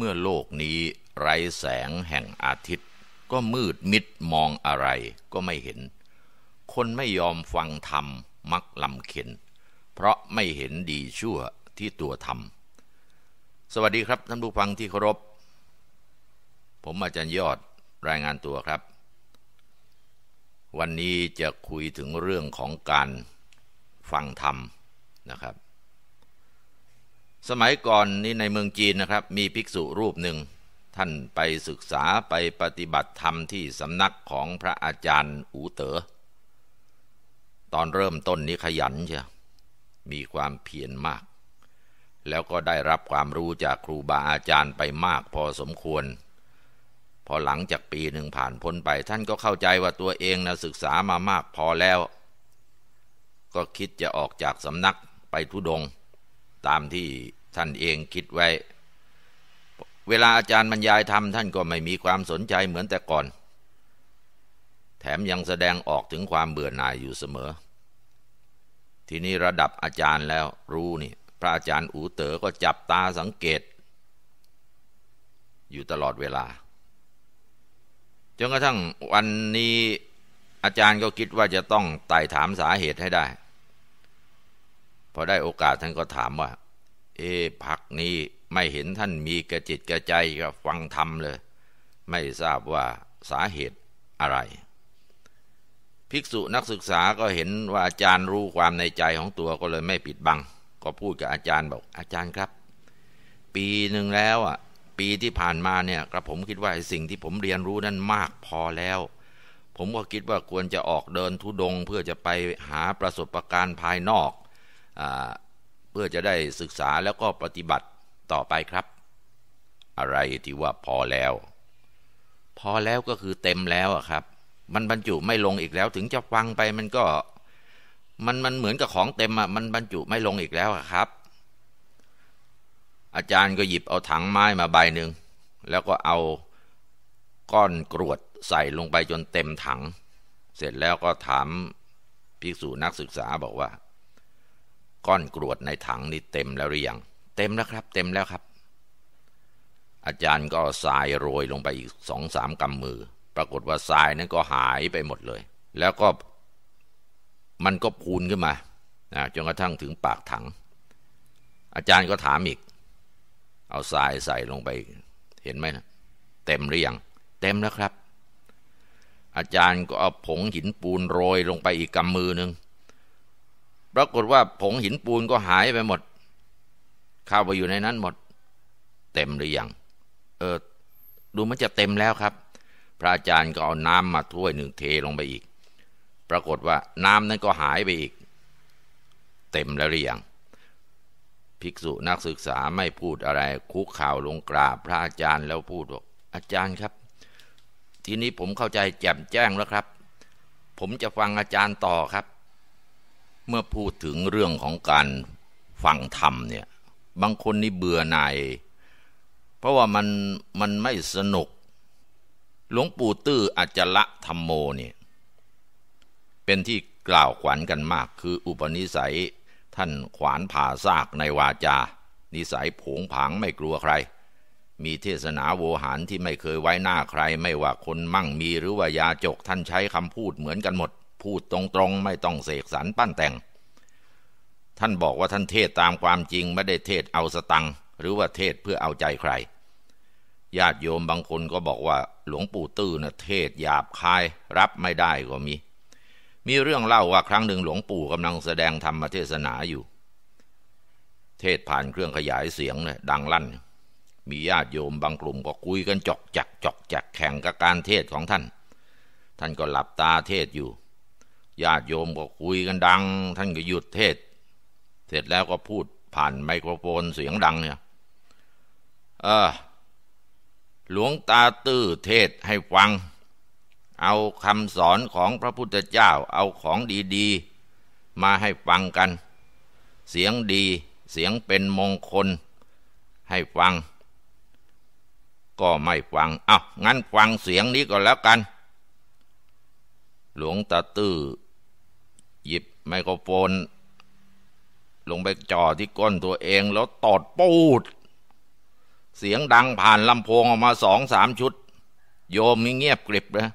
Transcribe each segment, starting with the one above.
เมื่อโลกนี้ไร้แสงแห่งอาทิตย์ ก็มืดมิดมองอะไรก็ไม่เห็น คนไม่ยอมฟังธรรมมักลำเข็น เพราะไม่เห็นดีชั่วที่ตัวทำสวัสดีครับท่านผู้ฟังที่เคารพ ผมอาจารย์ยอดรายงานตัวครับ วันนี้จะคุยถึงเรื่องของการฟังธรรมนะครับ สมัยก่อนนี้ในเมืองจีนนะครับ มีภิกษุรูปหนึ่ง ท่านไปศึกษาไปปฏิบัติธรรมที่สำนักของพระอาจารย์อูเตอ๋อตอนเริ่มต้นนี้ขยันใช่มีความเพียรมาก แล้วก็ได้รับความรู้จากครูบาอาจารย์ไปมากพอสมควร พอหลังจากปีหนึ่งผ่านพ้นไป ท่านก็เข้าใจว่าตัวเองนะศึกษามามากพอแล้ว ก็คิดจะออกจากสำนักไปทุดง ตามที่ท่านเองคิดไว้ เวลาอาจารย์บรรยายธรรมท่านก็ไม่มีความสนใจเหมือนแต่ก่อน แถมยังแสดงออกถึงความเบื่อหน่ายอยู่เสมอ ทีนี้ระดับอาจารย์แล้วรู้นี่ พระอาจารย์อูเต๋อก็จับตาสังเกต อยู่ตลอดเวลาจนกระทั่งวันนี้อาจารย์ก็คิดว่าจะต้องไต่ถามสาเหตุให้ได้ อได้โอกาสท่านก็ถามว่า เอพักนี้ไม่เห็นท่านมีกระจิตกระใจกับฟังธรรมเลย ไม่ทราบว่าสาเหตุอะไร ภิกษุนักศึกษาก็เห็นว่าอาจารย์รู้ความในใจของตัวก็เลยไม่ปิดบัง ก็พูดกับอาจารย์บอกอาจารย์ครับ ปีหนึ่งแล้วอะปีที่ผ่านมาเนี่ยกระผมคิดว่าสิ่งที่ผมเรียนรู้นั้นมากพอแล้ว ผมก็คิดว่าควรจะออกเดินทุดงเพื่อจะไปหาประสบะการณ์ภายนอก เพื่อจะได้ศึกษาแล้วก็ปฏิบัติต่อไปครับ อะไรที่ว่าพอแล้ว พอแล้วก็คือเต็มแล้วครับ มันบรรจุไม่ลงอีกแล้วถึงจะฟังไปมันก็มันมันเหมือนกับของเต็มอะมันบรรจุไม่ลงอีกแล้วครับ อาจารย์ก็หยิบเอาถังไม้มาใบหนึ่งแล้วก็เอาก้อนกรวดใส่ลงไปจนเต็มถัง เสร็จแล้วก็ถามภิกษุนักศึกษาบอกว่า ก้อนกรวดในถังนี่เต็มแล้วหรือยังเต็มแล้วครับ เต็มแล้วครับ อาจารย์ก็ทรายโรยลงไปอีกสองสามกำมือ ปรากฏว่าทรายนั้นก็หายไปหมดเลย แล้วก็มันก็พูนขึ้นมาจนกระทั่งถึงปากถัง อาจารย์ก็ถามอีก เอาทรายใส่ลงไปเห็นไหมนะเต็มหรือยังเต็มแล้วครับ อาจารย์ก็เอาผงหินปูนโรยลงไปอีกกำมือหนึ่ง ปรากฏว่าผงหินปูนก็หายไปหมด เข้าไปอยู่ในนั้นหมด เต็มหรือยังเออดูมันจะเต็มแล้วครับ พระอาจารย์ก็เอาน้ำมาถ้วยหนึ่งเทลงไปอีก ปรากฏว่าน้ำนั้นก็หายไปอีก เต็มแล้วหรือยังภิกษุนักศึกษาไม่พูดอะไร คุกข่าวลงกราบพระอาจารย์แล้วพูดว่าอาจารย์ครับ ทีนี้ผมเข้าใจแจ่มแจ้งแล้วครับ ผมจะฟังอาจารย์ต่อครับ เมื่อพูดถึงเรื่องของการฟังธรรมเนี่ย บางคนนี่เบื่อหน่ายเพราะว่ามันมันไม่สนุก หลวงปู่ตื้ออัจละธรรมโมเนี่ยเป็นที่กล่าวขวัญกันมาก คืออุปนิสัยท่านขวานผ่าซากในวาจา นิสัยผงผางไม่กลัวใคร มีเทศนาโวหารที่ไม่เคยไว้หน้าใคร ไม่ว่าคนมั่งมีหรือว่ายาจกท่านใช้คำพูดเหมือนกันหมด พูดตรงๆไม่ต้องเสกสรรปั้นแต่ง ท่านบอกว่าท่านเทศตามความจริงไม่ได้เทศเอาสตังหรือว่าเทศเพื่อเอาใจใคร ญาติโยมบางคนก็บอกว่าหลวงปู่ตื้อนะเทศหยาบคาย รับไม่ได้ก็มี มีเรื่องเล่าว่าครั้งหนึ่งหลวงปู่กำลังแสดงธรรมเทศนาอยู่ เทศผ่านเครื่องขยายเสียงเนี่ยดังลั่น มีญาติโยมบางกลุ่มก็คุยกันจอกจักจอกจักแข่งกับการเทศของท่าน ท่านก็หลับตาเทศอยู่ ญาติโยมก็คุยกันดัง ท่านก็หยุดเทศ เสร็จแล้วก็พูดผ่านไมโครโฟนเสียงดังเนี่ยเออหลวงตาตื้อเทศให้ฟัง เอาคำสอนของพระพุทธเจ้าเอาของดีๆ มาให้ฟังกัน เสียงดีเสียงเป็นมงคล ให้ฟัง ก็ไม่ฟัง เอา้างั้นฟังเสียงนี้ก็แล้วกัน หลวงตาตื้อ ไมโครโฟน ลงไปจ่อที่ก้นตัวเองแล้วตอดปูด เสียงดังผ่านลำโพงออกมาสองสามชุด โยมมีเงียบกริบเลย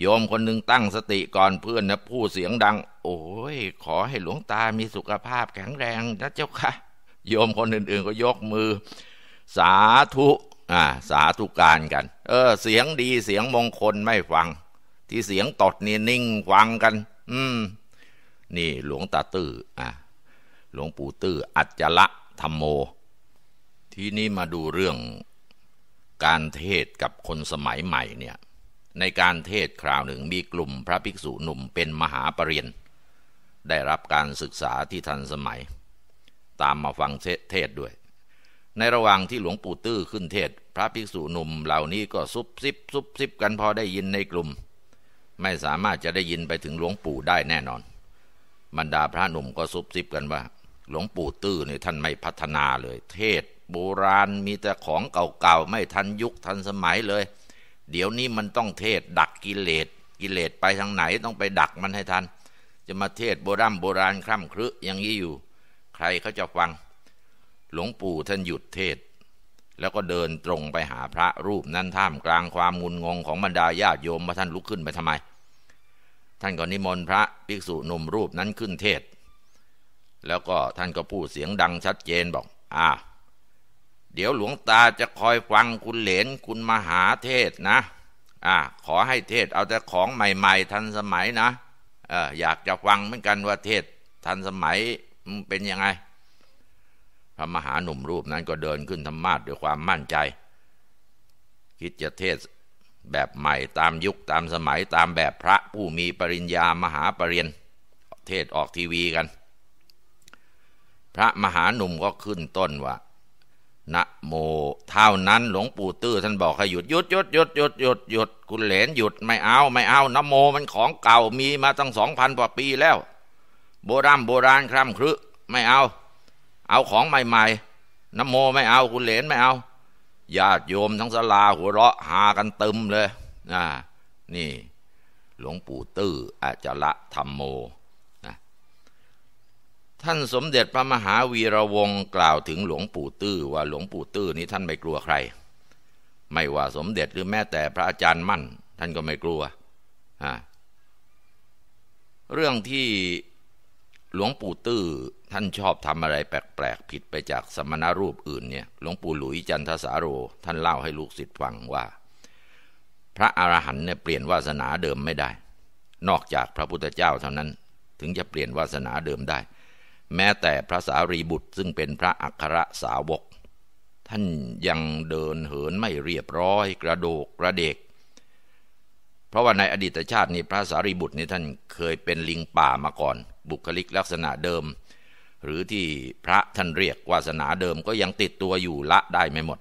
โยมคนหนึ่งตั้งสติก่อนเพื่อนนะพูดเสียงดัง โอ้ย ขอให้หลวงตามีสุขภาพแข็งแรงนะเจ้าค่ะ โยมคนอื่นๆก็ยกมือ สาธุอ่าสาธุการกัน เออ เสียงดีเสียงมงคลไม่ฟัง ที่เสียงตดนี่นิ่งฟังกัน อืม นี่หลวงตาตื้ออ่าหลวงปู่ตื้ออัจจละธรรมโม ทีนี้มาดูเรื่องการเทศกับคนสมัยใหม่เนี่ยในการเทศคราวหนึ่งมีกลุ่มพระภิกษุหนุ่มเป็นมหาปรริญญาได้รับการศึกษาที่ทันสมัย ตามมาฟังเทศด้วย ในระหว่างที่หลวงปู่ตื้อขึ้นเทศ พระภิกษุหนุ่มเหล่านี้ก็ซุบซิบซุบซิบกันพอได้ยินในกลุ่ม ไม่สามารถจะได้ยินไปถึงหลวงปู่ได้แน่นอน บรรดาพระหนุ่มก็ซุบซิบกันว่า หลวงปู่ตื้อเนี่ยท่านไม่พัฒนาเลย เทศโบราณมีแต่ของเก่าๆไม่ทันยุคทันสมัยเลย เดี๋ยวนี้มันต้องเทศดักกิเลสกิเลสไปทางไหนต้องไปดักมันให้ทัน จะมาเทศโบราณโบราณคร่ำครึอย่างนี้อยู่ ใครเขาจะฟัง หลวงปู่ท่านหยุดเทศ แล้วก็เดินตรงไปหาพระรูปนั้นท่ามกลางความงุนงงของบรรดาญาติโยมมาท่านลุกขึ้นไปทำไม ท่านก็นิมนต์พระภิกษุหนุ่มรูปนั้นขึ้นเทศ แล้วก็ท่านก็พูดเสียงดังชัดเจนบอกอ่าเดี๋ยวหลวงตาจะคอยฟังคุณเหลนคุณมหาเทศนะอ่าขอให้เทศเอาแต่ของใหม่ ๆ ทันสมัยนะเอออยากจะฟังเหมือนกันว่าเทศทันสมัยเป็นยังไง พระมหาหนุ่มรูปนั้นก็เดินขึ้นธรรมาสด้วยความมั่นใจ คิดจะเทศ แบบใหม่ตามยุคตามสมัยตามแบบพระผู้มีปริญญามหาปรริญญาเทศออกทีวีกัน พระมหาหนุ่มก็ขึ้นต้นว่านะโมเท่านั้นหลวงปู่ตื้อท่านบอกให้หยุดหยุดหยุดหยุดหยุดหยุดหยุดคุณเหลนหยุดไม่เอาไม่เอานะโมมันของเก่ามีมาตั้งสองพันกว่าปีแล้ว โบราณโบราณคร่ำครึไม่เอา เอาของใหม่ๆนะโมไม่เอาคุณเหลนไม่เอา ญาติโยมทั้งสลาหัวเราะหากันตึมเลยอ่านี่ หลวงปู่ตื้ออาจจะละธรรมโมท่านสมเด็จพระมหาวีระวงศ์กล่าวถึงหลวงปู่ตื้อว่าหลวงปู่ตื้อนี้ท่านไม่กลัวใคร ไม่ว่าสมเด็จหรือแม้แต่พระอาจารย์มั่น ท่านก็ไม่กลัว เรื่องที่ หลวงปู่ตื้อท่านชอบทำอะไรแปลกๆผิดไปจากสมณรูปอื่นเนี่ยหลวงปู่หลุยจันทสาโร ท่านเล่าให้ลูกศิษย์ฟังว่า พระอรหันต์เนี่ยเปลี่ยนวาสนาเดิมไม่ได้ นอกจากพระพุทธเจ้าเท่านั้น ถึงจะเปลี่ยนวาสนาเดิมได้ แม้แต่พระสารีบุตรซึ่งเป็นพระอัครสาวก ท่านยังเดินเหินไม่เรียบร้อย กระโดกกระเดกเพราะว่าในอดีตชาตินี้พระสารีบุตรนี่ท่านเคยเป็นลิงป่ามาก่อน บุคลิกลักษณะเดิม หรือที่พระท่านเรียกวาสนาเดิมก็ยังติดตัวอยู่ละได้ไม่หมด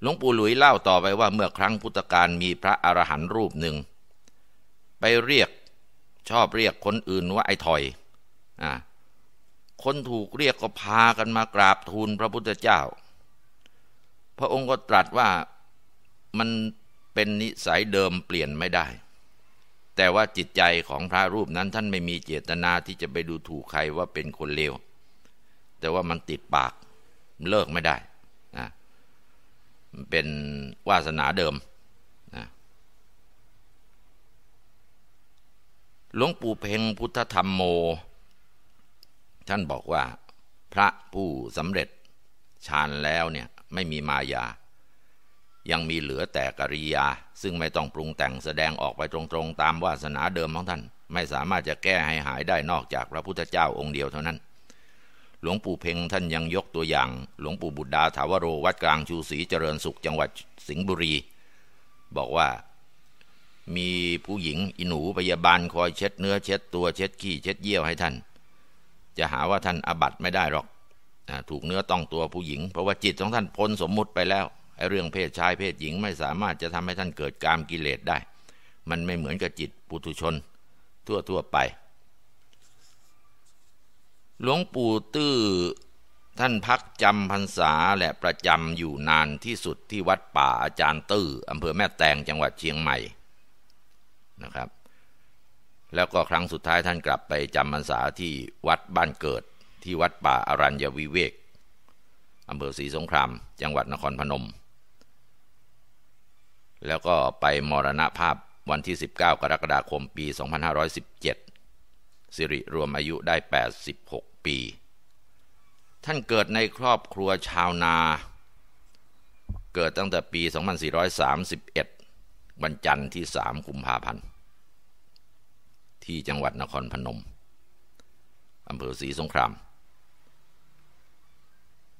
หลวงปู่หลุยเล่าต่อไปว่าเมื่อครั้งพุทธกาลมีพระอรหันต์รูปหนึ่ง ไปเรียกชอบเรียกคนอื่นว่าไอ้ถอยคนถูกเรียกก็พากันมากราบทูลพระพุทธเจ้า พระองค์ก็ตรัสว่ามันเป็นนิสัยเดิมเปลี่ยนไม่ได้ แต่ว่าจิตใจของพระรูปนั้นท่านไม่มีเจตนาที่จะไปดูถูกใครว่าเป็นคนเลว แต่ว่ามันติดปากเลิกไม่ได้นะมันเป็นวาสนาเดิมนะหลวงปู่เพ่งพุทธธรรมโม ท่านบอกว่า พระผู้สำเร็จฌานแล้วเนี่ยไม่มีมายา ยังมีเหลือแต่กริยา ซึ่งไม่ต้องปรุงแต่งแสดงออกไปตรงๆ ตามวาสนาเดิมของท่าน ไม่สามารถจะแก้ให้หายได้นอกจากพระพุทธเจ้าองค์เดียวเท่านั้น หลวงปู่เพ่งท่านยังยกตัวอย่าง หลวงปู่บุตรดาถาวโรวัดกลางชูศรีเจริญสุขจังหวัดสิงห์บุรี บอกว่ามีผู้หญิงอิหนูพยาบาลคอยเช็ดเนื้อเช็ดตัวเช็ดขี้เช็ดเยี่ยวให้ท่าน จะหาว่าท่านอบัตไม่ได้หรอกถูกเนื้อต้องตัวผู้หญิง เพราะว่าจิตของท่านพ้นสมมุติไปแล้ว ไอ้เรื่องเพศชายเพศหญิงไม่สามารถจะทำให้ท่านเกิดกามกิเลสได้ มันไม่เหมือนกับจิตปุถุชน ทั่วทั่วไป หลวงปู่ตื้อท่านพักจำพรรษาและประจำอยู่นานที่สุดที่วัดป่าอาจารย์ตื้ออำเภอแม่แตงจังหวัดเชียงใหม่นะครับ แล้วก็ครั้งสุดท้ายท่านกลับไปจำพรรษาที่วัดบ้านเกิด ที่วัดป่าอารัญญวิเวกอำเภอศรีสงคราม จังหวัดนครพนม แล้วก็ไปมรณภาพวันที่ 19 กรกฎาคมปี 2517 สิริรวมอายุได้ 86 ปี ท่านเกิดในครอบครัวชาวนา เกิดตั้งแต่ปี 2431 วันจันทร์ที่ 3 กุมภาพันธ์ ที่จังหวัดนครพนม อำเภอศรีสงคราม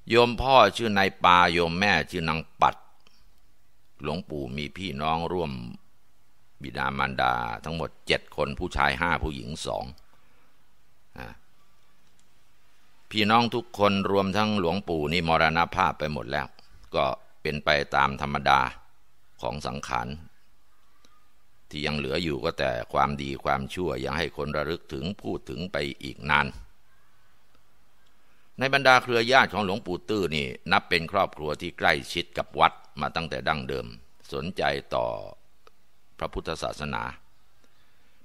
โยมพ่อชื่อนายปา โยมแม่ชื่อนางปัด หลวงปู่มีพี่น้องร่วมบิดามารดาทั้งหมดเจ็ดคนผู้ชายห้าผู้หญิงสองพี่น้องทุกคนรวมทั้งหลวงปู่นี่มรณภาพไปหมดแล้ว ก็เป็นไปตามธรรมดาของสังขารที่ยังเหลืออยู่ก็แต่ความดีความชั่วยังให้คนระลึกถึงพูดถึงไปอีกนาน ในบรรดาเครือญาติของหลวงปู่ตื้อนี่ นับเป็นครอบครัวที่ใกล้ชิดกับวัด มาตั้งแต่ดั้งเดิม สนใจต่อพระพุทธศาสนา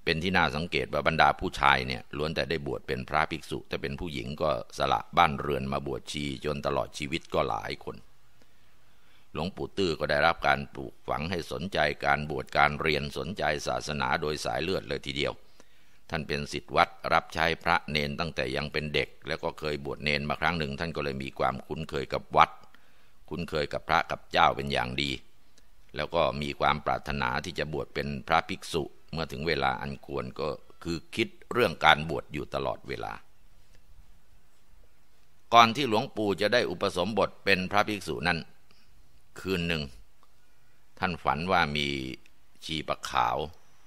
เป็นที่น่าสังเกตว่าบรรดาผู้ชายเนี่ยล้วนแต่ได้บวชเป็นพระภิกษุแต่เป็นผู้หญิงก็สละบ้านเรือนมาบวชชีจนตลอดชีวิตก็หลายคนหลวงปู่ตื้อก็ได้รับการปลูกฝังให้สนใจการบวชการเรียนสนใจศาสนาโดยสายเลือดเลยทีเดียว ท่านเป็นสิทธิวัดรับใช้พระเนนตั้งแต่ยังเป็นเด็ก แล้วก็เคยบวชเนนมาครั้งหนึ่ง ท่านก็เลยมีความคุ้นเคยกับวัด คุ้นเคยกับพระกับเจ้าเป็นอย่างดี แล้วก็มีความปรารถนาที่จะบวชเป็นพระภิกษุเมื่อถึงเวลาอันควรก็คือคิดเรื่องการบวชอยู่ตลอดเวลา ก่อนที่หลวงปู่จะได้อุปสมบทเป็นพระภิกษุนั้น คืนหนึ่ง ท่านฝันว่ามีชีปะขาว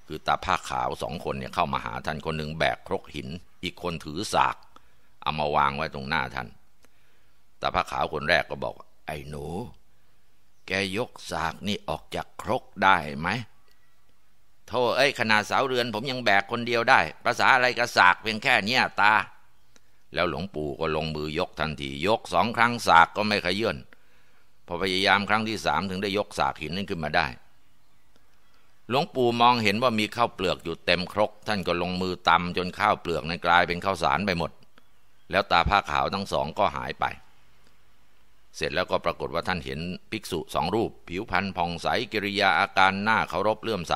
คือตาผ้าขาวสองคนเนี่ยเข้ามาหาท่านคนหนึ่งแบกครกหิน อีกคนถือสาก เอามาวางไว้ตรงหน้าท่านตาผ้าขาวคนแรกก็บอก ไอ้หนู แกยกสากนี่ออกจากครกได้ไหมโธ่เอ้ยขนาดสาวเรือน ผมยังแบกคนเดียวได้ ภาษาอะไรกระสากเพียงแค่เนี้ยตา แล้วหลวงปู่ก็ลงมือยกทันที ยกสองครั้งสากก็ไม่ขยื่นพอพยายามครั้งที่สามถึงได้ยกสากหินนั้นขึ้นมาได้ หลวงปู่มองเห็นว่ามีข้าวเปลือกอยู่เต็มครก ท่านก็ลงมือตำจนข้าวเปลือกนั้นกลายเป็นข้าวสารไปหมด แล้วตาผ้าขาวทั้งสองก็หายไป เสร็จแล้วก็ปรากฏว่าท่านเห็นภิกษุสองรูป ผิวพรรณผ่องใสกิริยาอาการหน้าเคารพเลื่อมใส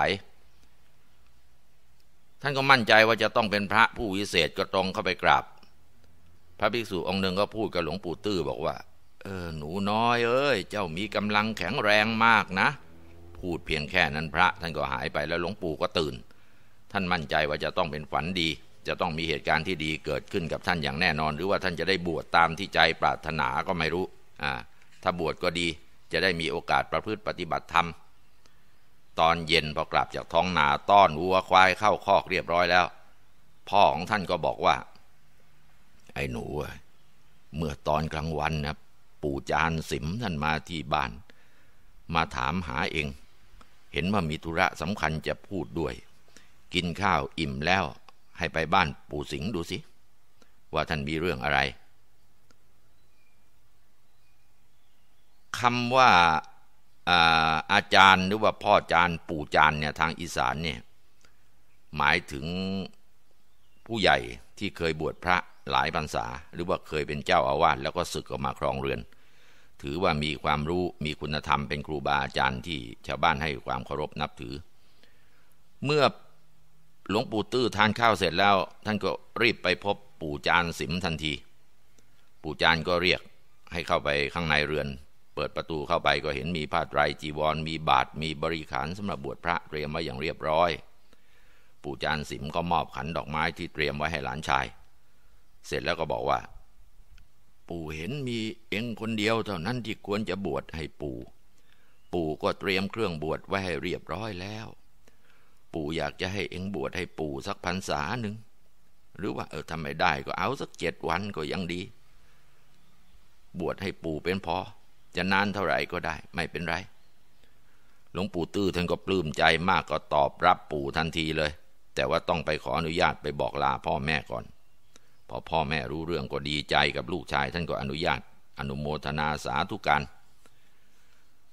ท่านก็มั่นใจว่าจะต้องเป็นพระผู้วิเศษก็ตรงเข้าไปกราบ พระภิกษุองค์หนึ่งก็พูดกับหลวงปู่ตื้อบอกว่า เออหนูน้อยเอ้ย เจ้ามีกำลังแข็งแรงมากนะ พูดเพียงแค่นั้นพระ ท่านก็หายไปแล้วหลวงปู่ก็ตื่น ท่านมั่นใจว่าจะต้องเป็นฝันดี จะต้องมีเหตุการณ์ที่ดีเกิดขึ้นกับท่านอย่างแน่นอน หรือว่าท่านจะได้บวชตามที่ใจปรารถนาก็ไม่รู้ ถ้าบวชก็ดีจะได้มีโอกาสประพฤติปฏิบัติธรรม ตอนเย็นพอกลับจากท้องนาต้อนวัวควายเข้าคอกเรียบร้อยแล้ว พ่อของท่านก็บอกว่า ไอ้หนู เมื่อตอนกลางวันนะปู่จานสิมท่านมาที่บ้าน มาถามหาเอง เห็นว่ามีธุระสำคัญจะพูดด้วย กินข้าวอิ่มแล้วให้ไปบ้านปู่สิงดูสิ ว่าท่านมีเรื่องอะไร คำว่าอาจารย์หรือว่าพ่ออาจารย์ปู่อาจารย์เนี่ยทางอีสานเนี่ยหมายถึงผู้ใหญ่ที่เคยบวชพระหลายพรรษา หรือว่าเคยเป็นเจ้าอาวาสแล้วก็ศึกออกมาครองเรือน ถือว่ามีความรู้มีคุณธรรมเป็นครูบาอาจารย์ที่ชาวบ้านให้ความเคารพนับถือ เมื่อหลวงปู่ตื้อทานข้าวเสร็จแล้ว ท่านก็รีบไปพบปู่จานสิมทันที ปู่จานก็เรียกให้เข้าไปข้างในเรือน ปิดประตูเข้าไปก็เห็นมีผ้าไตรจีวร มีบาทมีบริขารสำหรับบวชพระเตรียมไว้อย่างเรียบร้อย ปู่จานสิมก็มอบขันดอกไม้ที่เตรียมไว้ให้หลานชาย เสร็จแล้วก็บอกว่า ปู่เห็นมีเองคนเดียวเท่านั้นที่ควรจะบวชให้ปู่ ปู่ก็เตรียมเครื่องบวชไว้ให้เรียบร้อยแล้ว ปู่อยากจะให้เองบวชให้ปู่สักพรรษาหนึ่งหรือว่าเออทำไม่ได้ก็เอาสักเจ็ดวันก็ยังดี บวชให้ปู่เป็นพอ จะนานเท่าไหร่ก็ได้ ไม่เป็นไร หลวงปู่ตื้อท่านก็ปลื้มใจมากก็ตอบรับปู่ทันทีเลย แต่ว่าต้องไปขออนุญาตไปบอกลาพ่อแม่ก่อน พอพ่อแม่รู้เรื่องก็ดีใจกับลูกชาย ท่านก็อนุญาต อนุโมทนาสาธุการ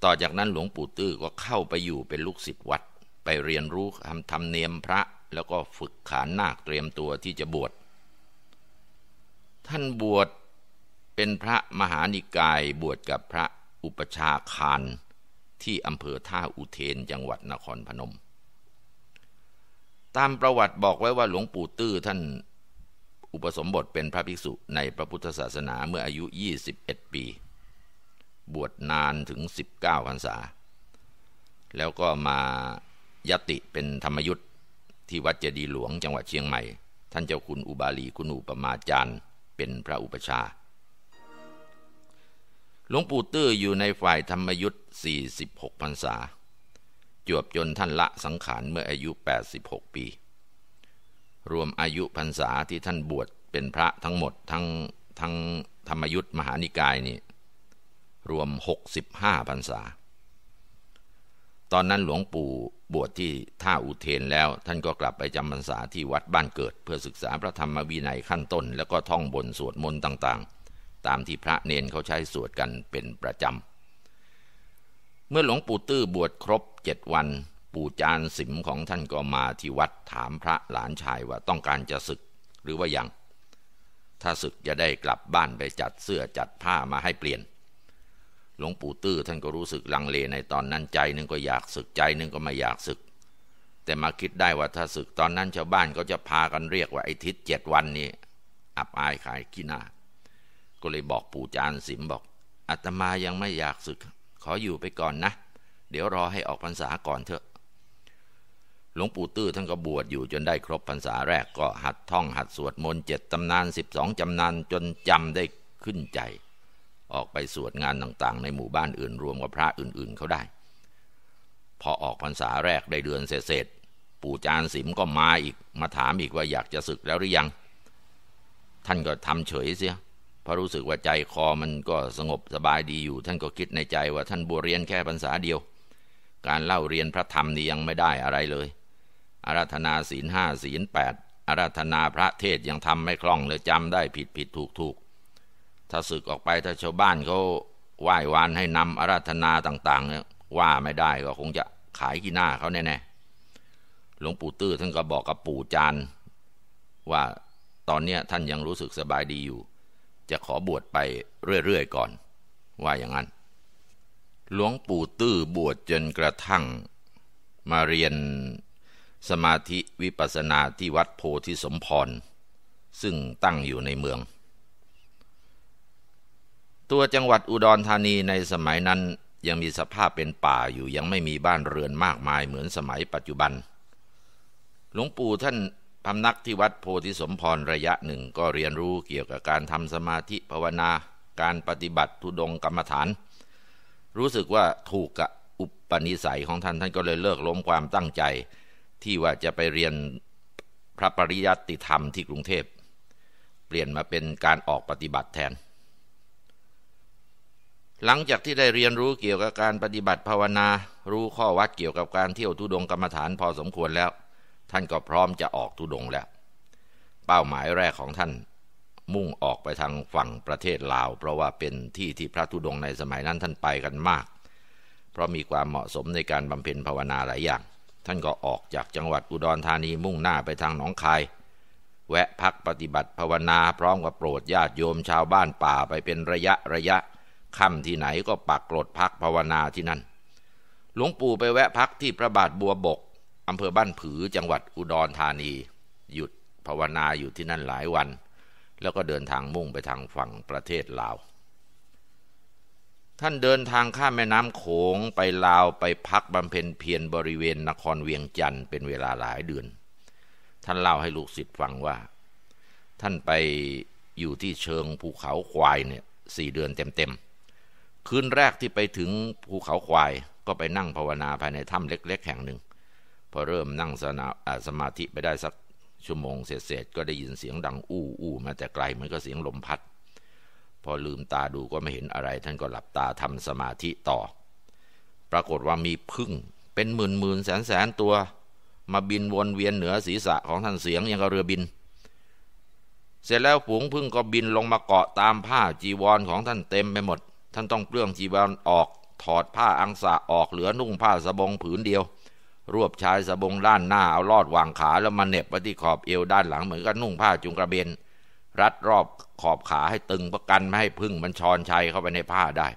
ต่อจากนั้นหลวงปู่ตื้อก็เข้าไปอยู่เป็นลูกศิษย์วัด ไปเรียนรู้ทำทำเนียมพระ แล้วก็ฝึกขานนาคเตรียมตัวที่จะบวชท่านบวช เป็นพระมหานิกายบวชกับพระอุปชาคารที่อำเภอท่าอุเทนจังหวัดนครพนม ตามประวัติบอกไว้ว่าหลวงปู่ตื้อท่านอุปสมบทเป็นพระภิกษุในพระพุทธศาสนาเมื่ออายุ 21 ปี บวชนานถึง 19พรรษา แล้วก็มายติเป็นธรรมยุทธที่วัดเจดีหลวงจังหวัดเชียงใหม่ ท่านเจ้าคุณอุบาลีคุณอุปมาจารย์ เป็นพระอุปชา หลวงปู่ตื้ออยู่ในฝ่ายธรรมยุทธ์46พรรษา จวบจนท่านละสังขารเมื่ออายุ 86 ปี รวมอายุพรรษาที่ท่านบวชเป็นพระทั้งหมดทั้งทั้งธรรมยุทธ์มหานิกายนี่รวม 65พรรษา ตอนนั้นหลวงปู่บวชที่ท่าอุเทนแล้ว ท่านก็กลับไปจำพรรษาที่วัดบ้านเกิด เพื่อศึกษาพระธรรมวินัยขั้นต้น แล้วก็ท่องบนสวดมนต์ต่างๆ ตามที่พระเนนเขาใช้สวดกันเป็นประจำ เมื่อหลวงปู่ตื้อบวชครบเจ็ดวัน ปู่จานสิมของท่านก็มาที่วัดถามพระหลานชายว่าต้องการจะศึกหรือว่ายัง ถ้าศึกจะได้กลับบ้านไปจัดเสื้อจัดผ้ามาให้เปลี่ยน หลวงปู่ตื้อท่านก็รู้สึกลังเลในตอนนั้นใจนึงก็อยากศึกใจนึงก็ไม่อยากศึกแต่มาคิดได้ว่าถ้าศึกตอนนั้นชาวบ้านก็จะพากันเรียกว่าไอ้ทิศเจ็ดวันนี้ อับอายขายขี้หน้า ก็เลยบอกปู่จานสิมบอกอาตมายังไม่อยากศึก ขออยู่ไปก่อนนะ เดี๋ยวรอให้ออกพรรษาก่อนเถอะ หลวงปู่ตื้อท่านก็บวชอยู่จนได้ครบพรรษาแรกก็หัดท่องหัดสวดมนต์เจ็ดตำนานสิบสองจำนานจนจำได้ขึ้นใจ ออกไปสวดงานต่างๆ ในหมู่บ้านอื่นรวมกับพระอื่นๆเขาได้ พอออกพรรษาแรกได้เดือนเศษปู่จานสิมก็มาอีกมาถามอีกว่าอยากจะศึกแล้วหรือยัง ท่านก็ทำเฉยเสีย พอรู้สึกว่าใจคอมันก็สงบสบายดีอยู่ ท่านก็คิดในใจว่าท่านบวชเรียนแค่พรรษาเดียว การเล่าเรียนพระธรรมนี่ยังไม่ได้อะไรเลย อาราธนาศีลห้าศีลแปดอาราธนาพระเทศยังทำไม่คล่องเลยจำได้ผิดผิดถูกถูกถ้าศึกออกไปถ้าชาวบ้านเขาไหว้วานให้นำอาราธนาต่างๆเนี่ยว่าไม่ได้ก็คงจะขายขี้หน้าเขาแน่ๆหลวงปู่ตื้อท่านก็บอกกับปู่จานว่าตอนนี้ท่านยังรู้สึกสบายดีอยู่ จะขอบวชไปเรื่อยๆก่อน ว่าอย่างนั้น หลวงปู่ตื้อบวชจนกระทั่ง มาเรียนสมาธิวิปัสนาที่วัดโพธิสมพร ซึ่งตั้งอยู่ในเมือง ตัวจังหวัดอุดรธานีในสมัยนั้นยังมีสภาพเป็นป่าอยู่ยังไม่มีบ้านเรือนมากมายเหมือนสมัยปัจจุบัน หลวงปู่ท่าน พำนักที่วัดโพธิสมพรระยะหนึ่งก็เรียนรู้เกี่ยวกับการทำสมาธิภาวนา การปฏิบัติทุดงกรรมฐาน รู้สึกว่าถูกกับอุปนิสัยของท่านท่านก็เลยเลิกล้มความตั้งใจ ที่ว่าจะไปเรียนพระปริยัติธรรมที่กรุงเทพ เปลี่ยนมาเป็นการออกปฏิบัติแทน หลังจากที่ได้เรียนรู้เกี่ยวกับการปฏิบัติภาวนา รู้ข้อวัดเกี่ยวกับการเที่ยวทุดงกรรมฐานพอสมควรแล้ว ท่านก็พร้อมจะออกทุดงแล้ว เป้าหมายแรกของท่านมุ่งออกไปทางฝั่งประเทศลาว เพราะว่าเป็นที่ที่พระธุดงในสมัยนั้นท่านไปกันมาก เพราะมีความเหมาะสมในการบำเพ็ญภาวนาหลายอย่าง ท่านก็ออกจากจังหวัดอุดรธานีมุ่งหน้าไปทางหนองคาย แวะพักปฏิบัติภาวนาพร้อมกับโปรดญาติโยมชาวบ้านป่าไปเป็นระยะระยะค่ำที่ไหนก็ปักกรดพักภาวนาที่นั่น หลวงปู่ไปแวะพักที่พระบาทบัวบก อำเภอบ้านผือจังหวัดอุดรธานี หยุดภาวนาอยู่ที่นั่นหลายวัน แล้วก็เดินทางมุ่งไปทางฝั่งประเทศลาว ท่านเดินทางข้ามแม่น้ำโขงไปลาวไปพักบำเพ็ญเพียรบริเวณนครเวียงจันทร์เป็นเวลาหลายเดือน ท่านเล่าให้ลูกศิษย์ฟังว่า ท่านไปอยู่ที่เชิงภูเขาควายเนี่ยสี่เดือนเต็มๆคืนแรกที่ไปถึงภูเขาควายก็ไปนั่งภาวนาภายในถ้ำเล็ก ๆ แห่งหนึ่ง พอเริ่มนั่งสนาสมาธิไปได้สักชั่วโมงเศษๆก็ได้ยินเสียงดังอู้อู้มาแต่ไกลเหมือนก็เสียงลมพัด พอลืมตาดูก็ไม่เห็นอะไร ท่านก็หลับตาทำสมาธิต่อ ปรากฏว่ามีพึ่งเป็นหมื่นหมื่นแสนแสนตัว มาบินวนเวียนเหนือศีรษะของท่านเสียงยังกับเรือบิน เสร็จแล้วฝูงพึ่งก็บินลงมาเกาะตามผ้าจีวรของท่านเต็มไปหมด ท่านต้องเปลื้องจีวรออกถอดผ้าอังสะออกเหลือนุ่งผ้าสบงผืนเดียว รวบชายสบงด้านหน้าเอาลอดวางขาแล้วมาเน็บไปที่ขอบเอวด้านหลังเหมือนกับนุ่งผ้าจุงกระเบน รัดรอบขอบขาให้ตึงประกันไม่ให้พึ่งมันชอนชัยเข้าไปในผ้าได้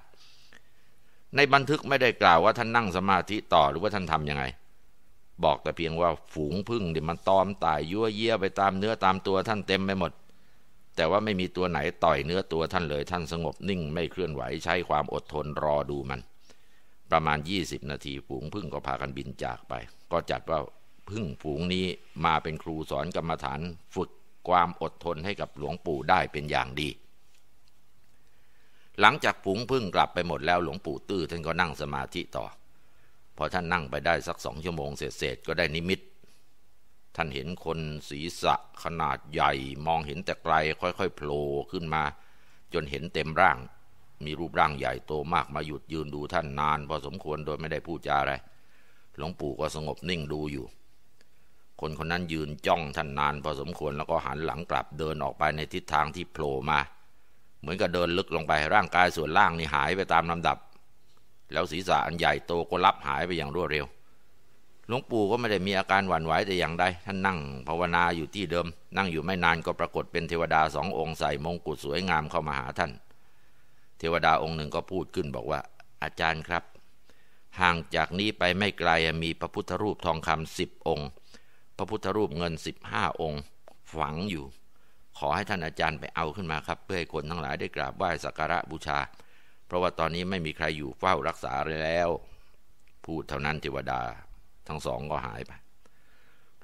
ในบันทึกไม่ได้กล่าวว่าท่านนั่งสมาธิต่อหรือว่าท่านทำยังไง บอกแต่เพียงว่าฝูงพึ่งเดี๋ยมันตอมตายยั่วเยี่ยไปตามเนื้อตามตัวท่านเต็มไปหมด แต่ว่าไม่มีตัวไหนต่อยเนื้อตัวท่านเลยท่านสงบนิ่งไม่เคลื่อนไหวใช้ความอดทนรอดูมัน ประมาณ 20 นาทีฝูงพึ่งก็พากันบินจากไป ก็จัดว่าพึ่งฝูงนี้มาเป็นครูสอนกรรมฐานฝึกความอดทนให้กับหลวงปู่ได้เป็นอย่างดี หลังจากฝูงพึ่งกลับไปหมดแล้วหลวงปู่ตื้อท่านก็นั่งสมาธิต่อ พอท่านนั่งไปได้สักสองชั่วโมงเศษก็ได้นิมิต ท่านเห็นคนศีรษะขนาดใหญ่ มองเห็นแต่ไกลค่อยๆโผล่ขึ้นมา จนเห็นเต็มร่าง มีรูปร่างใหญ่โตมากมาหยุดยืนดูท่านนาน พอสมควรโดยไม่ได้พูดจาอะไร หลวงปู่ก็สงบนิ่งดูอยู่ คนคนนั้นยืนจ้องท่านนาน พอสมควรแล้วก็หันหลังกลับเดินออกไปในทิศทางที่โผล่มา เหมือนกับเดินลึกลงไปร่างกายส่วนล่างนี่หายไปตามลำดับ แล้วศีรษะอันใหญ่โตก็ลับหายไปอย่างรวดเร็ว หลวงปู่ก็ไม่ได้มีอาการหวั่นไหวแต่อย่างใดท่านนั่งภาวนาอยู่ที่เดิม นั่งอยู่ไม่นานก็ปรากฏเป็นเทวดาสององค์ใส่มงกุฎสวยงามเข้ามาหาท่าน เทวดาองค์หนึ่งก็พูดขึ้นบอกว่า อาจารย์ครับ ห่างจากนี้ไปไม่ไกลมีพระพุทธรูปทองคำสิบองค์ พระพุทธรูปเงินสิบห้าองค์ ฝังอยู่ ขอให้ท่านอาจารย์ไปเอาขึ้นมาครับ เพื่อให้คนทั้งหลายได้กราบไหว้สักการะบูชา เพราะว่าตอนนี้ไม่มีใครอยู่เฝ้ารักษาเลยแล้ว พูดเท่านั้นเทวดาทั้งสองก็หายไป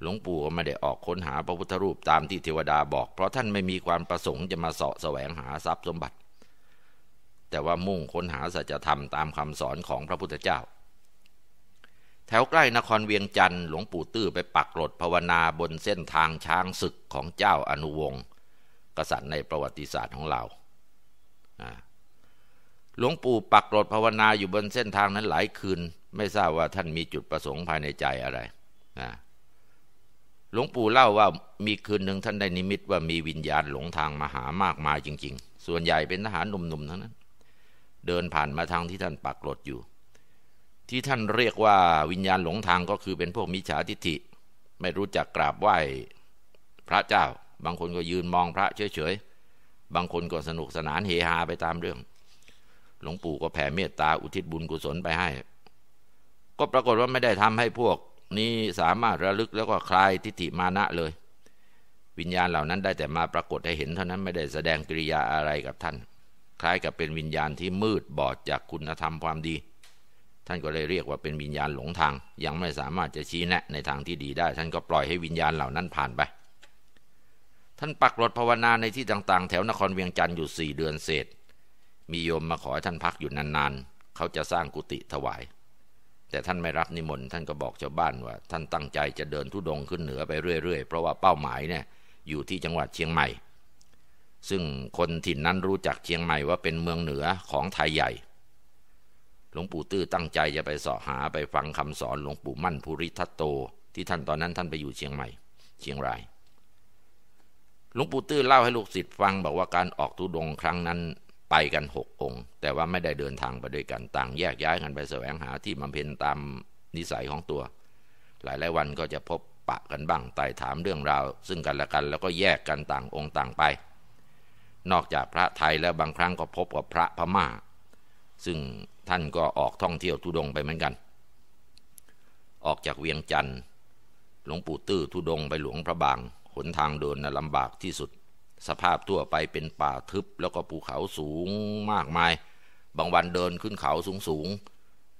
หลวงปู่ก็ไม่ได้ออกค้นหาพระพุทธรูปตามที่เทวดาบอก เพราะท่านไม่มีความประสงค์จะมาเสาะแสวงหาทรัพย์สมบัติ แต่ว่ามุ่งค้นหาสัจธรรมตามคำสอนของพระพุทธเจ้า แถวใกล้นครเวียงจันทร์หลวงปู่ตื้อไปปักหลดภาวนาบนเส้นทางช้างศึกของเจ้าอนุวงศ์กษัตริย์ในประวัติศาสตร์ของเราหลวงปู่ปักหลดภาวนาอยู่บนเส้นทางนั้นหลายคืน ไม่ทราบว่าท่านมีจุดประสงค์ภายในใจอะไรหลวงปู่เล่าว่ามีคืนหนึ่งท่านได้นิมิตว่ามีวิญญาณหลงทางมาหามากมายจริง ๆ ส่วนใหญ่เป็นทหารหนุ่มๆทั้งนั้น เดินผ่านมาทางที่ท่านปักหลดอยู่ ที่ท่านเรียกว่าวิญญาณหลงทางก็คือเป็นพวกมิจฉาทิฏฐิ ไม่รู้จักกราบไหว้พระเจ้า บางคนก็ยืนมองพระเฉยๆ บางคนก็สนุกสนานเฮฮาไปตามเรื่อง หลวงปู่ก็แผ่เมตตาอุทิศบุญกุศลไปให้ ก็ปรากฏว่าไม่ได้ทำให้พวกนี้สามารถระลึกแล้วก็คลายทิฏฐิมานะเลย วิญญาณเหล่านั้นได้แต่มาปรากฏให้เห็นเท่านั้นไม่ได้แสดงกิริยาอะไรกับท่าน คล้ายกับเป็นวิญญาณที่มืดบอดจากคุณธรรมความดี ท่านก็เลยเรียกว่าเป็นวิญญาณหลงทาง ยังไม่สามารถจะชี้แนะในทางที่ดีได้ ท่านก็ปล่อยให้วิญญาณเหล่านั้นผ่านไป ท่านปักหลดภาวนาในที่ต่างๆ แถวนครเวียงจันทร์อยู่สี่เดือนเศษ มีโยมมาขอให้ท่านพักอยู่นานๆ เขาจะสร้างกุฏิถวาย แต่ท่านไม่รับนิมนต์ท่านก็บอกชาวบ้านว่า ท่านตั้งใจจะเดินทุดงขึ้นเหนือไปเรื่อยๆ เพราะว่าเป้าหมายเนี่ยอยู่ที่จังหวัดเชียงใหม่ ซึ่งคนถิ่นนั้นรู้จักเชียงใหม่ว่าเป็นเมืองเหนือของไทยใหญ่ หลวงปู่ตื้อตั้งใจจะไปสอหาไปฟังคำสอนหลวงปู่มั่นภูริทัตโต ที่ท่านตอนนั้นท่านไปอยู่เชียงใหม่ เชียงราย หลวงปู่ตื้อเล่าให้ลูกศิษย์ฟังบอกว่าการออกทุดงครั้งนั้นไปกันหกองค์ แต่ว่าไม่ได้เดินทางไปด้วยกันต่างแยกย้ายกันไปแสวงหาที่บำเพ็ญตามนิสัยของตัว หลายหลายวันก็จะพบปะกันบ้างไต่ถามเรื่องราว ซึ่งกันและกันแล้วก็แยกกันต่างองค์ต่างไป นอกจากพระไทยแล้วบางครั้งก็พบกับพระพมา่า ซึ่งท่านก็ออกท่องเที่ยวทุดงไปเหมือนกัน ออกจากเวียงจันทร์หลวงปู่ตื้อทุดงไปหลวงพระบางหนทางเดินลำบากที่สุด สภาพทั่วไปเป็นป่าทึบแล้วก็ภูเขาสูงมากมาย บางวันเดินขึ้นเขาสูงสูง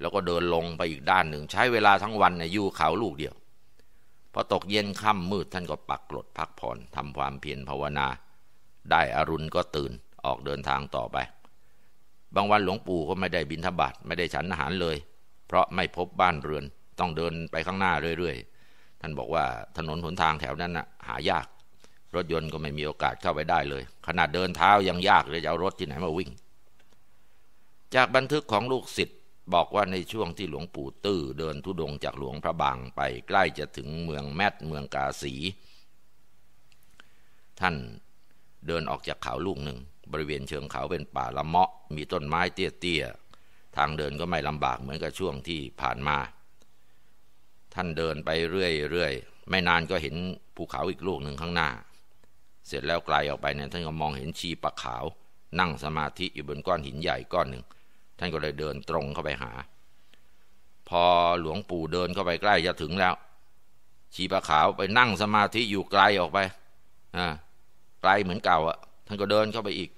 แล้วก็เดินลงไปอีกด้านหนึ่ง ใช้เวลาทั้งวันเนี่ยอยู่เขาลูกเดียวพอตกเย็นค่ำมืดท่านก็ปักกลดพักผ่อนทำความเพียรภาวนา ได้อรุณก็ตื่นออกเดินทางต่อไป บางวันหลวงปู่ก็ไม่ได้บินทบาทไม่ได้ฉันอาหารเลย เพราะไม่พบบ้านเรือนต้องเดินไปข้างหน้าเรื่อยๆ ท่านบอกว่าถนนหนทางแถวนั้นนะหายาก รถยนต์ก็ไม่มีโอกาสเข้าไปได้เลย ขนาดเดินเท้ายังยากเลยจะเอารถที่ไหนมาวิ่ง จากบันทึกของลูกศิษย์บอกว่าในช่วงที่หลวงปู่ตื้อเดินทุดงจากหลวงพระบางไปใกล้จะถึงเมืองแมทเมืองกาสี ท่าน เดินออกจากเขาลูกหนึ่ง บริเวณเชิงเขาเป็นป่าละเมาะ มีต้นไม้เตี้ยๆ ทางเดินก็ไม่ลำบากเหมือนกับช่วงที่ผ่านมา ท่านเดินไปเรื่อยๆ ไม่นานก็เห็นภูเขาอีกลูกหนึ่งข้างหน้า เสร็จแล้วไกลออกไปเนี่ยท่านก็มองเห็นชีปะขาว นั่งสมาธิอยู่บนก้อนหินใหญ่ก้อนหนึ่ง ท่านก็เลยเดินตรงเข้าไปหา พอหลวงปู่เดินเข้าไปใกล้จะถึงแล้ว ชีปะขาวไปนั่งสมาธิอยู่ไกลออกไปอ่า ไกลเหมือนเก่าอะท่านก็เดินเข้าไปอีก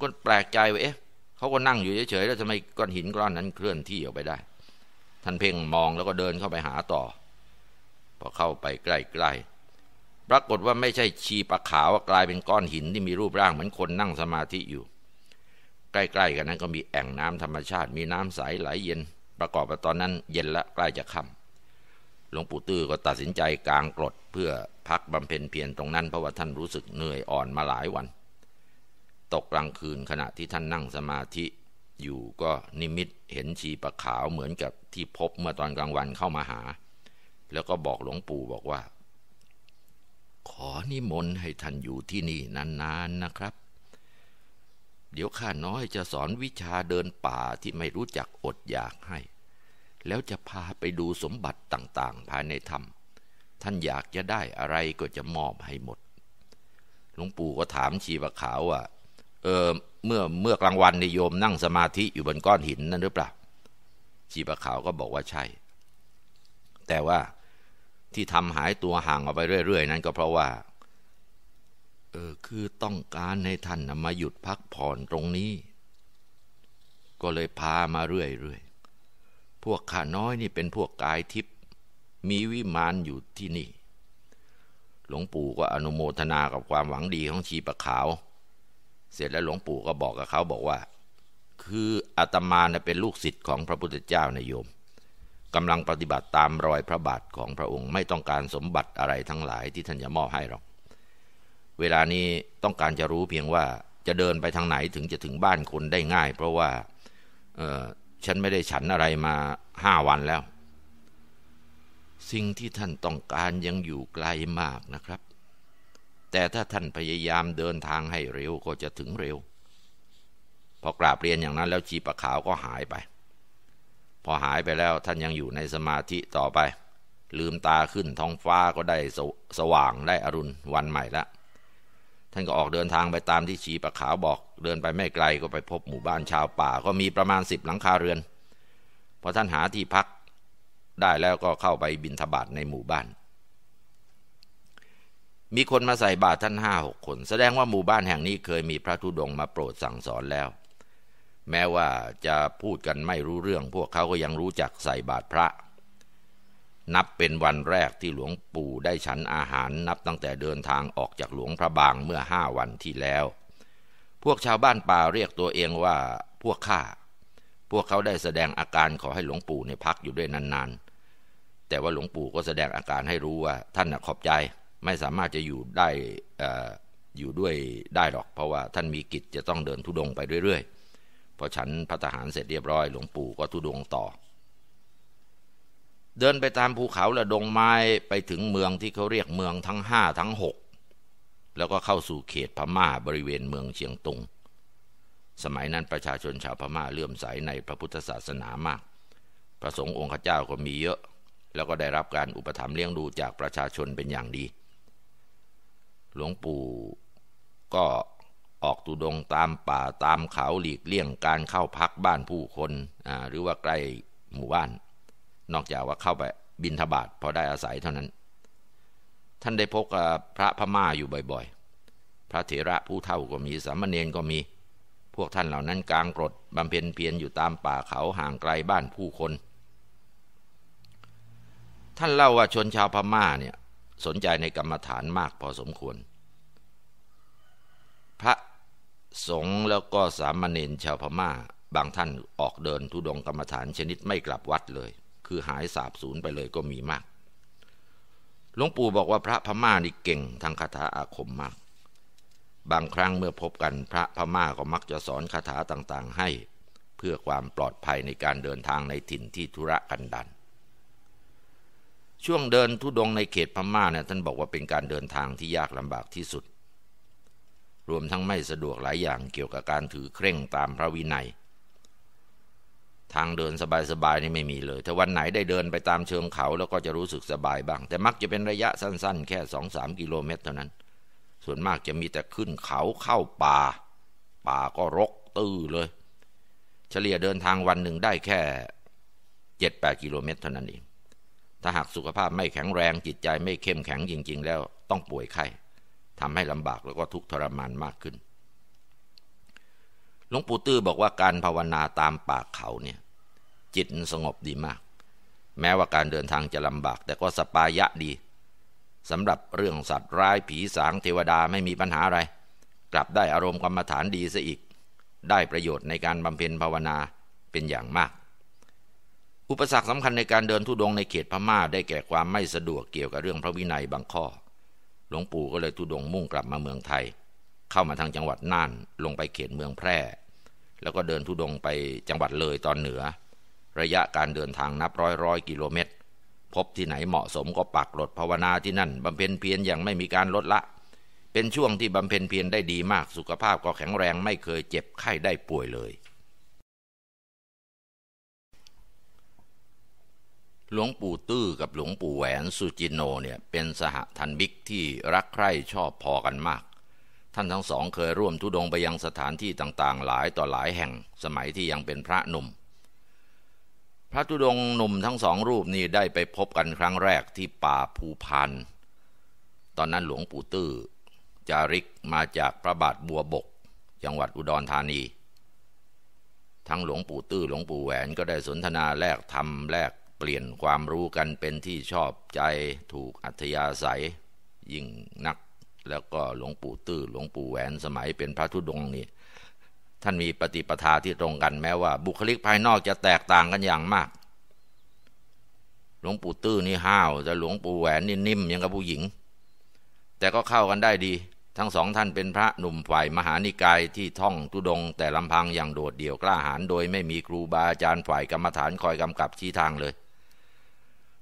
ก็แปลกใจว่าเอ๊ะเขาก็นั่งอยู่เฉยๆแล้วทำไมก้อนหินก้อนนั้นเคลื่อนที่ออกไปได้ ท่านเพ่งมองแล้วก็เดินเข้าไปหาต่อ พอเข้าไปใกล้ๆปรากฏว่าไม่ใช่ชีปะขาวกลายเป็นก้อนหินที่มีรูปร่างเหมือนคนนั่งสมาธิอยู่ ใกล้ๆกันนั้นก็มีแอ่งน้ำธรรมชาติ มีน้ำใสไหลเย็น ประกอบกับตอนนั้น เย็นละใกล้จะค่ำ หลวงปู่ตื้อก็ตัดสินใจกลางกรดเพื่อพักบำเพ็ญเพียรตรงนั้นเพราะว่าท่านรู้สึกเหนื่อยอ่อนมาหลายวัน ตกกลางคืนขณะที่ท่านนั่งสมาธิอยู่ก็นิมิตเห็นชีปะขาวเหมือนกับที่พบเมื่อตอนกลางวันเข้ามาหา แล้วก็บอกหลวงปู่บอกว่า ขอนิมนต์ให้ท่านอยู่ที่นี่นานๆนนะครับ เดี๋ยวข้าน้อยจะสอนวิชาเดินป่าที่ไม่รู้จักอดอยากให้ แล้วจะพาไปดูสมบัติต่างๆ ภายในถ้ำท่านอยากจะได้อะไรก็จะมอบให้หมด หลวงปู่ก็ถามชีปะขาวว่า เออเมื่อเมื่อกลางวันนิยมนั่งสมาธิอยู่บนก้อนหินนั่นหรือเปล่า ชีปะขาวก็บอกว่าใช่ แต่ว่าที่ทำหายตัวห่างออกไปเรื่อย ๆ นั้นก็เพราะว่า เออคือต้องการให้ท่านมาหยุดพักผ่อนตรงนี้ ก็เลยพามาเรื่อย ๆ พวกข้าน้อยนี่เป็นพวกกายทิพย์มีวิมานอยู่ที่นี่ หลวงปู่ก็อนุโมทนากับความหวังดีของชีปะขาว เสร็จแล้วหลวงปู่ก็บอกกับเขาบอกว่า คืออาตมาเเป็นลูกศิษย์ของพระพุทธเจ้านะโยมกำลังปฏิบัติตามรอยพระบาทของพระองค์ไม่ต้องการสมบัติอะไรทั้งหลายที่ท่านจะมอบให้หรอก เวลานี้ต้องการจะรู้เพียงว่าจะเดินไปทางไหนถึงจะถึงบ้านคนได้ง่าย เพราะว่า ฉันไม่ได้ฉันอะไรมาห้าวันแล้ว สิ่งที่ท่านต้องการยังอยู่ไกลมากนะครับ แต่ถ้าท่านพยายามเดินทางให้เร็วก็จะถึงเร็ว พอกราบเรียนอย่างนั้นแล้วชีปะขาวก็หายไป พอหายไปแล้วท่านยังอยู่ในสมาธิต่อไป ลืมตาขึ้นท้องฟ้าก็ได้สสว่างได้อรุณวันใหม่ละ ท่านก็ออกเดินทางไปตามที่ชีปะขาวบอก เดินไปไม่ไกลก็ไปพบหมู่บ้านชาวป่า ก็มีประมาณสิบหลังคาเรือน พอท่านหาที่พักได้แล้วก็เข้าไปบินทบาทในหมู่บ้าน มีคนมาใส่บาตรท่านห้าหกคน แสดงว่าหมู่บ้านแห่งนี้เคยมีพระธุดงค์มาโปรดสั่งสอนแล้ว แม้ว่าจะพูดกันไม่รู้เรื่อง พวกเขาก็ยังรู้จักใส่บาตรพระ นับเป็นวันแรกที่หลวงปู่ได้ฉันอาหารนับตั้งแต่เดินทางออกจากหลวงพระบางเมื่อห้าวันที่แล้ว พวกชาวบ้านป่าเรียกตัวเองว่าพวกข้า พวกเขาได้แสดงอาการขอให้หลวงปู่ในพักอยู่ด้วยนานๆ แต่ว่าหลวงปู่ก็แสดงอาการให้รู้ว่า ท่านขอบใจไม่สามารถจะอยู่ได้อยู่ด้วยได้หรอก เพราะว่าท่านมีกิจจะต้องเดินทุดงไปเรื่อยๆ พอฉันพัฒหารเสร็จเรียบร้อยหลวงปู่ก็ทุดงต่อ เดินไปตามภูเขาและดงไม้ไปถึงเมืองที่เขาเรียกเมืองทั้งห้าทั้งหกแล้วก็เข้าสู่เขตพม่าบริเวณเมืองเชียงตุง สมัยนั้นประชาชนชาวพม่าเลื่อมใสในพระพุทธศาสนามาก พระสงฆ์องค์ข้าเจ้าก็มีเยอะ แล้วก็ได้รับการอุปถัมภ์เลี้ยงดูจากประชาชนเป็นอย่างดี หลวงปู่ก็ออกตุดงตามป่าตามเขาหลีกเลี่ยงการเข้าพักบ้านผู้คนหรือว่าใกล้หมู่บ้าน นอกจากว่าเข้าไปบินทบาทพอได้อาศัยเท่านั้น ท่านได้พบกับพระพม่าอยู่บ่อยๆ พระเถระผู้เฒ่าก็มีสามเณรก็มี พวกท่านเหล่านั้นกลางกรดบำเพ็ญเพียรอยู่ตามป่าเขาห่างไกลบ้านผู้คน ท่านเล่าว่าชนชาวพม่าเนี่ยสนใจในกรรมฐานมากพอสมควร พระสงฆ์แล้วก็สามเณรชาวพม่า บางท่านออกเดินทุดงกรรมฐานชนิดไม่กลับวัดเลย คือหายสาบสูญไปเลยก็มีมาก หลวงปู่บอกว่าพระพม่านี่เก่งทางคาถาอาคมมาก บางครั้งเมื่อพบกันพระพม่าก็มักจะสอนคาถาต่างๆให้ เพื่อความปลอดภัยในการเดินทางในถิ่นที่ธุระกันดารช่วงเดินทุดงในเขตพม่าเนี่ยท่านบอกว่าเป็นการเดินทางที่ยากลำบากที่สุด รวมทั้งไม่สะดวกหลายอย่างเกี่ยวกับการถือเคร่งตามพระวินัย ทางเดินสบายๆนี่ไม่มีเลย ถ้าวันไหนได้เดินไปตามเชิงเขาแล้วก็จะรู้สึกสบายบ้าง แต่มักจะเป็นระยะสั้นๆ แค่สองสามกิโลเมตรเท่านั้น ส่วนมากจะมีแต่ขึ้นเขาเข้าป่า ป่าก็รกตื้อเลย เฉลี่ยเดินทางวันหนึ่งได้แค่เจ็ดแปดกิโลเมตรเท่านั้นเอง ถ้าหากสุขภาพไม่แข็งแรงจิตใจไม่เข้มแข็งจริง ๆ แล้วต้องป่วยไข้ทำให้ลำบากแล้วก็ทุกข์ทรมานมากขึ้นหลวงปู่ตื้อบอกว่าการภาวนาตามป่าเขาเนี่ย จิตสงบดีมาก แม้ว่าการเดินทางจะลำบาก แต่ก็สปายะดีสำหรับเรื่องสัตว์ร้ายผีสางเทวดาไม่มีปัญหาอะไร กลับได้อารมณ์กรรมฐานดีซะอีก ได้ประโยชน์ในการบำเพ็ญภาวนาเป็นอย่างมาก อุปสรรคสำคัญในการเดินทุดงในเขตพม่าได้แก่ความไม่สะดวกเกี่ยวกับเรื่องพระวินัยบางข้อ หลวงปู่ก็เลยทุดงมุ่งกลับมาเมืองไทย เข้ามาทางจังหวัดน่านลงไปเขตเมืองแพร่ แล้วก็เดินทุดงไปจังหวัดเลยตอนเหนือ ระยะการเดินทางนับร้อยร้อยกิโลเมตร พบที่ไหนเหมาะสมก็ปักหลดภาวนาที่นั่นบำเพ็ญเพียรอย่างไม่มีการลดละ เป็นช่วงที่บำเพ็ญเพียรได้ดีมากสุขภาพก็แข็งแรงไม่เคยเจ็บไข้ได้ป่วยเลย หลวงปู่ตื้อกับหลวงปู่แหวนสุจินโนเนี่ยเป็นสหทันบิกที่รักใคร่ชอบพอกันมากท่านทั้งสองเคยร่วมทุดงไปยังสถานที่ต่างๆ หลายต่อหลายแห่ง สมัยที่ยังเป็นพระหนุ่ม พระธุดงหนุ่มทั้งสองรูปนี้ได้ไปพบกันครั้งแรกที่ป่าภูพานตอนนั้นหลวงปู่ตื้อจาริกมาจากพระบาทบัวบก จังหวัดอุดรธานี ทั้งหลวงปู่ตื้อหลวงปู่แหวนก็ได้สนทนาแลกธรรมแลกเปลี่ยนความรู้กันเป็นที่ชอบใจถูกอัธยาศัยยิ่งนัก แล้วก็หลวงปู่ตื้อหลวงปู่แหวนสมัยเป็นพระธุดงนี่ ท่านมีปฏิปทาที่ตรงกันแม้ว่า บุคลิกภายนอกจะแตกต่างกันอย่างมาก หลวงปู่ตื้อนี่ห้าวแต่หลวงปู่แหวนนี่นิ่มยังกับผู้หญิง แต่ก็เข้ากันได้ดี ทั้งสองท่านเป็นพระหนุ่มฝ่ายมหานิกายที่ท่องทุดง แต่ลำพังอย่างโดดเดี่ยวกล้าหาญโดยไม่มีครูบาอาจารย์ฝ่ายกรรมฐานคอยกำกับชี้ทางเลย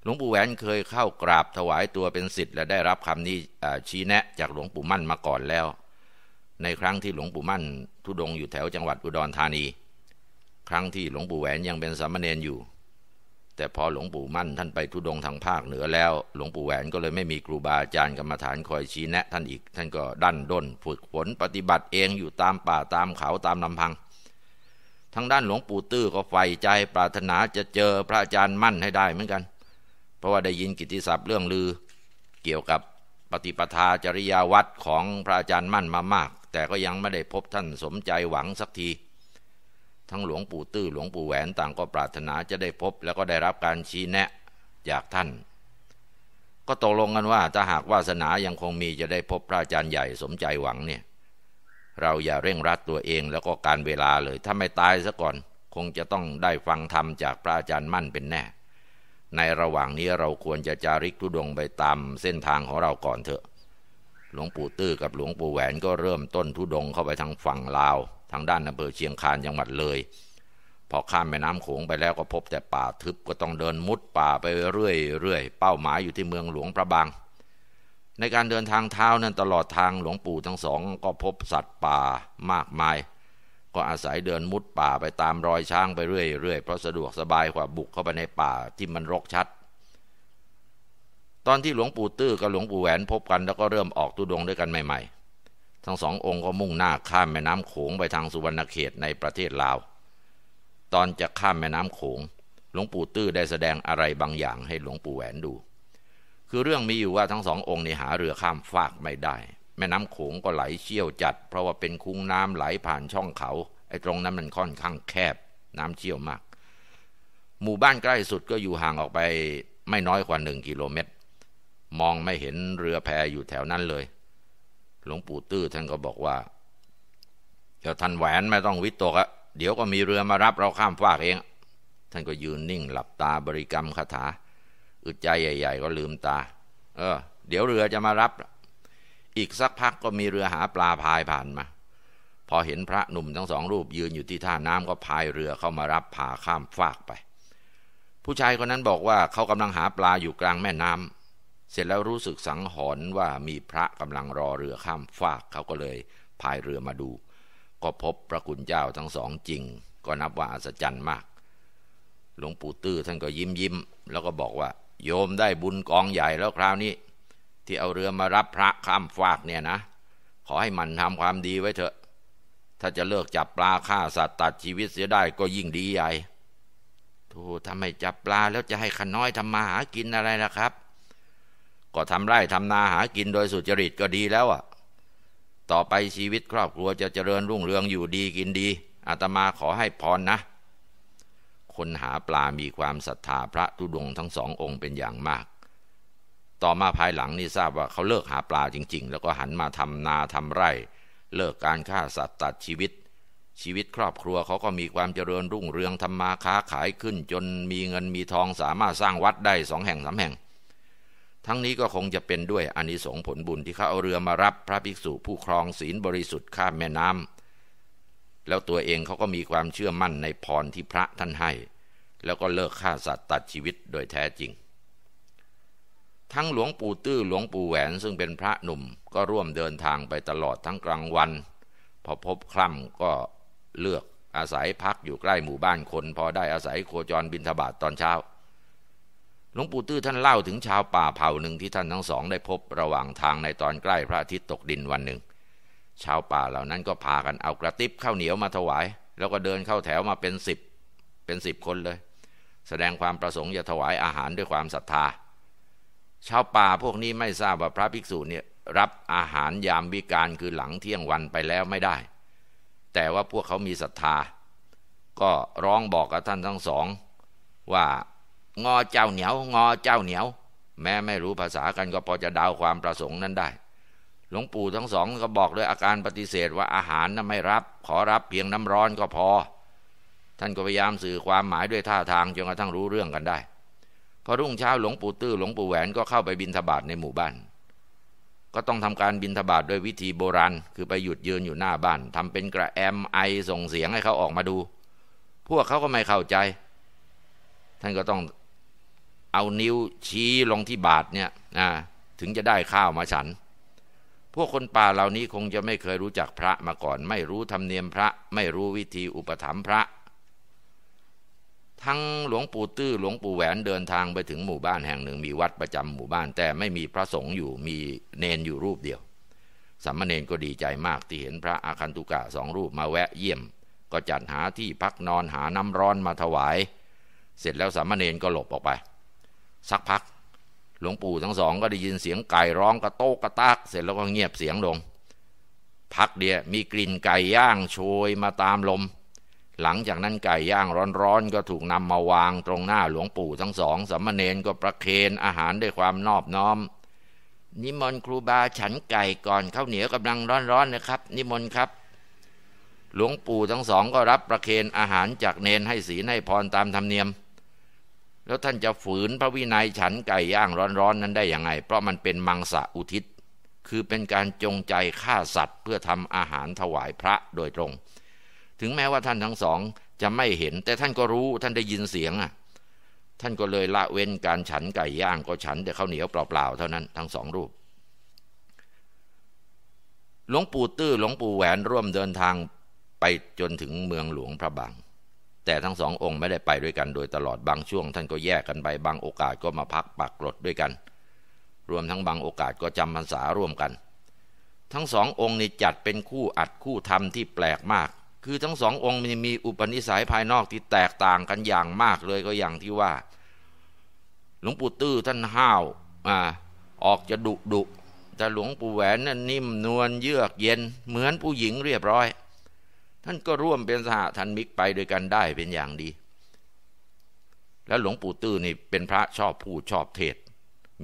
หลวงปู่แหวนเคยเข้ากราบถวายตัวเป็นสิทธิ์และได้รับคำนี้ชี้แนะจากหลวงปู่มั่นมาก่อนแล้ว ในครั้งที่หลวงปู่มั่น ทุดงอยู่แถวจังหวัดอุดรธานี ครั้งที่หลวงปู่แหวนยังเป็นสามเณรอยู่ แต่พอหลวงปู่มั่นท่านไปทุดงทางภาคเหนือแล้ว หลวงปู่แหวนก็เลยไม่มีครูบาอาจารย์กรรมฐานคอยชี้แนะ ท่านอีก ท่านก็ดันด้นฝึกฝนปฏิบัติเองอยู่ตามป่าตามเขาตามลำพัง ทางด้านหลวงปู่ตื้อก็ใฝ่ใจปรารถนาจะเจอพระอาจารย์มั่นให้ได้เหมือนกัน เพราะว่าได้ยินกิตติศัพท์เรื่องลือเกี่ยวกับปฏิปทาจริยาวัดของพระอาจารย์มั่นมามาก แต่ก็ยังไม่ได้พบท่านสมใจหวังสักที ทั้งหลวงปู่ตื้อหลวงปู่แหวนต่างก็ปรารถนาจะได้พบ แล้วก็ได้รับการชี้แนะจากท่าน ก็ตกลงกันว่าถ้าหากวาสนายังคงมีจะได้พบพระอาจารย์ใหญ่สมใจหวังเนี่ยเราอย่าเร่งรัดตัวเองแล้วก็การเวลาเลย ถ้าไม่ตายซะก่อน คงจะต้องได้ฟังธรรมจากพระอาจารย์มั่นเป็นแน่ ในระหว่างนี้เราควรจะจาริกทุดงไปตามเส้นทางของเราก่อนเถอะ หลวงปู่ตื้อกับหลวงปู่แหวนก็เริ่มต้นทุดงเข้าไปทางฝั่งลาว ทางด้านอำเภอเชียงคานจังหวัดเลย พอข้ามแม่น้ำโขงไปแล้วก็พบแต่ป่าทึบก็ต้องเดินมุดป่าไปเรื่อยๆเป้าหมายอยู่ที่เมืองหลวงพระบาง ในการเดินทางเท้านั้นตลอดทางหลวงปู่ทั้งสองก็พบสัตว์ป่ามากมาย ก็อาศัยเดินมุดป่าไปตามรอยช้างไปเรื่อยๆเพราะสะดวกสบายกว่าบุกเข้าไปในป่าที่มันรกชัด ตอนที่หลวงปู่ตื้อกับหลวงปู่แหวนพบกันแล้วก็เริ่มออกตุดงด้วยกันใหม่ๆ ทั้งสององค์ก็มุ่งหน้าข้ามแม่น้ำโขงไปทางสุวรรณเขตในประเทศลาว ตอนจะข้ามแม่น้ำโขง หลวงปู่ตื้อได้แสดงอะไรบางอย่างให้หลวงปู่แหวนดู คือเรื่องมีอยู่ว่าทั้งสององค์นี่หาเรือข้ามฟากไม่ได้ แม่น้ำโขงก็ไหลเชี่ยวจัด เพราะว่าเป็นคุ้งน้ำไหลผ่านช่องเขา ไอ้ตรงนั้นมันค่อนข้างแคบ น้ำเชี่ยวมาก หมู่บ้านใกล้สุดก็อยู่ห่างออกไปไม่น้อยกว่าหนึ่งกิโลเมตร มองไม่เห็นเรือแพอยู่แถวนั้นเลย หลวงปู่ตื้อท่านก็บอกว่าเจ้าท่านแหวนไม่ต้องวิตกอะเดี๋ยวก็มีเรือมารับเราข้ามฟากเอง ท่านก็ยืนนิ่งหลับตาบริกรรมคาถา อึดใจใหญ่ ๆ ก็ลืมตา เออ เดี๋ยวเรือจะมารับ อีกสักพักก็มีเรือหาปลาพายผ่านมา พอเห็นพระหนุ่มทั้งสองรูปยืนอยู่ที่ท่าน้ำก็พายเรือเข้ามารับพาข้ามฟากไป ผู้ชายคนนั้นบอกว่าเขากำลังหาปลาอยู่กลางแม่น้ำ เสร็จแล้วรู้สึกสังหรณ์ว่ามีพระกำลังรอเรือข้ามฟากเขาก็เลยพายเรือมาดู ก็พบพระคุณเจ้าทั้งสองจริง ก็นับว่าอัศจรรย์มาก หลวงปู่ตื้อท่านก็ยิ้มยิ้มแล้วก็บอกว่า โยมได้บุญกองใหญ่แล้วคราวนี้ ที่เอาเรือมารับพระข้ามฟากเนี่ยนะ ขอให้มันทำความดีไว้เถอะ ถ้าจะเลิกจับปลาฆ่าสัตว์ตัดชีวิตเสียได้ก็ยิ่งดีใหญ่ทูถ้าไม่จับปลาแล้วจะให้ขน้อยทำมาหากินอะไรล่ะครับ ก็ทำไร่ทำนาหากินโดยสุจริตก็ดีแล้วอะ ต่อไปชีวิตครอบครัวจะเจริญรุ่งเรืองอยู่ดีกินดีอาตมาขอให้พรนะ คนหาปลามีความศรัทธาพระทุดงทั้งสององค์เป็นอย่างมาก ต่อมาภายหลังนี่ทราบว่าเขาเลิกหาปลาจริง ๆ แล้วก็หันมาทำนาทำไร่ เลิกการฆ่าสัตว์ตัดชีวิต ชีวิตครอบครัวเขาก็มีความเจริญรุ่งเรืองทำมาค้าขายขึ้น จนมีเงินมีทองสามารถสร้างวัดได้สองแห่งสาแห่ง ทั้งนี้ก็คงจะเป็นด้วยอานิสงส์ผลบุญที่เขาเอาเรือมารับพระภิกษุผู้ครองศีลบริสุทธิ์ข้ามแม่น้ำแล้วตัวเองเขาก็มีความเชื่อมั่นในพรที่พระท่านให้ แล้วก็เลิกฆ่าสัตว์ตัดชีวิตโดยแท้จริง ทั้งหลวงปู่ตื้อหลวงปู่แหวนซึ่งเป็นพระหนุ่มก็ร่วมเดินทางไปตลอดทั้งกลางวัน พอพบคล่ำก็เลือกอาศัยพักอยู่ใกล้หมู่บ้านคน พอได้อาศัยโคจรบินทบาทตอนเช้า หลวงปู่ตื้อท่านเล่าถึงชาวป่าเผ่าหนึ่งที่ท่านทั้งสองได้พบระหว่างทางในตอนใกล้พระอาทิตย์ตกดินวันหนึ่ง ชาวป่าเหล่านั้นก็พากันเอากระติบข้าวเหนียวมาถวาย แล้วก็เดินเข้าแถวมาเป็นสิบเป็นสิบคนเลย แสดงความประสงค์จะถวายอาหารด้วยความศรัทธา ชาวป่าพวกนี้ไม่ทราบว่าพระภิกษุเนี่ยรับอาหารยามวิการคือหลังเที่ยงวันไปแล้วไม่ได้ แต่ว่าพวกเขามีศรัทธา ก็ร้องบอกกับท่านทั้งสองว่า งอเจ้าเหนียว งอเจ้าเหนียว แม้ไม่รู้ภาษากันก็พอจะดาวความประสงค์นั้นได้ หลวงปู่ทั้งสองก็บอกด้วยอาการปฏิเสธว่าอาหารนั้นไม่รับ ขอรับเพียงน้ำร้อนก็พอ ท่านก็พยายามสื่อความหมายด้วยท่าทางจนกระทั่งรู้เรื่องกันได้ พอรุ่งเช้าหลวงปู่ตื้อหลวงปู่แหวนก็เข้าไปบินทบาทในหมู่บ้านก็ต้องทำการบินทบาทโดยวิธีโบราณ คือไปหยุดยืนอยู่หน้าบ้านทำเป็นกระแอมไอส่งเสียงให้เขาออกมาดู พวกเขาก็ไม่เข้าใจ ท่านก็ต้อง เอานิ้วชี้ลงที่บาทเนี่ยนะถึงจะได้ข้าวมาฉัน พวกคนป่าเหล่านี้คงจะไม่เคยรู้จักพระมาก่อน ไม่รู้ธรรมเนียมพระ ไม่รู้วิธีอุปถัมภ์พระ ทั้งหลวงปู่ตื้อหลวงปู่แหวนเดินทางไปถึงหมู่บ้านแห่งหนึ่ง มีวัดประจำหมู่บ้าน แต่ไม่มีพระสงฆ์อยู่มีเนนอยู่รูปเดียวสัมเนนก็ดีใจมากที่เห็นพระอาคันตุกะสองรูปมาแวะเยี่ยม ก็จัดหาที่พักนอนหาน้ำร้อนมาถวาย เสร็จแล้วสัมเนนก็หลบออกไป สักพัก หลวงปู่ทั้งสองก็ได้ยินเสียงไก่ร้องกระโตกกระตาก เสร็จแล้วก็เงียบเสียงลง พักเดียวมีกลิ่นไก่ย่างโชยมาตามลม หลังจากนั้นไก่ย่างร้อนๆก็ถูกนำมาวางตรงหน้าหลวงปู่ทั้งสองสมณเณรก็ประเคนอาหารด้วยความนอบน้อม นิมนต์ครูบาฉันไก่ก่อนข้าวเหนียวกำลังร้อนๆนะครับ นิมนต์ครับหลวงปู่ทั้งสองก็รับประเคนอาหารจากเนนให้ศีลให้พรตามธรรมเนียม แล้วท่านจะฝืนพระวินัยฉันไก่ย่างร้อนๆนั้นได้ยังไง เพราะมันเป็นมังสะอุทิศ คือเป็นการจงใจฆ่าสัตว์ เพื่อทำอาหารถวายพระโดยตรง ถึงแม้ว่าท่านทั้งสองจะไม่เห็น แต่ท่านก็รู้ท่านได้ยินเสียงอะ ท่านก็เลยละเว้นการฉันไก่ย่างก็ฉันแต่ข้าวเหนียวเปล่าๆเท่านั้นทั้งสองรูปหลวงปู่ตื้อหลวงปู่แหวนร่วมเดินทางไปจนถึงเมืองหลวงพระบาง แต่ทั้งสององค์ไม่ได้ไปด้วยกันโดยตลอดบางช่วง ท่านก็แยกกันไปบางโอกาสก็มาพักปักกรดด้วยกัน รวมทั้งบางโอกาสก็จำพรรษาร่วมกัน ทั้งสององค์นี้จัดเป็นคู่อัดคู่ทำที่แปลกมาก คือทั้งสององค์มีอุปนิสัยภายนอกที่แตกต่างกันอย่างมากเลยก็อย่างที่ว่า หลวงปู่ตื้อท่านห้าวอ่าออกจะดุดุแต่หลวงปู่แหวนนั้นนิ่มนวลเยือกเย็น เหมือนผู้หญิงเรียบร้อย ท่านก็ร่วมเป็นสหทันมิกไปด้วยกันได้เป็นอย่างดี แล้วหลวงปู่ตื้อนี่เป็นพระชอบพูดชอบเทศ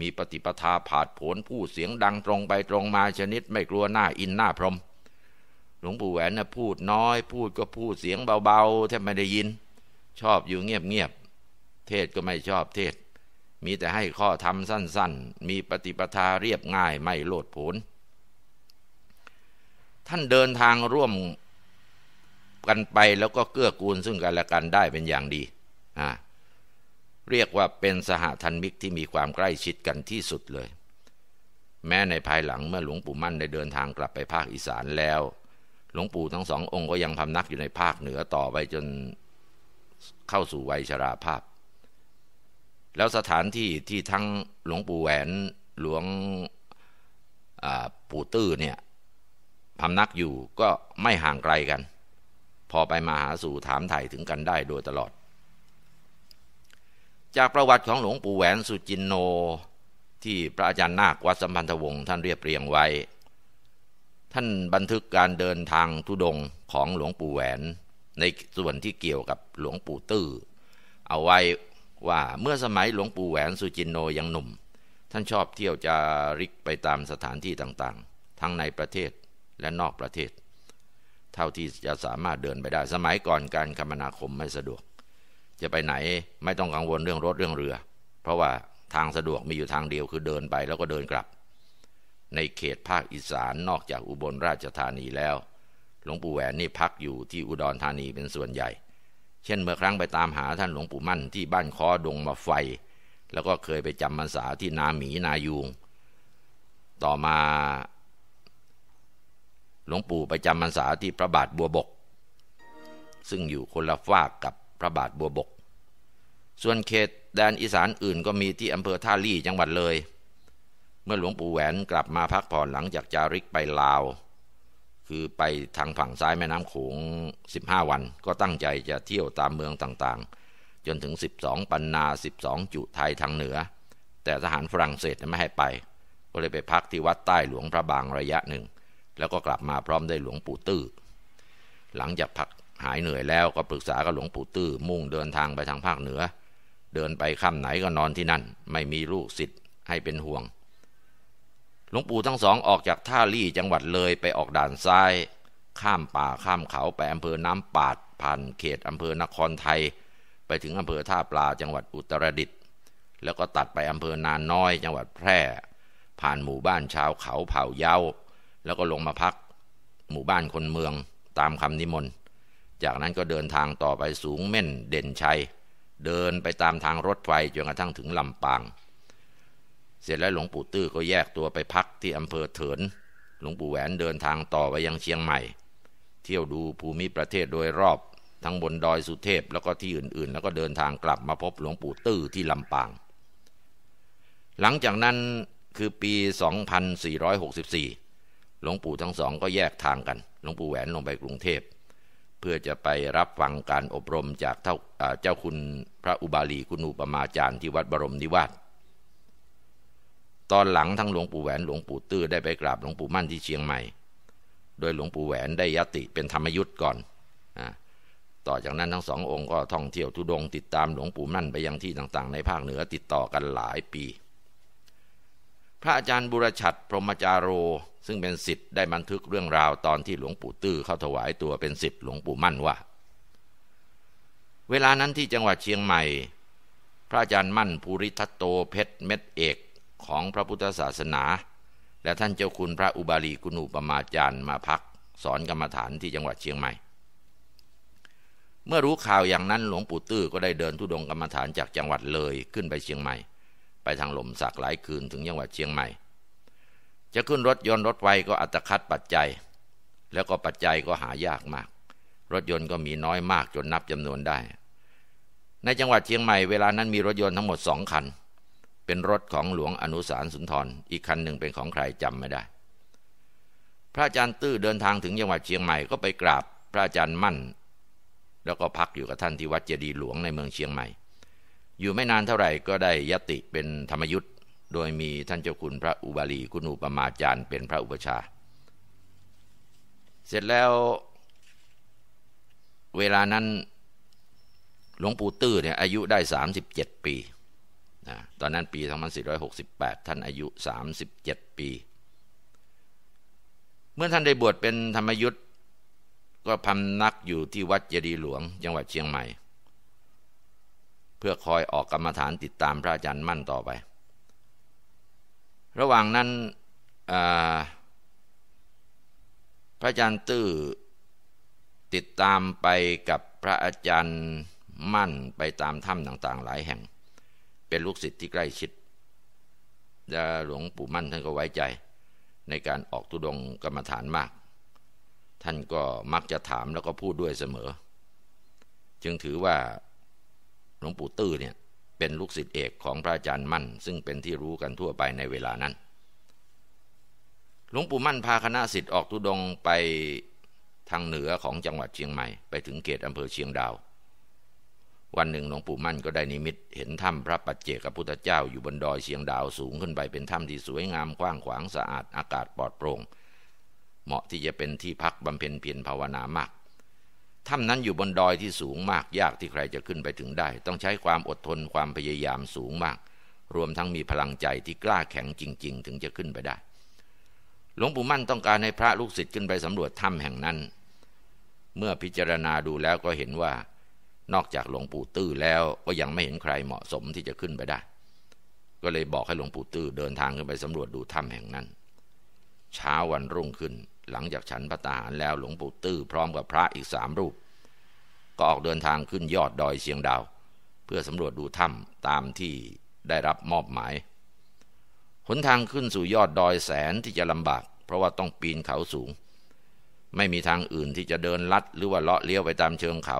มีปฏิปทาผาดผลพูดเสียงดังตรงไปตรงมาชนิดไม่กลัวหน้าอินหน้าพรม หลวงปู่แหวนนะพูดน้อย พูดก็พูดเสียงเบาๆแทบไม่ได้ยิน ชอบอยู่เงียบๆเทศก็ไม่ชอบเทศ มีแต่ให้ข้อธรรมสั้น ๆ มีปฏิปทาเรียบง่ายไม่โลดโผนท่านเดินทางร่วม กันไปแล้วก็เกื้อกูลซึ่งกันและกันได้เป็นอย่างดีอ่าเรียกว่าเป็นสหธรรมิกที่มีความใกล้ชิดกันที่สุดเลย แม้ในภายหลังเมื่อหลวงปู่มั่นได้เดินทางกลับไปภาคอีสานแล้ว หลวงปู่ทั้งสององค์ก็ยังพำนักอยู่ในภาคเหนือต่อไปจนเข้าสู่วัยชราภาพ แล้วสถานที่ที่ทั้งหลวงปู่แหวนหลวงปู่ตื้อเนี่ยพำนักอยู่ก็ไม่ห่างไกลกัน พอไปมาหาสู่ถามไถ่ถึงกันได้โดยตลอด จากประวัติของหลวงปู่แหวนสุจินโน ที่พระอาจารย์นาควัดสัมพันธวงศ์ท่านเรียบเรียงไว้ ท่านบันทึกการเดินทางทุดงของหลวงปู่แหวน ในส่วนที่เกี่ยวกับหลวงปู่ตื้อเอาไว้ว่าเมื่อสมัยหลวงปู่แหวนสุจินโนยังหนุ่ม ท่านชอบเที่ยวจาริกไปตามสถานที่ต่างๆ ทั้งในประเทศและนอกประเทศ เท่าที่จะสามารถเดินไปได้ สมัยก่อนการคมนาคมไม่สะดวก จะไปไหนไม่ต้องกังวลเรื่องรถเรื่องเรือ เพราะว่าทางสะดวกมีอยู่ทางเดียวคือเดินไปแล้วก็เดินกลับ ในเขตภาคอีสานนอกจากอุบลราชธานีแล้ว หลวงปู่แหวนนี่พักอยู่ที่อุดรธานีเป็นส่วนใหญ่ เช่นเมื่อครั้งไปตามหาท่านหลวงปู่มั่นที่บ้านคอดงมาไฟ แล้วก็เคยไปจำพรรษาที่นาหมีนายูงต่อมา หลวงปู่ไปจำพรรษาที่พระบาทบัวบก ซึ่งอยู่คนละฝากกับพระบาทบัวบก ส่วนเขตแดนอีสานอื่นก็มีที่อำเภอท่าลี่จังหวัดเลย เมื่อหลวงปู่แหวนกลับมาพักผ่อนหลังจากจาริกไปลาว คือไปทางฝั่งซ้ายแม่น้ำโขง 15 วัน ก็ตั้งใจจะเที่ยวตามเมืองต่างๆ จนถึง 12 ปันนา 12 จุไทยทางเหนือ แต่ทหารฝรั่งเศสไม่ให้ไป ก็เลยไปพักที่วัดใต้หลวงพระบางระยะหนึ่ง แล้วก็กลับมาพร้อมได้หลวงปู่ตื้อหลังจากพักหายเหนื่อยแล้วก็ปรึกษากับหลวงปู่ตื้อมุ่งเดินทางไปทางภาคเหนือ เดินไปค่ำไหนก็นอนที่นั่น ไม่มีลูกศิษย์ให้เป็นห่วงหลวงปู่ทั้งสองออกจากท่าลี่จังหวัดเลยไปออกด่านซ้าย ข้ามป่าข้ามเขาไปอำเภอน้ำปาดผ่านเขตอำเภอนครไทย ไปถึงอำเภอท่าปลาจังหวัดอุตรดิตถ์แล้วก็ตัดไปอำเภอนานน้อย จังหวัดแพร่ ผ่านหมู่บ้านชาวเขาเผ่าเย้า แล้วก็ลงมาพัก หมู่บ้านคนเมืองตามคำนิมนต์ จากนั้นก็เดินทางต่อไปสูงเม่นเด่นชัย เดินไปตามทางรถไฟจนกระทั่งถึงลำปาง เสร็จแล้วหลวงปู่ตื้อก็แยกตัวไปพักที่อำเภอเถิน หลวงปู่แหวนเดินทางต่อไปยังเชียงใหม่ เที่ยวดูภูมิประเทศโดยรอบทั้งบนดอยสุเทพแล้วก็ที่อื่นๆ แล้วก็เดินทางกลับมาพบหลวงปู่ตื้อที่ลำปาง หลังจากนั้นคือปี 2464 หลวงปู่ทั้งสองก็แยกทางกันหลวงปู่แหวนลงไปกรุงเทพ เพื่อจะไปรับฟังการอบรมจากเจ้าคุณพระอุบาลีคุณูปมาจารย์ที่วัดบรมนิวาสตอนหลังทั้งหลวงปู่แหวนหลวงปู่ตื้อได้ไปกราบหลวงปู่มั่นที่เชียงใหม่ โดยหลวงปู่แหวนได้ยติเป็นธรรมยุทธ์ก่อนต่อจากนั้นทั้งสององค์ก็ท่องเที่ยวทุดงติดตามหลวงปู่มั่นไปยังที่ต่างๆ ในภาคเหนือติดต่อกันหลายปี ระอาจารย์บุรชัดพรหมจารโร ซึ่งเป็นสิทธิ์ได้บันทึกเรื่องราวตอนที่หลวงปู่ตื้อเข้าถวายตัวเป็นสิทธิ์หลวงปู่มั่นว่า เวลานั้นที่จังหวัดเชียงใหม่ พระอาจารย์มั่นภูริทัตโตเพชรเม็ดเอกของพระพุทธศาสนา และท่านเจ้าคุณพระอุบาลีกุณูปมาจารย์มาพัก สอนกรรมฐานที่จังหวัดเชียงใหม่ เมื่อรู้ข่าวอย่างนั้นหลวงปู่ตื้อก็ได้เดินทุดงกรรมฐานจากจังหวัดเลยขึ้นไปเชียงใหม่ ไปทางลมสักหลายคืนถึงจังหวัดเชียงใหม่ จะขึ้นรถยนต์รถไฟก็อัตคัดปัจจัย แล้วก็ปัจจัยก็หายากมาก รถยนต์ก็มีน้อยมากจนนับจำนวนได้ ในจังหวัดเชียงใหม่เวลานั้นมีรถยนต์ทั้งหมดสองคัน เป็นรถของหลวงอนุสารสุนทร อีกคันหนึ่งเป็นของใครจำไม่ได้ พระอาจารย์ตื้อเดินทางถึงจังหวัดเชียงใหม่ก็ไปกราบพระอาจารย์มั่น แล้วก็พักอยู่กับท่านที่วัดเจดีหลวงในเมืองเชียงใหม่ อยู่ไม่นานเท่าไหร่ก็ได้ยติเป็นธรรมยุทธโดยมีท่านเจ้าคุณพระอุบาลีคุณูปมาจารย์เป็นพระอุปชา เสร็จแล้วเวลานั้นหลวงปู่ตื้อเนี่ยอายุได้ 37 ปีนะตอนนั้นปี 2468 ท่านอายุ 37 ปี เมื่อท่านได้บวชเป็นธรรมยุทธ์ก็พำนักอยู่ที่วัดเจดีหลวง จังหวัดเชียงใหม่ เพื่อคอยออกกรรมฐานติดตามพระอาจารย์มั่นต่อไป ระหว่างนั้นพระอาจารย์ตื้อติดตามไปกับพระอาจารย์มั่นไปตามถ้ำต่างๆ หลายแห่ง เป็นลูกศิษย์ที่ใกล้ชิดและหลวงปู่มั่นท่านก็ไว้ใจ ในการออกตุดงกรรมฐานมาก ท่านก็มักจะถามแล้วก็พูดด้วยเสมอ จึงถือว่า ลวงปู่ตื้อเนี่ยเป็นลูกศิษย์เอกของพระอาจารย์มั่น ซึ่งเป็นที่รู้กันทั่วไปในเวลานั้น หลวงปู่มั่นพาคณะสิทธิ์ออกตุดงไปทางเหนือของจังหวัดเชียงใหม่ ไปถึงเขตอำเภอเชียงดาว วันหนึ่งหลวงปู่มั่นก็ได้นิมิต เห็นถ้ำพระปัจเจกพุทธเจ้าอยู่บนดอยเชียงดาวสูงขึ้นไปเป็นถ้ำที่สวยงามกว้างขวางสะอาดอากาศปลอดโปร่ง เหมาะที่จะเป็นที่พักบำเพ็ญเพียรภาวนามาก ถ้ำนั้นอยู่บนดอยที่สูงมากยากที่ใครจะขึ้นไปถึงได้ ต้องใช้ความอดทนความพยายามสูงมาก รวมทั้งมีพลังใจที่กล้าแข็งจริง ๆ ถึงจะขึ้นไปได้ หลวงปู่มั่นต้องการให้พระลูกศิษย์ขึ้นไปสำรวจถ้ำแห่งนั้น เมื่อพิจารณาดูแล้วก็เห็นว่า นอกจากหลวงปู่ตื้อแล้วก็ยังไม่เห็นใครเหมาะสมที่จะขึ้นไปได้ ก็เลยบอกให้หลวงปู่ตื้อเดินทางขึ้นไปสำรวจดูถ้ำแห่งนั้น เช้าวันรุ่งขึ้น หลังจากฉันพระตาหารแล้วหลวงปู่ตื้อพร้อมกับพระอีกสามรูป ก็ออกเดินทางขึ้นยอดดอยเชียงดาว เพื่อสำรวจดูถ้ำตามที่ได้รับมอบหมายหนทางขึ้นสู่ยอดดอยแสนที่จะลำบาก เพราะว่าต้องปีนเขาสูง ไม่มีทางอื่นที่จะเดินลัดหรือว่าเลาะเลี้ยวไปตามเชิงเขา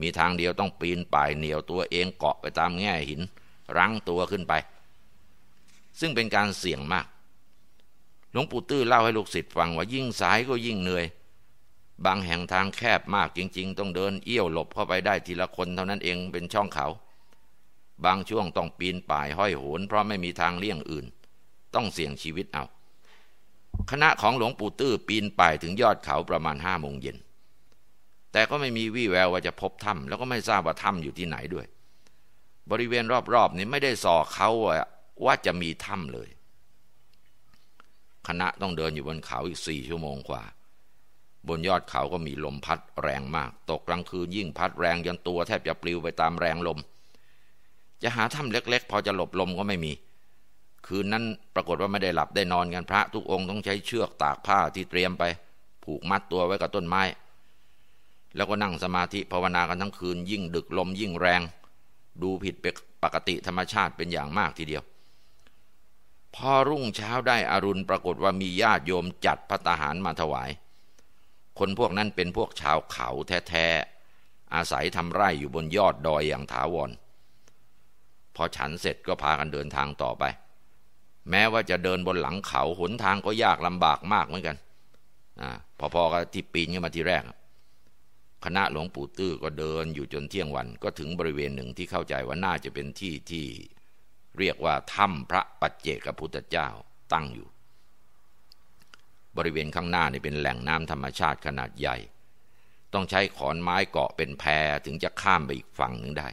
มีทางเดียวต้องปีนป่ายเหนียวตัวเองเกาะไปตามแง่หิน รั้งตัวขึ้นไป ซึ่งเป็นการเสี่ยงมาก หลวงปู่ตื้อเล่าให้ลูกศิษย์ฟังว่ายิ่งสายก็ยิ่งเหนื่อย บางแห่งทางแคบมากจริง ๆ ต้องเดินเอี้ยวหลบเข้าไปได้ทีละคนเท่านั้นเองเป็นช่องเขา บางช่วงต้องปีนป่ายห้อยโหน เพราะไม่มีทางเลี่ยงอื่น ต้องเสี่ยงชีวิตเอา คณะของหลวงปู่ตื้อปีนป่ายถึงยอดเขาประมาณห้าโมงเย็นแต่ก็ไม่มีวี่แววว่าจะพบถ้ำแล้วก็ไม่ทราบว่าถ้ำอยู่ที่ไหนด้วย บริเวณรอบๆนี้ไม่ได้สอเขาว่าจะมีถ้ำเลย คณะต้องเดินอยู่บนเขาอีกสี่ชั่วโมงกว่า บนยอดเขาก็มีลมพัดแรงมาก ตกกลางคืนยิ่งพัดแรงจนตัวแทบจะปลิวไปตามแรงลม จะหาถ้ำเล็ก ๆ พอจะหลบลมก็ไม่มี คืนนั้นปรากฏว่าไม่ได้หลับได้นอนกันพระทุกองค์ต้องใช้เชือกตากผ้าที่เตรียมไป ผูกมัดตัวไว้กับต้นไม้ แล้วก็นั่งสมาธิภาวนากันทั้งคืนยิ่งดึกลมยิ่งแรง ดูผิดปกติธรรมชาติเป็นอย่างมากทีเดียว พอรุ่งเช้าได้อารุณปรากฏว่ามีญาติโยมจัดพระตาหารมาถวาย คนพวกนั้นเป็นพวกชาวเขาแท้ๆ อาศัยทำไร่อยู่บนยอดดอยอย่างถาวร พอฉันเสร็จก็พากันเดินทางต่อไป แม้ว่าจะเดินบนหลังเขาหนทางก็ยากลำบากมากเหมือนกันอพอๆกับที่ปีนขึ้นมาทีแรก คณะหลวงปู่ตื้อก็เดินอยู่จนเที่ยงวัน ก็ถึงบริเวณหนึ่งที่เข้าใจว่าน่าจะเป็นที่ที่ เรียกว่าถ้ำพระปัจเจกพุทธเจ้าตั้งอยู่ บริเวณข้างหน้านี่เป็นแหล่งน้ำธรรมชาติขนาดใหญ่ ต้องใช้ขอนไม้เกาะเป็นแพถึงจะข้ามไปอีกฝั่งหนึ่งได้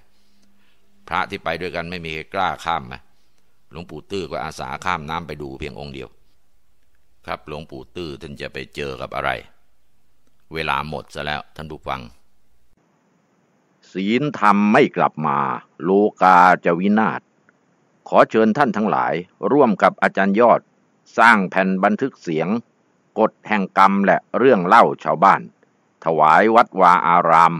พระที่ไปด้วยกันไม่มีใครกล้าข้ามไหมหลวงปู่ตื้อก็อาสาข้ามน้ำไปดูเพียงองค์เดียว ครับหลวงปู่ตื้อท่านจะไปเจอกับอะไร เวลาหมดซะแล้วท่านผู้ฟังศีลธรรมไม่กลับมา โลกาจะวินาศ ขอเชิญท่านทั้งหลาย ร่วมกับอาจารย์ยอด สร้างแผ่นบันทึกเสียง กฎแห่งกรรมและเรื่องเล่าชาวบ้าน ถวายวัดวาอาราม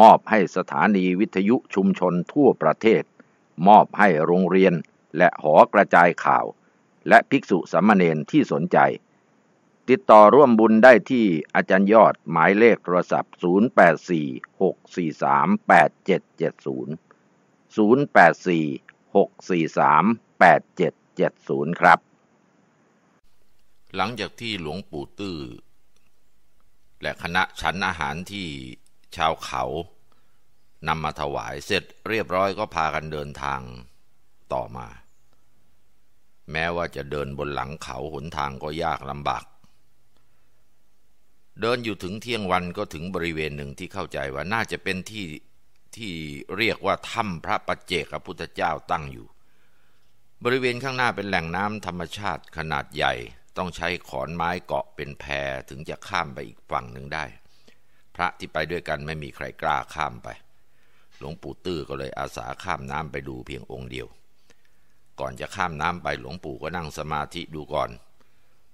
มอบให้สถานีวิทยุชุมชนทั่วประเทศ มอบให้โรงเรียนและหอกระจายข่าว และภิกษุสามเณรที่สนใจ ติดต่อร่วมบุญได้ที่อาจารย์ยอดหมายเลขโทรศัพท์ 0846438770 084หกสี่ สามแปดเจ็ดเจ็ดศูนย์ครับ หลังจากที่หลวงปู่ตื้อ และคณะฉันอาหารที่ชาวเขานำมาถวายเสร็จเรียบร้อยก็พากันเดินทางต่อมา แม้ว่าจะเดินบนหลังเขาหนทางก็ยากลำบาก เดินอยู่ถึงเที่ยงวันก็ถึงบริเวณหนึ่งที่เข้าใจว่าน่าจะเป็นที่ ที่เรียกว่าถ้ำพระปัจเจกพุทธเจ้าตั้งอยู่ บริเวณข้างหน้าเป็นแหล่งน้ำธรรมชาติขนาดใหญ่ ต้องใช้ขอนไม้เกาะเป็นแพถึงจะข้ามไปอีกฝั่งหนึ่งได้ พระที่ไปด้วยกันไม่มีใครกล้าข้ามไป หลวงปู่ตื้อก็เลยอาสาข้ามน้ำไปดูเพียงองค์เดียว ก่อนจะข้ามน้ำไปหลวงปู่ก็นั่งสมาธิดูก่อน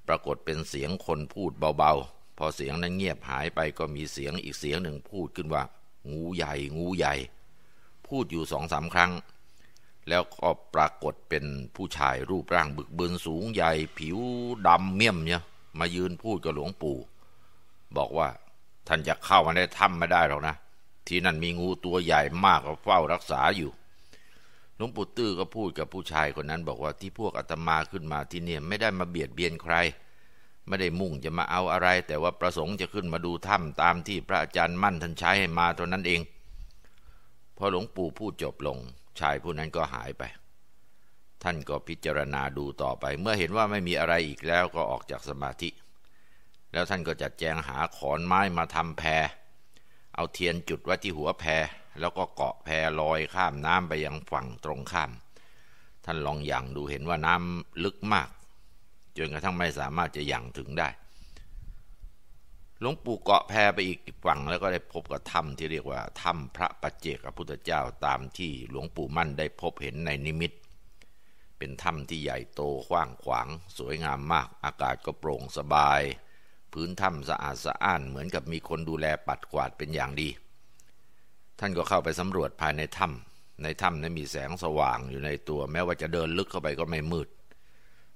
ปรากฏเป็นเสียงคนพูดเบาๆ พอเสียงนั้นเงียบหายไปก็มีเสียงอีกเสียงหนึ่งพูดขึ้นว่า งูใหญ่ งูใหญ่ พูดอยู่สองสามครั้ง แล้วก็ปรากฏเป็นผู้ชายรูปร่างบึกบึนสูงใหญ่ ผิวดำเมี่ยมเนี่ยมายืนพูดกับหลวงปู่ บอกว่าท่านจะเข้ามาในถ้ำไม่ได้หรอกนะ ที่นั่นมีงูตัวใหญ่มากก็เฝ้ารักษาอยู่หลวงปู่ตื้อก็พูดกับผู้ชายคนนั้น บอกว่าที่พวกอาตมาขึ้นมาที่นี่ไม่ได้มาเบียดเบียนใคร ไม่ได้มุ่งจะมาเอาอะไร แต่ว่าประสงค์จะขึ้นมาดูถ้ำตามที่พระอาจารย์มั่นท่านใช้ให้มาเท่านั้นเอง พอหลวงปู่พูดจบลง ชายผู้นั้นก็หายไป ท่านก็พิจารณาดูต่อไป เมื่อเห็นว่าไม่มีอะไรอีกแล้วก็ออกจากสมาธิ แล้วท่านก็จัดแจงหาขอนไม้มาทำแพเอาเทียนจุดไว้ที่หัวแพแล้วก็เกาะแพลอยข้ามน้ำไปยังฝั่งตรงข้าม ท่านลองอย่างดูเห็นว่าน้ำลึกมาก จนกระทั่งไม่สามารถจะยังถึงได้หลวงปู่เกาะแพไปอีกฝั่งแล้วก็ได้พบกับถ้ำที่เรียกว่าถ้ำพระปัจเจกพุทธเจ้าตามที่หลวงปู่มั่นได้พบเห็นในนิมิต เป็นถ้ำที่ใหญ่โตกว้างขวาง สวยงามมาก อากาศก็โปร่งสบาย พื้นถ้ำสะอาดสะอ้านเหมือนกับมีคนดูแลปัดกวาดเป็นอย่างดี ท่านก็เข้าไปสำรวจภายในถ้ำในถ้ำนั้นมีแสงสว่างอยู่ในตัว แม้ว่าจะเดินลึกเข้าไปก็ไม่มืด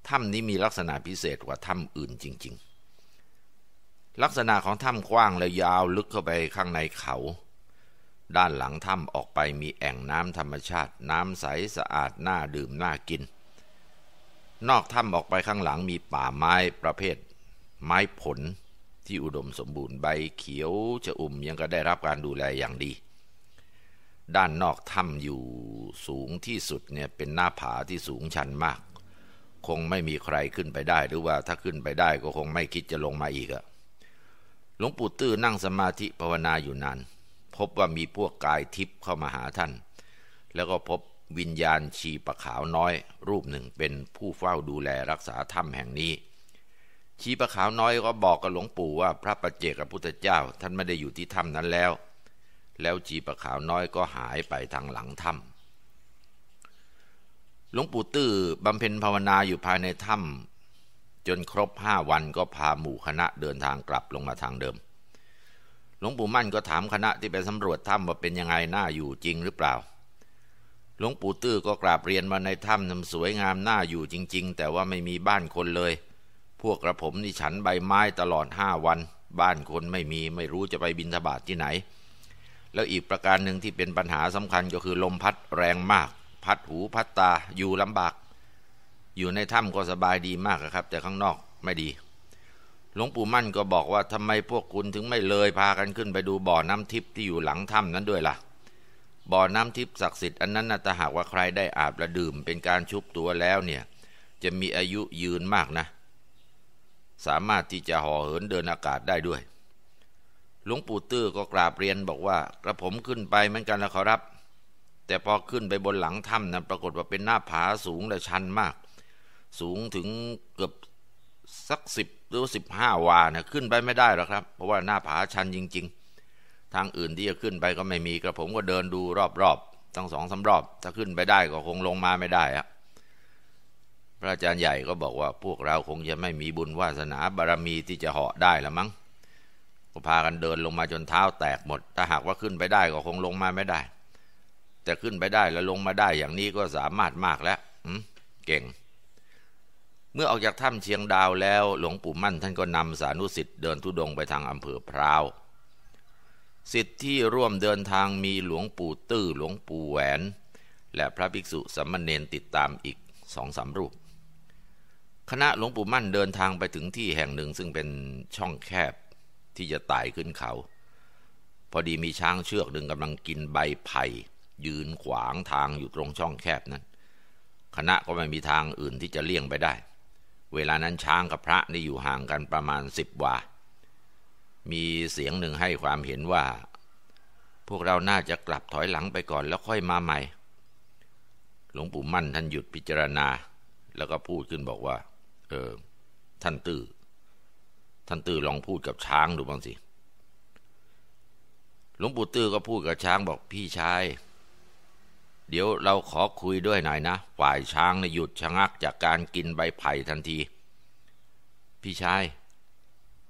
ถ้ำนี้มีลักษณะพิเศษกว่าถ้ำอื่นจริง ๆ ลักษณะของถ้ำกว้างและยาวลึกเข้าไปข้างในเขา ด้านหลังถ้ำออกไปมีแอ่งน้ำธรรมชาติ น้ำใสสะอาดน่าดื่มน่ากิน นอกถ้ำออกไปข้างหลังมีป่าไม้ประเภท ไม้ผลที่อุดมสมบูรณ์ใบเขียวจะอุ่มยังก็ได้รับการดูแลอย่างดี ด้านนอกถ้ำอยู่สูงที่สุดเนี่ยเป็นหน้าผาที่สูงชันมาก คงไม่มีใครขึ้นไปได้ หรือว่าถ้าขึ้นไปได้ก็คงไม่คิดจะลงมาอีกอะหลวงปู่ตื้อนั่งสมาธิภาวนาอยู่นาน พบว่ามีพวกกายทิพย์เข้ามาหาท่าน แล้วก็พบวิญญาณชีปะขาวน้อย รูปหนึ่งเป็นผู้เฝ้าดูแลรักษาถ้ำแห่งนี้ ชีปะขาวน้อยก็บอกกับหลวงปู่ว่าพระปัจเจกพุทธเจ้าท่านไม่ได้อยู่ที่ถ้ำนั้นแล้ว แล้วชีปะขาวน้อยก็หายไปทางหลังถ้ำ หลวงปู่ตื้อบำเพ็ญภาวนาอยู่ภายในถ้ำจนครบห้าวันก็พาหมู่คณะเดินทางกลับลงมาทางเดิม หลวงปู่มั่นก็ถามคณะที่ไปสำรวจถ้ำว่าเป็นยังไงน่าอยู่จริงหรือเปล่า หลวงปู่ตื้อก็กราบเรียนมาในถ้ำนำสวยงามน่าอยู่จริง ๆ แต่ว่าไม่มีบ้านคนเลย พวกกระผมนี่ฉันใบไม้ตลอดห้าวัน บ้านคนไม่มีไม่รู้จะไปบินทบาทที่ไหน แล้วอีกประการหนึ่งที่เป็นปัญหาสำคัญก็คือลมพัดแรงมาก พัดหูพัดตาอยู่ลำบาก อยู่ในถ้ำก็สบายดีมากครับ แต่ข้างนอกไม่ดี หลวงปู่มั่นก็บอกว่าทำไมพวกคุณถึงไม่เลยพากันขึ้นไปดูบ่อน้ำทิพย์ที่อยู่หลังถ้ำนั้นด้วยละ่ะ บ่อน้ำทิพย์ศักดิ์สิทธิ์อันนั้นนะถ้าหากว่าใครได้อาบและดื่มเป็นการชุบตัวแล้วเนี่ย จะมีอายุยืนมากนะ สามารถที่จะห่อเหินเดินอากาศได้ด้วยหลวงปู่ตื้อก็กราบเรียนบอกว่ากระผมขึ้นไปเหมือนกันแล้วขอรับ แต่พอขึ้นไปบนหลังถ้ำนะปรากฏว่าเป็นหน้าผาสูงและชันมาก สูงถึงเกือบสักสิบหรือสิบห้าวานะขึ้นไปไม่ได้หรอกครับ เพราะว่าหน้าผาชันจริง ๆ ทางอื่นที่จะขึ้นไปก็ไม่มีกระผมก็เดินดูรอบๆตั้งสองสารอบ ถ้าขึ้นไปได้ก็คงลงมาไม่ได้อะพระอาจารย์ใหญ่ก็บอกว่าพวกเราคงจะไม่มีบุญวาสนาบารรมีที่จะเหาะได้ละมั้งก็พากันเดินลงมาจนเท้าแตกหมด ถ้าหากว่าขึ้นไปได้ก็คงลงมาไม่ได้ แต่ขึ้นไปได้แล้วลงมาได้อย่างนี้ก็สามารถมากแล้วเก่ง เมื่อออกจากถ้ำเชียงดาวแล้ว หลวงปู่มั่นท่านก็นำสานุสิทธิ์เดินทุดงไปทางอำเภอพราวสิทธิ์ที่ร่วมเดินทางมีหลวงปู่ตื้อหลวงปู่แหวน และพระภิกษุสัมมเนนติดตามอีกสองสามรูป คณะหลวงปู่มั่นเดินทางไปถึงที่แห่งหนึ่งซึ่งเป็นช่องแคบที่จะไต่ขึ้นเขา พอดีมีช้างเชือกหนึ่งกำลังกินใบไผ่ ยืนขวางทางอยู่ตรงช่องแคบนั้น คณะก็ไม่มีทางอื่นที่จะเลี่ยงไปได้ เวลานั้นช้างกับพระนี่อยู่ห่างกันประมาณสิบวา มีเสียงหนึ่งให้ความเห็นว่า พวกเราน่าจะกลับถอยหลังไปก่อนแล้วค่อยมาใหม่ หลวงปู่มั่นท่านหยุดพิจารณา แล้วก็พูดขึ้นบอกว่า เออ ท่านตื้อ ท่านตื้อลองพูดกับช้างดูบ้างสิหลวงปู่ตื้อก็พูดกับช้างบอกพี่ชาย เดี๋ยวเราขอคุยด้วยหน่อยนะ ฝ่ายช้างนี่ยหยุดชะงักจากการกินใบไผ่ทันที พี่ชาย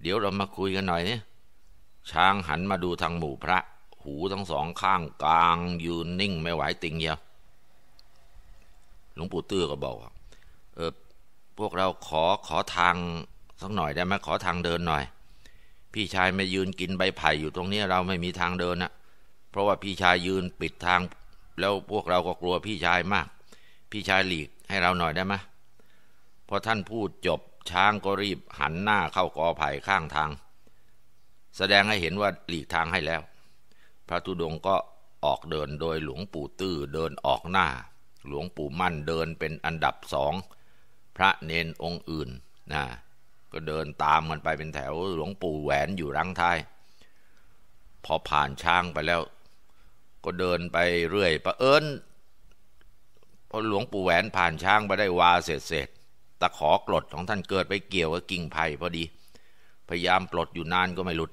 เดี๋ยวเรามาคุยกันหน่อยเนี่ยช้างหันมาดูทางหมู่พระ หูทั้งสองข้างกลาง ยืนนิ่งไม่ไหวติงเดียวหลวงปู่ตื้อก็บอกว่าเออพวกเราขอขอทางสักหน่อยได้ไหมขอทางเดินหน่อย พี่ชายไม่ยืนกินใบไผ่อยู่ตรงนี้เราไม่มีทางเดินนะเพราะว่าพี่ชายยืนปิดทาง แล้วพวกเราก็กลัวพี่ชายมาก พี่ชายหลีกให้เราหน่อยได้ไหมพอท่านพูดจบช้างก็รีบหันหน้าเข้ากอไผ่ข้างทาง แสดงให้เห็นว่าหลีกทางให้แล้ว พระธุดงก็ออกเดินโดยหลวงปู่ตื้อเดินออกหน้า หลวงปู่มั่นเดินเป็นอันดับสองพระเนนองค์อื่นนะก็เดินตามมันไปเป็นแถวหลวงปู่แหวนอยู่รังท้าย พอผ่านช้างไปแล้ว ก็เดินไปเรื่อยประเอิญพอหลวงปู่แหวนผ่านช้างไปได้วาเสร็จเสร็จตะขอกรดของท่านเกิดไปเกี่ยวกับกิ่งไผ่พอดี พยายามปลดอยู่นานก็ไม่หลุด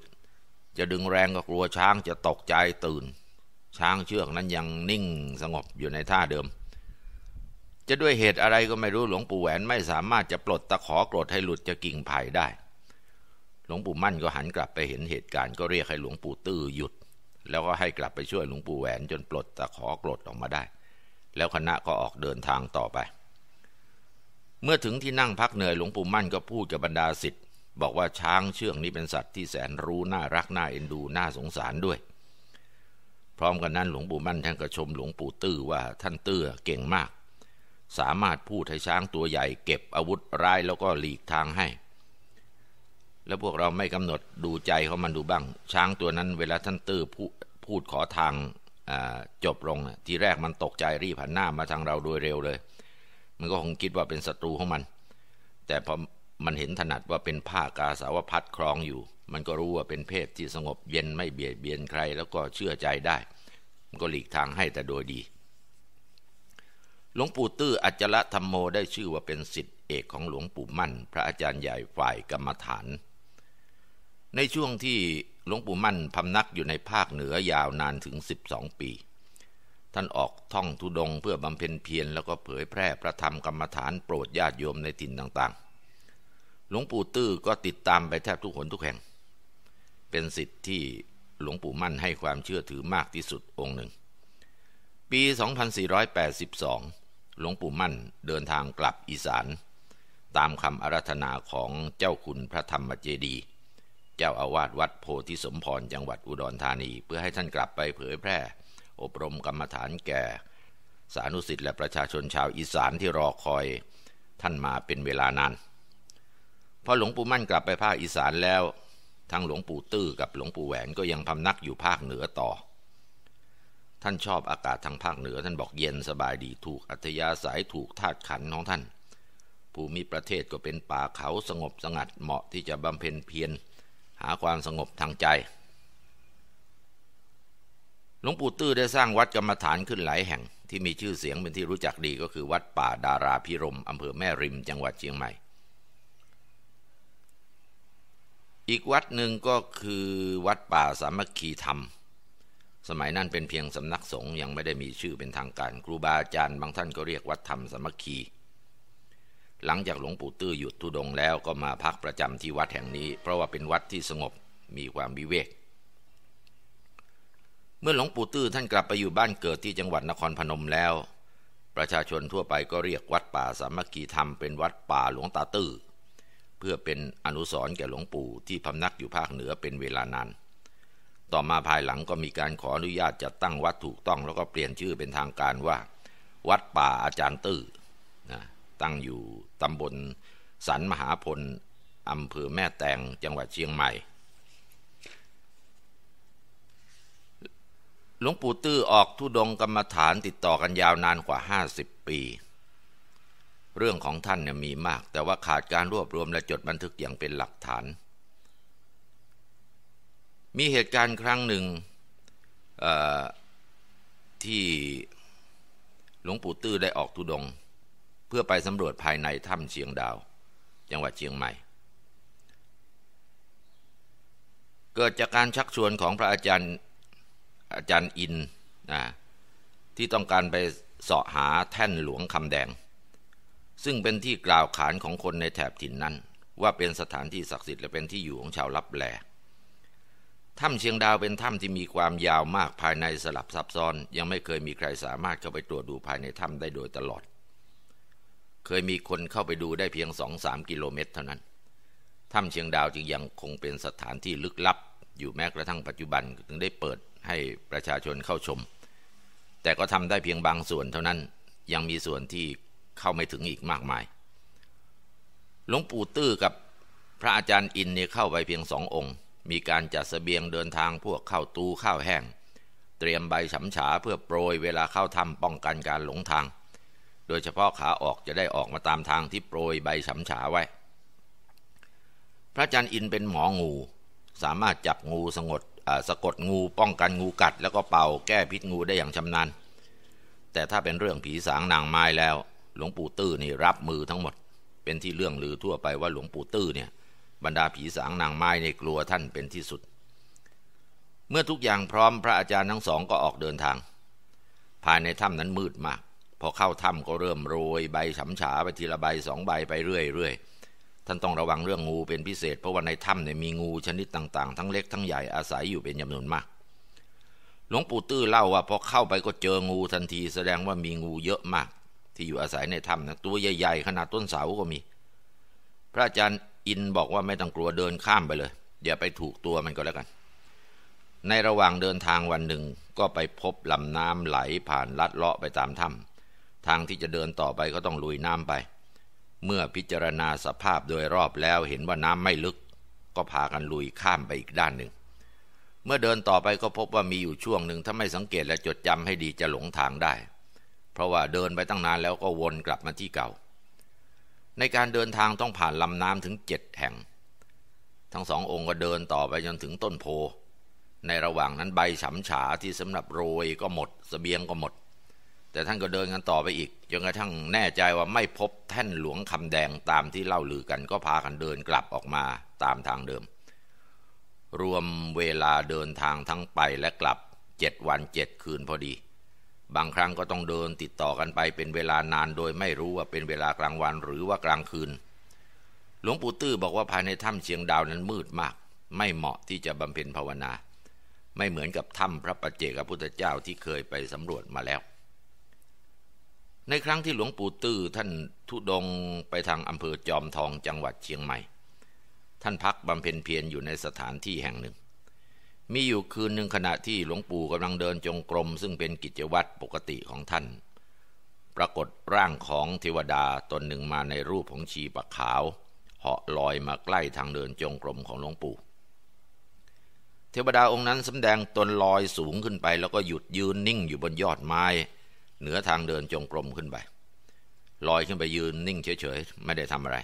จะดึงแรงก็กลัวช้างจะตกใจตื่น ช้างเชือกนั้นยังนิ่งสงบอยู่ในท่าเดิม จะด้วยเหตุอะไรก็ไม่รู้หลวงปู่แหวนไม่สามารถจะปลดตะขอกรดให้หลุดจากกิ่งไผ่ได้ หลวงปู่มั่นก็หันกลับไปเห็นเหตุการณ์ก็เรียกให้หลวงปู่ตื้อหยุด แล้วก็ให้กลับไปช่วยหลวงปู่แหวนจนปลดตะขอกรดออกมาได้ แล้วคณะก็ออกเดินทางต่อไป เมื่อถึงที่นั่งพักเหนื่อยหลวงปู่มั่นก็พูดกับบรรดาสิทธิ์บอกว่าช้างเชื่องนี้เป็นสัตว์ที่แสนรู้น่ารักน่าเอ็นดูน่าสงสารด้วย พร้อมกันนั้นหลวงปู่มั่นท่านก็ชมหลวงปู่ตื้อว่าท่านตื้อเก่งมาก สามารถพูดให้ช้างตัวใหญ่เก็บอาวุธร้ายแล้วก็หลีกทางให้ แล้วพวกเราไม่กำหนดดูใจเขามันดูบ้าง ช้างตัวนั้นเวลาท่านตื้อพูดขอทางจบลงทีแรกมันตกใจรีบหันหน้ามาทางเราโดยเร็วเลย มันก็คงคิดว่าเป็นศัตรูของมัน แต่พอมันเห็นถนัดว่าเป็นผ้ากาสาวพัดครองอยู่ มันก็รู้ว่าเป็นเพศที่สงบเย็นไม่เบียดเบียนใคร แล้วก็เชื่อใจได้ มันก็หลีกทางให้แต่โดยดี หลวงปู่ตื้ออัจฉรธรรมโมได้ชื่อว่าเป็นสิทธิเอกของหลวงปู่มั่น พระอาจารย์ใหญ่ฝ่ายกรรมฐาน ในช่วงที่หลวงปู่มั่นพำนักอยู่ในภาคเหนือยาวนานถึง 12 ปี ท่านออกท่องทุดงเพื่อบำเพ็ญเพียรแล้วก็เผยแพร่พระธรรมกรรมฐานโปรดญาติโยมในถิ่นต่างๆ หลวงปู่ตื้อก็ติดตามไปแทบทุกหนทุกแห่ง เป็นสิทธิ์ที่หลวงปู่มั่นให้ความเชื่อถือมากที่สุดองค์หนึ่ง ปี 2482 หลวงปู่มั่นเดินทางกลับอีสาน ตามคำอารัธนาของเจ้าคุณพระธรรมเจดี เจ้าอาวาสวัดโพธิสมพรจังหวัดอุดรธานี เพื่อให้ท่านกลับไปเผยแพร่ อบรมกรรมฐานแก่ สานุสิทธิ์และประชาชนชาวอีสานที่รอคอยท่านมาเป็นเวลานานพอหลวงปู่มั่นกลับไปภาคอีสานแล้วทั้งหลวงปู่ตื้อกับหลวงปู่แหวนก็ยังพำนักอยู่ภาคเหนือต่อ ท่านชอบอากาศทางภาคเหนือท่านบอกเย็นสบายดีถูกอัธยาศัยถูกธาตุขันของท่าน ภูมิประเทศก็เป็นป่าเขาสงบสงัดเหมาะที่จะบำเพ็ญเพียร หาความสงบทางใจ หลวงปู่ตื้อได้สร้างวัดกรรมฐานขึ้นหลายแห่ง ที่มีชื่อเสียงเป็นที่รู้จักดีก็คือวัดป่าดาราพิรมอำเภอแม่ริมจังหวัดเชียงใหม่ อีกวัดหนึ่งก็คือวัดป่าสามัคคีธรรม สมัยนั้นเป็นเพียงสำนักสงฆ์ยังไม่ได้มีชื่อเป็นทางการ ครูบาอาจารย์บางท่านก็เรียกวัดธรรมสามัคคี หลังจากหลวงปู่ตื้อหยุดทุดงแล้วก็มาพักประจำที่วัดแห่งนี้ เพราะว่าเป็นวัดที่สงบมีความวิเวก เมื่อหลวงปู่ตื้อท่านกลับไปอยู่บ้านเกิดที่จังหวัดนครพนมแล้ว ประชาชนทั่วไปก็เรียกวัดป่าสามัคคีธรรมเป็นวัดป่าหลวงตาตื้อเพื่อเป็นอนุสรณ์แก่หลวงปู่ที่พำนักอยู่ภาคเหนือเป็นเวลานานต่อมาภายหลังก็มีการขออนุญาตจัดตั้งวัดถูกต้องแล้วก็เปลี่ยนชื่อเป็นทางการว่า วัดป่าอาจารย์ตื้อ ตั้งอยู่ตำบลสันมหาพลอำเภอแม่แตงจังหวัดเชียงใหม่ หลวงปู่ตื้อออกทุดงกรรมฐานติดต่อกันยาวนานกว่าห้าสิบปี เรื่องของท่านเนี่ยมีมาก แต่ว่าขาดการรวบรวมและจดบันทึกอย่างเป็นหลักฐาน มีเหตุการณ์ครั้งหนึ่งที่หลวงปู่ตื้อได้ออกทุดง เพื่อไปสำรวจภายในถ้ำเชียงดาว จังหวัดเชียงใหม่ เกิดจากการชักชวนของพระอาจารย์อาจารย์อินนะที่ต้องการไปเสาะหาแท่นหลวงคำแดง ซึ่งเป็นที่กล่าวขานของคนในแถบถิ่นนั้น ว่าเป็นสถานที่ศักดิ์สิทธิ์และเป็นที่อยู่ของชาวลับแลถ้ำเชียงดาวเป็นถ้ำที่มีความยาวมากภายในสลับซับซ้อน ยังไม่เคยมีใครสามารถเข้าไปตรวจดูภายในถ้ำได้โดยตลอด เคยมีคนเข้าไปดูได้เพียงสองสามกิโลเมตรเท่านั้น ถ้ำเชียงดาวจึงยังคงเป็นสถานที่ลึกลับ อยู่แม้กระทั่งปัจจุบันถึงได้เปิดให้ประชาชนเข้าชม แต่ก็ทำได้เพียงบางส่วนเท่านั้น ยังมีส่วนที่เข้าไม่ถึงอีกมากมาย หลวงปู่ตื้อกับพระอาจารย์อินเนี่ยเข้าไปเพียงสององค์ มีการจัดสเสบียงเดินทางพวกข้าวตูข้าวแห้ง เตรียมใบฉำฉาเพื่อโปรยเวลาเข้าถ้ำป้องกันการหลงทาง โดยเฉพาะขาออกจะได้ออกมาตามทางที่โปรยใบฉำฉาไว้ พระอาจารย์อินเป็นหมองู สามารถจับงูสงดสะกดงูป้องกันงูกัด แล้วก็เป่าแก้พิษงูได้อย่างชำนาญ แต่ถ้าเป็นเรื่องผีสางนางไม้แล้ว หลวงปู่ตื้อนี่รับมือทั้งหมด เป็นที่เรื่องลือทั่วไปว่าหลวงปู่ตื้อเนี่ยบรรดาผีสางนางไม้ในกลัวท่านเป็นที่สุด เมื่อทุกอย่างพร้อมพระอาจารย์ทั้งสองก็ออกเดินทาง ภายในถ้ำนั้นมืดมาก พอเข้าถ้ำก็เริ่มโรยใบฉำฉาไปทีละใบสองใบไปเรื่อยๆ ท่านต้องระวังเรื่องงูเป็นพิเศษ เพราะว่าในถ้ำเนี่ยมีงูชนิดต่างๆ ทั้งเล็กทั้งใหญ่อาศัยอยู่เป็นจำนวนมาก หลวงปู่ตื้อเล่าว่าพอเข้าไปก็เจองูทันที แสดงว่ามีงูเยอะมาก ที่อยู่อาศัยในถ้ำนะตัวใหญ่ๆขนาดต้นเสาก็มี พระอาจารย์อินบอกว่าไม่ต้องกลัวเดินข้ามไปเลยอย่าไปถูกตัวมันก็แล้วกัน ในระหว่างเดินทางวันหนึ่งก็ไปพบลำน้ำไหลผ่านลัดเลาะไปตามถ้ำ ทางที่จะเดินต่อไปก็ต้องลุยน้ำไป เมื่อพิจารณาสภาพโดยรอบแล้วเห็นว่าน้ำไม่ลึก ก็พากันลุยข้ามไปอีกด้านหนึ่ง เมื่อเดินต่อไปก็พบว่ามีอยู่ช่วงหนึ่งถ้าไม่สังเกตและจดจำให้ดีจะหลงทางได้ เพราะว่าเดินไปตั้งนานแล้วก็วนกลับมาที่เก่า ในการเดินทางต้องผ่านลำน้ำถึงเจ็ดแห่ง ทั้งสององค์ก็เดินต่อไปจนถึงต้นโพ ในระหว่างนั้นใบฉำฉาที่สำหรับโรยก็หมดสเสบียงก็หมด แต่ท่านก็เดินกันต่อไปอีกจนกระทั่งแน่ใจว่าไม่พบแท่นหลวงคำแดงตามที่เล่าลือกันก็พากันเดินกลับออกมาตามทางเดิม รวมเวลาเดินทางทั้งไปและกลับเจ็ดวันเจ็ดคืนพอดี บางครั้งก็ต้องเดินติดต่อกันไปเป็นเวลานานโดยไม่รู้ว่าเป็นเวลากลางวันหรือว่ากลางคืน หลวงปู่ตื้อบอกว่าภายในถ้ำเชียงดาวนั้นมืดมาก ไม่เหมาะที่จะบำเพ็ญภาวนา ไม่เหมือนกับถ้ำพระปัจเจกพุทธเจ้าที่เคยไปสำรวจมาแล้ว ในครั้งที่หลวงปู่ตื้อท่านทุดงไปทางอำเภอจอมทองจังหวัดเชียงใหม่ ท่านพักบำเพ็ญเพียรอยู่ในสถานที่แห่งหนึ่ง มีอยู่คืนหนึ่งขณะที่หลวงปู่กำลังเดินจงกรม ซึ่งเป็นกิจวัตรปกติของท่าน ปรากฏร่างของเทวดาตนหนึ่งมาในรูปของชีปะขาวเหาะลอยมาใกล้ทางเดินจงกรมของหลวงปู่เทวดาองค์นั้นสำแดงตนลอยสูงขึ้นไป แล้วก็หยุดยืนนิ่งอยู่บนยอดไม้ เหนือทางเดินจงกรมขึ้นไปลอยขึ้นไปยืนนิ่งเฉยๆ ไม่ได้ทำอะไร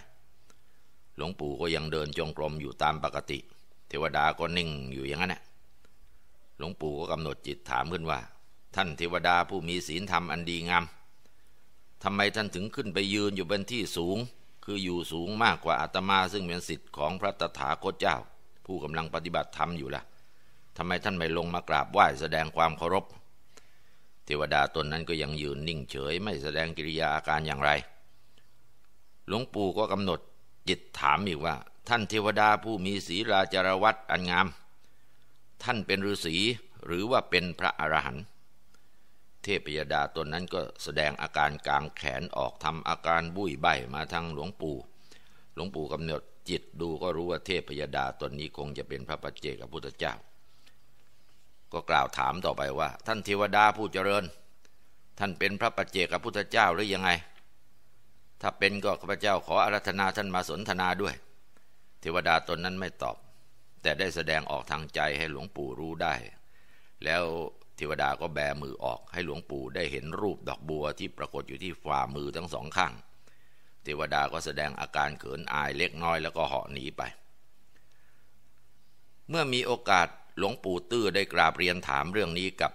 หลวงปู่ก็ยังเดินจงกรมอยู่ตามปกติ เทวดาก็นิ่งอยู่อย่างนั้นแหละหลวงปู่ก็กำหนดจิตถามขึ้นว่า ท่านเทวดาผู้มีศีลธรรมอันดีงามทำไมท่านถึงขึ้นไปยืนอยู่บนที่สูง คืออยู่สูงมากกว่าอาตมาซึ่งเป็นสิทธิ์ของพระตถาคตเจ้า ผู้กำลังปฏิบัติธรรมอยู่ละ่ะทำไมท่านไม่ลงมากราบไหว้แสดงความเคารพ เทวดาตนนั้นก็ยังยืนนิ่งเฉย ไม่แสดงกิริยาอาการอย่างไร หลวงปู่ก็กำหนดจิตถามอีกว่า ท่านเทวดาผู้มีศีลาจารวัตอันงาม ท่านเป็นฤาษีหรือว่าเป็นพระอรหันต์เทพยดาตนนั้นก็แสดงอาการกลางแขนออกทำอาการบุ้ยใบมาทางหลวงปู่ หลวงปู่กำเนิดจิตดูก็รู้ว่าเทพยดาตนนี้คงจะเป็นพระปัจเจกพุทธเจ้า ก็กล่าวถามต่อไปว่า ท่านเทวดาผู้เจริญ ท่านเป็นพระปัจเจกพุทธเจ้าหรือยังไง ถ้าเป็นก็ข้าพเจ้าขออารัธนาท่านมาสนทนาด้วย เทวดาตนนั้นไม่ตอบ แต่ได้แสดงออกทางใจให้หลวงปู่รู้ได้ แล้วเทวดาก็แบมือออกให้หลวงปู่ได้เห็นรูปดอกบัวที่ปรากฏอยู่ที่ฝ่ามือทั้งสองข้าง เทวดาก็แสดงอาการเขินอายเล็กน้อยแล้วก็เหาะหนีไป เมื่อมีโอกาส หลวงปู่ตื้อได้กราบเรียนถามเรื่องนี้กับ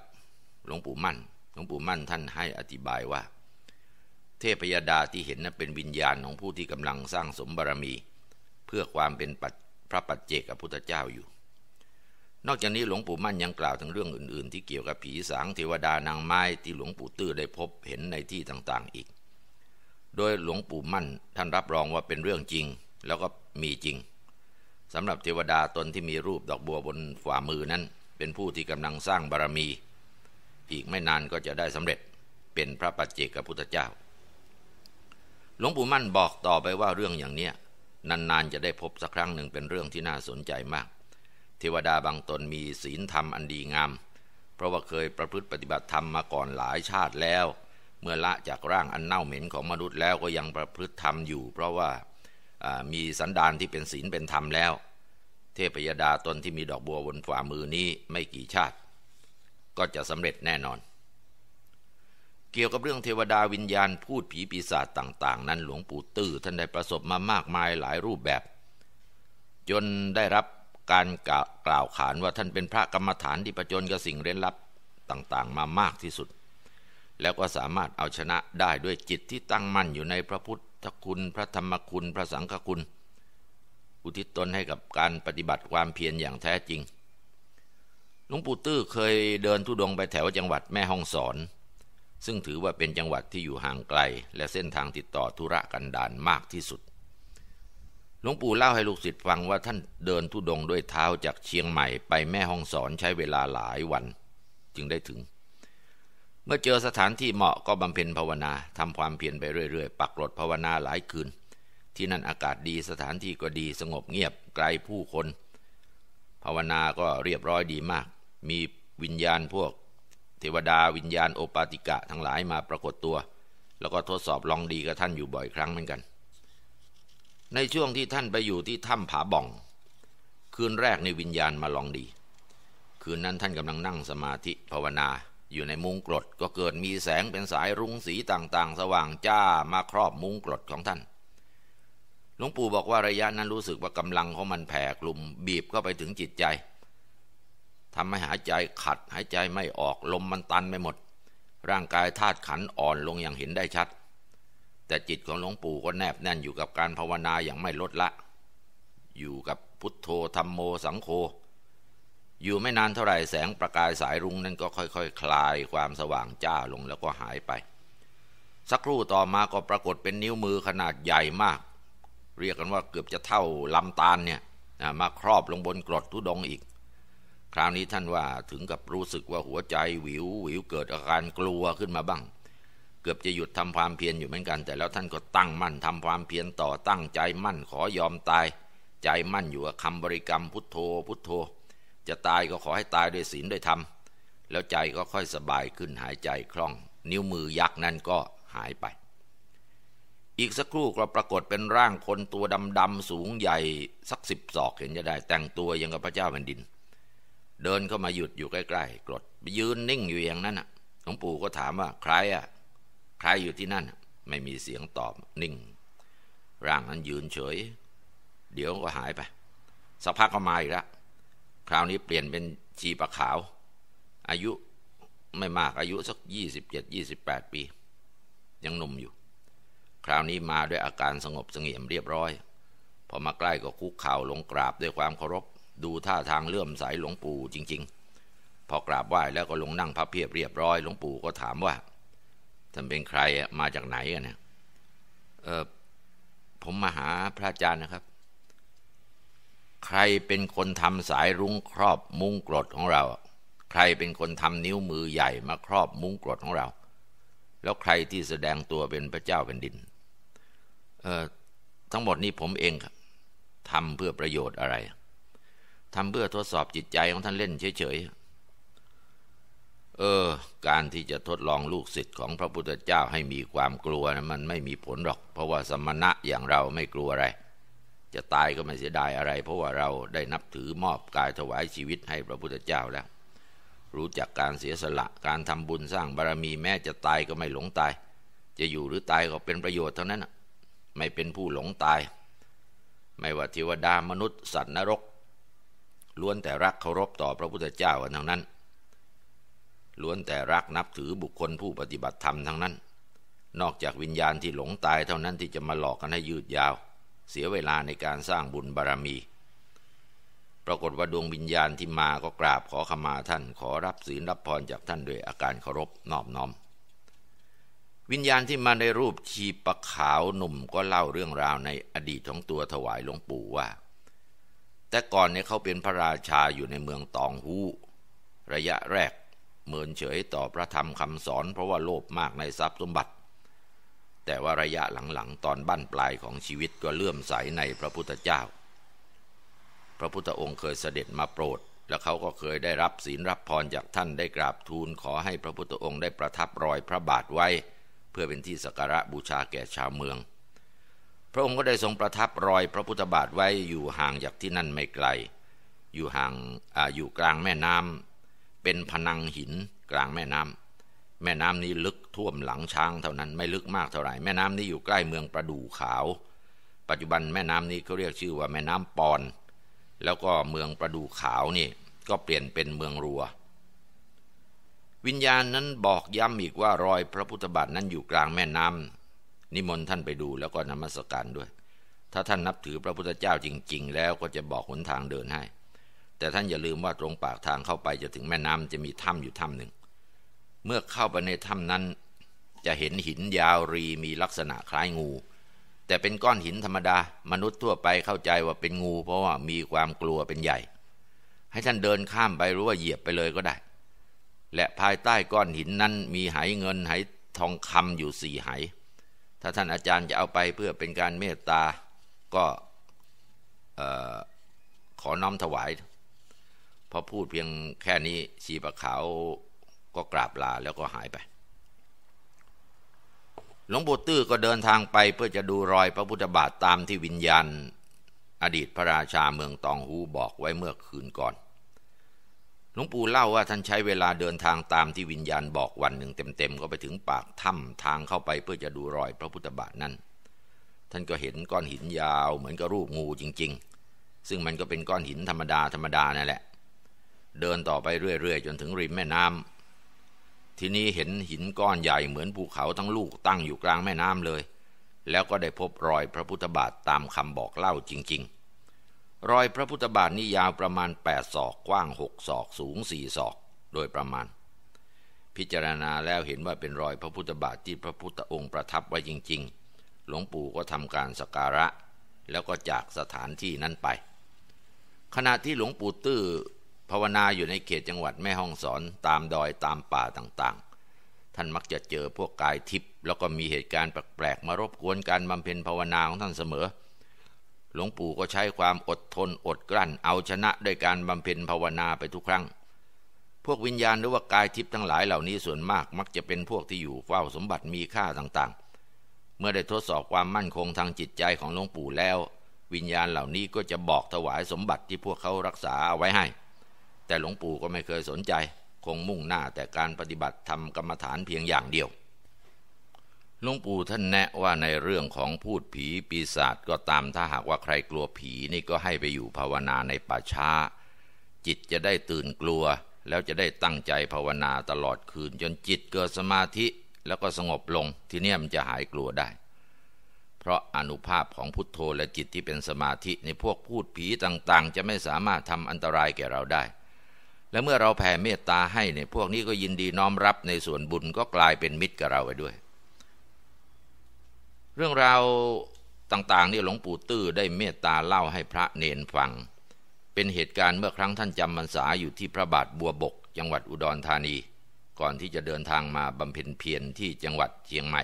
หลวงปู่มั่น หลวงปู่มั่นท่านให้อธิบายว่า เทพยดาที่เห็นนั้นเป็นวิญญาณของผู้ที่กำลังสร้างสมบารมี เพื่อความเป็นปพระปัจเจกพุทธเจ้าอยู่ นอกจากนี้หลวงปู่มั่นยังกล่าวถึงเรื่องอื่น ๆ ที่เกี่ยวกับผีสางเทวดานางไม้ที่หลวงปู่ตื้อได้พบเห็นในที่ต่างๆอีก โดยหลวงปู่มั่นท่านรับรองว่าเป็นเรื่องจริง แล้วก็มีจริง สำหรับเทวดาตนที่มีรูปดอกบัวบนฝ่ามือนั้น เป็นผู้ที่กำลังสร้างบารมี อีกไม่นานก็จะได้สำเร็จเป็นพระปัจเจกพุทธเจ้า หลวงปู่มั่นบอกต่อไปว่าเรื่องอย่างเนี้ยนานๆจะได้พบสักครั้งหนึ่งเป็นเรื่องที่น่าสนใจมาก เทวดาบางตนมีศีลธรรมอันดีงาม เพราะว่าเคยประพฤติปฏิบัติธรรมมาก่อนหลายชาติแล้ว เมื่อละจากร่างอันเน่าเหม็นของมนุษย์แล้วก็ยังประพฤติธรรมอยู่ เพราะว่า มีสันดานที่เป็นศีลเป็นธรรมแล้ว เทพยดาตนที่มีดอกบัวบนฝ่ามือนี้ไม่กี่ชาติ ก็จะสำเร็จแน่นอน เกี่ยวกับเรื่องเทวดาวิญญาณพูดผีปีศาจต่าง ๆ นั้นหลวงปู่ตื้อท่านได้ประสบมามากมายหลายรูปแบบ จนได้รับการกล่าวขานว่าท่านเป็นพระกรรมฐานที่ประจนกับสิ่งเร้นลับต่างๆ มามากที่สุด แล้วก็สามารถเอาชนะได้ด้วยจิตที่ตั้งมั่นอยู่ในพระพุทธ คุณ พระธรรมคุณ พระสังฆคุณ อุทิศตนให้กับการปฏิบัติความเพียรอย่างแท้จริง หลวงปู่ตื้อเคยเดินทุดงไปแถวจังหวัดแม่ฮ่องสอน ซึ่งถือว่าเป็นจังหวัดที่อยู่ห่างไกล และเส้นทางติดต่อธุระกันดารมากที่สุด หลวงปู่เล่าให้ลูกศิษย์ฟังว่าท่านเดินทุดงด้วยเท้าจากเชียงใหม่ไปแม่ฮ่องสอนใช้เวลาหลายวัน จึงได้ถึง มื่อเจอสถานที่เหมาะก็บำเพ็ญภาวนาทำความเพียรไปเรื่อยๆ ปักหลดภาวนาหลายคืน ที่นั่นอากาศดีสถานที่ก็ดีสงบเงียบไกลผู้คน ภาวนาก็เรียบร้อยดีมาก มีวิญญาณพวก เทวดาวิญญาณโอปาติกะทั้งหลายมาปรากฏตัว แล้วก็ทดสอบลองดีกับท่านอยู่บ่อยครั้งเหมือนกัน ในช่วงที่ท่านไปอยู่ที่ถ้ำผาบ่อง คืนแรกในวิญญาณมาลองดี คืนนั้นท่านกำลังนั่งสมาธิภาวนา อยู่ในมุงกรดก็เกิดมีแสงเป็นสายรุ้งสีต่างๆ สว่างจ้ามาครอบมุงกรดของท่านหลวงปู่บอกว่าระยะนั้นรู้สึกว่ากำลังของมันแผ่กลุ่มบีบเข้าไปถึงจิตใจทำให้หายใจขัดหายใจไม่ออกลมมันตันไปหมด ร่างกายธาตุขันอ่อนลงอย่างเห็นได้ชัด แต่จิตของหลวงปู่ก็แนบแน่นอยู่กับการภาวนาอย่างไม่ลดละ อยู่กับพุทโธธรรมโมสังโฆ อยู่ไม่นานเท่าไหร่แสงประกายสายรุ้งนั้นก็ค่อยๆคคลายความสว่างจ้าลงแล้วก็หายไป สักครู่ต่อมาก็ปรากฏเป็นนิ้วมือขนาดใหญ่มาก เรียกกันว่าเกือบจะเท่าลำตาลเนี่ยมาครอบลงบนกรดทุดงอีก คราวนี้ท่านว่าถึงกับรู้สึกว่าหัวใจวิววิวเกิดอาการกลัวขึ้นมาบ้าง เกือบจะหยุดทำความเพียรอยู่เหมือนกัน แต่แล้วท่านก็ตั้งมั่นทำความเพียรต่อตั้งใจมั่นขอยอมตาย ใจมั่นอยู่กับคำบริกรรมพุทโธพุทโธ จะตายก็ขอให้ตายด้วยศีลด้วยธรรม แล้วใจก็ค่อยสบายขึ้นหายใจคล่อง นิ้วมือยักษ์นั่นก็หายไป อีกสักครู่ก็ปรากฏเป็นร่างคนตัวดำๆสูงใหญ่สักสิบศอกเห็นจะได้ แต่งตัวยังกับพระเจ้าแผ่นดิน เดินเข้ามาหยุดอยู่ใกล้ๆกรดไปยืนนิ่งอยู่อย่างนั้นน่ะหลวงปู่ก็ถามว่าใครอะใครอยู่ที่นั่น ไม่มีเสียงตอบนิ่ง ร่างนั้นยืนเฉย เดี๋ยวก็หายไปสักพักก็มาอีกแล้ว คราวนี้เปลี่ยนเป็นชีปะขาว อายุไม่มากอายุสักยี่สิบเจ็ดยี่สิบแปดปี ยังหนุ่มอยู่ คราวนี้มาด้วยอาการสงบสงเงียมเรียบร้อย พอมาใกล้ก็คุกเข่าลงกราบด้วยความเคารพ ดูท่าทางเลื่อมใสหลวงปู่จริง ๆ พอกราบไหว้แล้วก็ลงนั่งพับเพียบเรียบร้อยหลวงปู่ก็ถามว่าท่านเป็นใครมาจากไหนกันเนี่ยเออผมมาหาพระอาจารย์นะครับ ใครเป็นคนทำสายรุ้งครอบมุ้งกรดของเรา ใครเป็นคนทำนิ้วมือใหญ่มาครอบมุ้งกรดของเรา แล้วใครที่แสดงตัวเป็นพระเจ้าแผ่นดินเอ่อทั้งหมดนี้ผมเองครับทำเพื่อประโยชน์อะไรทำเพื่อทดสอบจิตใจของท่านเล่นเฉยๆ เออ การที่จะทดลองลูกศิษย์ของพระพุทธเจ้าให้มีความกลัวนะมันไม่มีผลหรอก เพราะว่าสมณะอย่างเราไม่กลัวอะไร จะตายก็ไม่เสียดายอะไร เพราะว่าเราได้นับถือมอบกายถวายชีวิตให้พระพุทธเจ้าแล้ว รู้จักการเสียสละการทำบุญสร้างบารรมีแม้จะตายก็ไม่หลงตาย จะอยู่หรือตายก็เป็นประโยชน์เท่านั้นไม่เป็นผู้หลงตาย ไม่ว่าเทวดามนุษย์สัตว์นรก ล้วนแต่รักเคารพต่อพระพุทธเจ้ากันทั้งนั้น ล้วนแต่รักนับถือบุคคลผู้ปฏิบัติธรรมทั้งนั้น นอกจากวิญญาณที่หลงตายเท่านั้นที่จะมาหลอกกันให้ยืดยาว เสียเวลาในการสร้างบุญบารรมี ปรากฏว่าดวงวิญญาณที่มาก็กราบขอขมาท่าน ขอรับศีลรับพรจากท่านด้วยอาการเคารพนอบน้อม วิญญาณที่มาในรูปชีปะขาวหนุ่มก็เล่าเรื่องราวในอดีตของตัวถวายหลวงปู่ว่า แต่ก่อนเนี่ยเขาเป็นพระราชาอยู่ในเมืองตองฮูระยะแรกเมินเฉยต่อพระธรรมคำสอนเพราะว่าโลภมากในทรัพย์สมบัติ แต่ว่าระยะหลังๆ ตอนบั้นปลายของชีวิตก็เลื่อมใสในพระพุทธเจ้า พระพุทธองค์เคยเสด็จมาโปรด แล้วเขาก็เคยได้รับศีลรับพรจากท่านได้กราบทูลขอให้พระพุทธองค์ได้ประทับรอยพระบาทไว้ เพื่อเป็นที่สักการะบูชาแก่ชาวเมือง พระองค์ก็ได้ทรงประทับรอยพระพุทธบาทไว้อยู่ห่างจากที่นั่นไม่ไกล อยู่ห่างออยู่กลางแม่น้ำเป็นพนังหินกลางแม่น้ำ แม่น้ำนี้ลึกท่วมหลังช้างเท่านั้นไม่ลึกมากเท่าไหร่แม่น้ำนี้อยู่ใกล้เมืองประดู่ขาว ปัจจุบันแม่น้ำนี้เขาเรียกชื่อว่าแม่น้ำปอน แล้วก็เมืองประดู่ขาวนี่ก็เปลี่ยนเป็นเมืองรัว วิญญาณนั้นบอกย้ำอีกว่ารอยพระพุทธบาทนั้นอยู่กลางแม่น้ำนิมนต์ท่านไปดูแล้วก็นมัสการด้วย ถ้าท่านนับถือพระพุทธเจ้าจริง ๆ แล้วก็จะบอกหนทางเดินให้ แต่ท่านอย่าลืมว่าตรงปากทางเข้าไปจะถึงแม่น้ำจะมีถ้ำอยู่ถ้ำหนึ่ง เมื่อเข้าไปในถ้ำนั้น จะเห็นหินยาวรีมีลักษณะคล้ายงู แต่เป็นก้อนหินธรรมดามนุษย์ทั่วไปเข้าใจว่าเป็นงู เพราะว่ามีความกลัวเป็นใหญ่ ให้ท่านเดินข้ามไปหรือว่าเหยียบไปเลยก็ได้ และภายใต้ก้อนหินนั้นมีไหเงินไหทองคำอยู่สี่ไหถ้าท่านอาจารย์จะเอาไปเพื่อเป็นการเมตตาก็ขอน้อมถวาย พอพูดเพียงแค่นี้ชีปะขาว ก็กราบลาแล้วก็หายไป หลวงปู่ตื้อก็เดินทางไปเพื่อจะดูรอยพระพุทธบาทตามที่วิญญาณ อดีตพระราชาเมืองตองฮูบอกไว้เมื่อคืนก่อน หลวงปู่เล่าว่าท่านใช้เวลาเดินทางตามที่วิญญาณบอกวันหนึ่งเต็มๆก็ไปถึงปากถ้ำทางเข้าไปเพื่อจะดูรอยพระพุทธบาทนั้น ท่านก็เห็นก้อนหินยาวเหมือนกับรูปงูจริง ๆ ซึ่งมันก็เป็นก้อนหินธรรมดาธรรมดานั่นแหละเดินต่อไปเรื่อย ๆ จนถึงริมแม่น้ำ ทีนี้เห็นหินก้อนใหญ่เหมือนภูเขาทั้งลูกตั้งอยู่กลางแม่น้ำเลย แล้วก็ได้พบรอยพระพุทธบาทตามคำบอกเล่าจริง ๆ รอยพระพุทธบาทนี่ยาวประมาณ 8 ศอกกว้าง 6 ศอกสูง 4 ศอก โดยประมาณ พิจารณาแล้วเห็นว่าเป็นรอยพระพุทธบาทที่พระพุทธองค์ประทับไว้จริง ๆ หลวงปู่ก็ทำการสักการะ แล้วก็จากสถานที่นั้นไป ขณะที่หลวงปู่ตื้อ ภาวนาอยู่ในเขตจังหวัดแม่ฮ่องสอนตามดอยตามป่าต่างๆ ท่านมักจะเจอพวกกายทิพย์แล้วก็มีเหตุการณ์แปลกๆมารบกวนการบำเพ็ญภาวนาของท่านเสมอ หลวงปู่ก็ใช้ความอดทนอดกลั้น เอาชนะด้วยการบำเพ็ญภาวนาไปทุกครั้ง พวกวิญญาณหรือว่ากายทิพย์ทั้งหลายเหล่านี้ส่วนมากมักจะเป็นพวกที่อยู่เฝ้าสมบัติมีค่าต่างๆ เมื่อได้ทดสอบความมั่นคงทางจิตใจของหลวงปู่แล้ว วิญญาณเหล่านี้ก็จะบอกถวายสมบัติที่พวกเขารักษาเอาไว้ให้ แต่หลวงปู่ก็ไม่เคยสนใจ คงมุ่งหน้าแต่การปฏิบัติทำกรรมฐานเพียงอย่างเดียวหลวงปู่ท่านแนะว่าในเรื่องของพูดผีปีศาจก็ตามถ้าหากว่าใครกลัวผีนี่ก็ให้ไปอยู่ภาวนาในป่าช้า จิตจะได้ตื่นกลัว แล้วจะได้ตั้งใจภาวนาตลอดคืน จนจิตเกิดสมาธิแล้วก็สงบลง ทีนี้มันจะหายกลัวได้ เพราะอนุภาพของพุทโธและจิตที่เป็นสมาธิในพวกพูดผีต่างๆ จะไม่สามารถทำอันตรายแก่เราได้ และเมื่อเราแผ่เมตตาให้ในพวกนี้ก็ยินดีน้อมรับในส่วนบุญก็กลายเป็นมิตรกับเราไปด้วย เรื่องราวต่างๆนี่หลวงปู่ตื้อได้เมตตาเล่าให้พระเนนฟัง เป็นเหตุการณ์เมื่อครั้งท่านจำพรรษาอยู่ที่พระบาทบัวบก จังหวัดอุดรธานี ก่อนที่จะเดินทางมาบำเพ็ญเพียรที่จังหวัดเชียงใหม่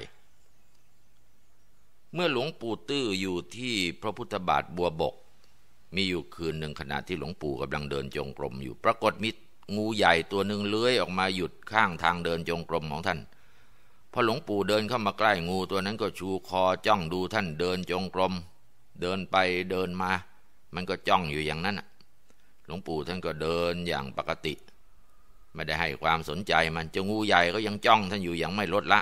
เมื่อหลวงปู่ตื้ออยู่ที่พระพุทธบาทบัวบก มีอยู่คืนหนึ่งขณะที่หลวงปู่กำลังเดินจงกรมอยู่ ปรากฏมีงูใหญ่ตัวหนึ่งเลื้อยออกมาหยุดข้างทางเดินจงกรมของท่านพอหลวงปู่เดินเข้ามาใกล้งูตัวนั้นก็ชูคอจ้องดูท่านเดินจงกรม เดินไปเดินมา มันก็จ้องอยู่อย่างนั้นหลวงปู่ท่านก็เดินอย่างปกติ ไม่ได้ให้ความสนใจมันจะงูใหญ่ก็ยังจ้องท่านอยู่อย่างไม่ลดละ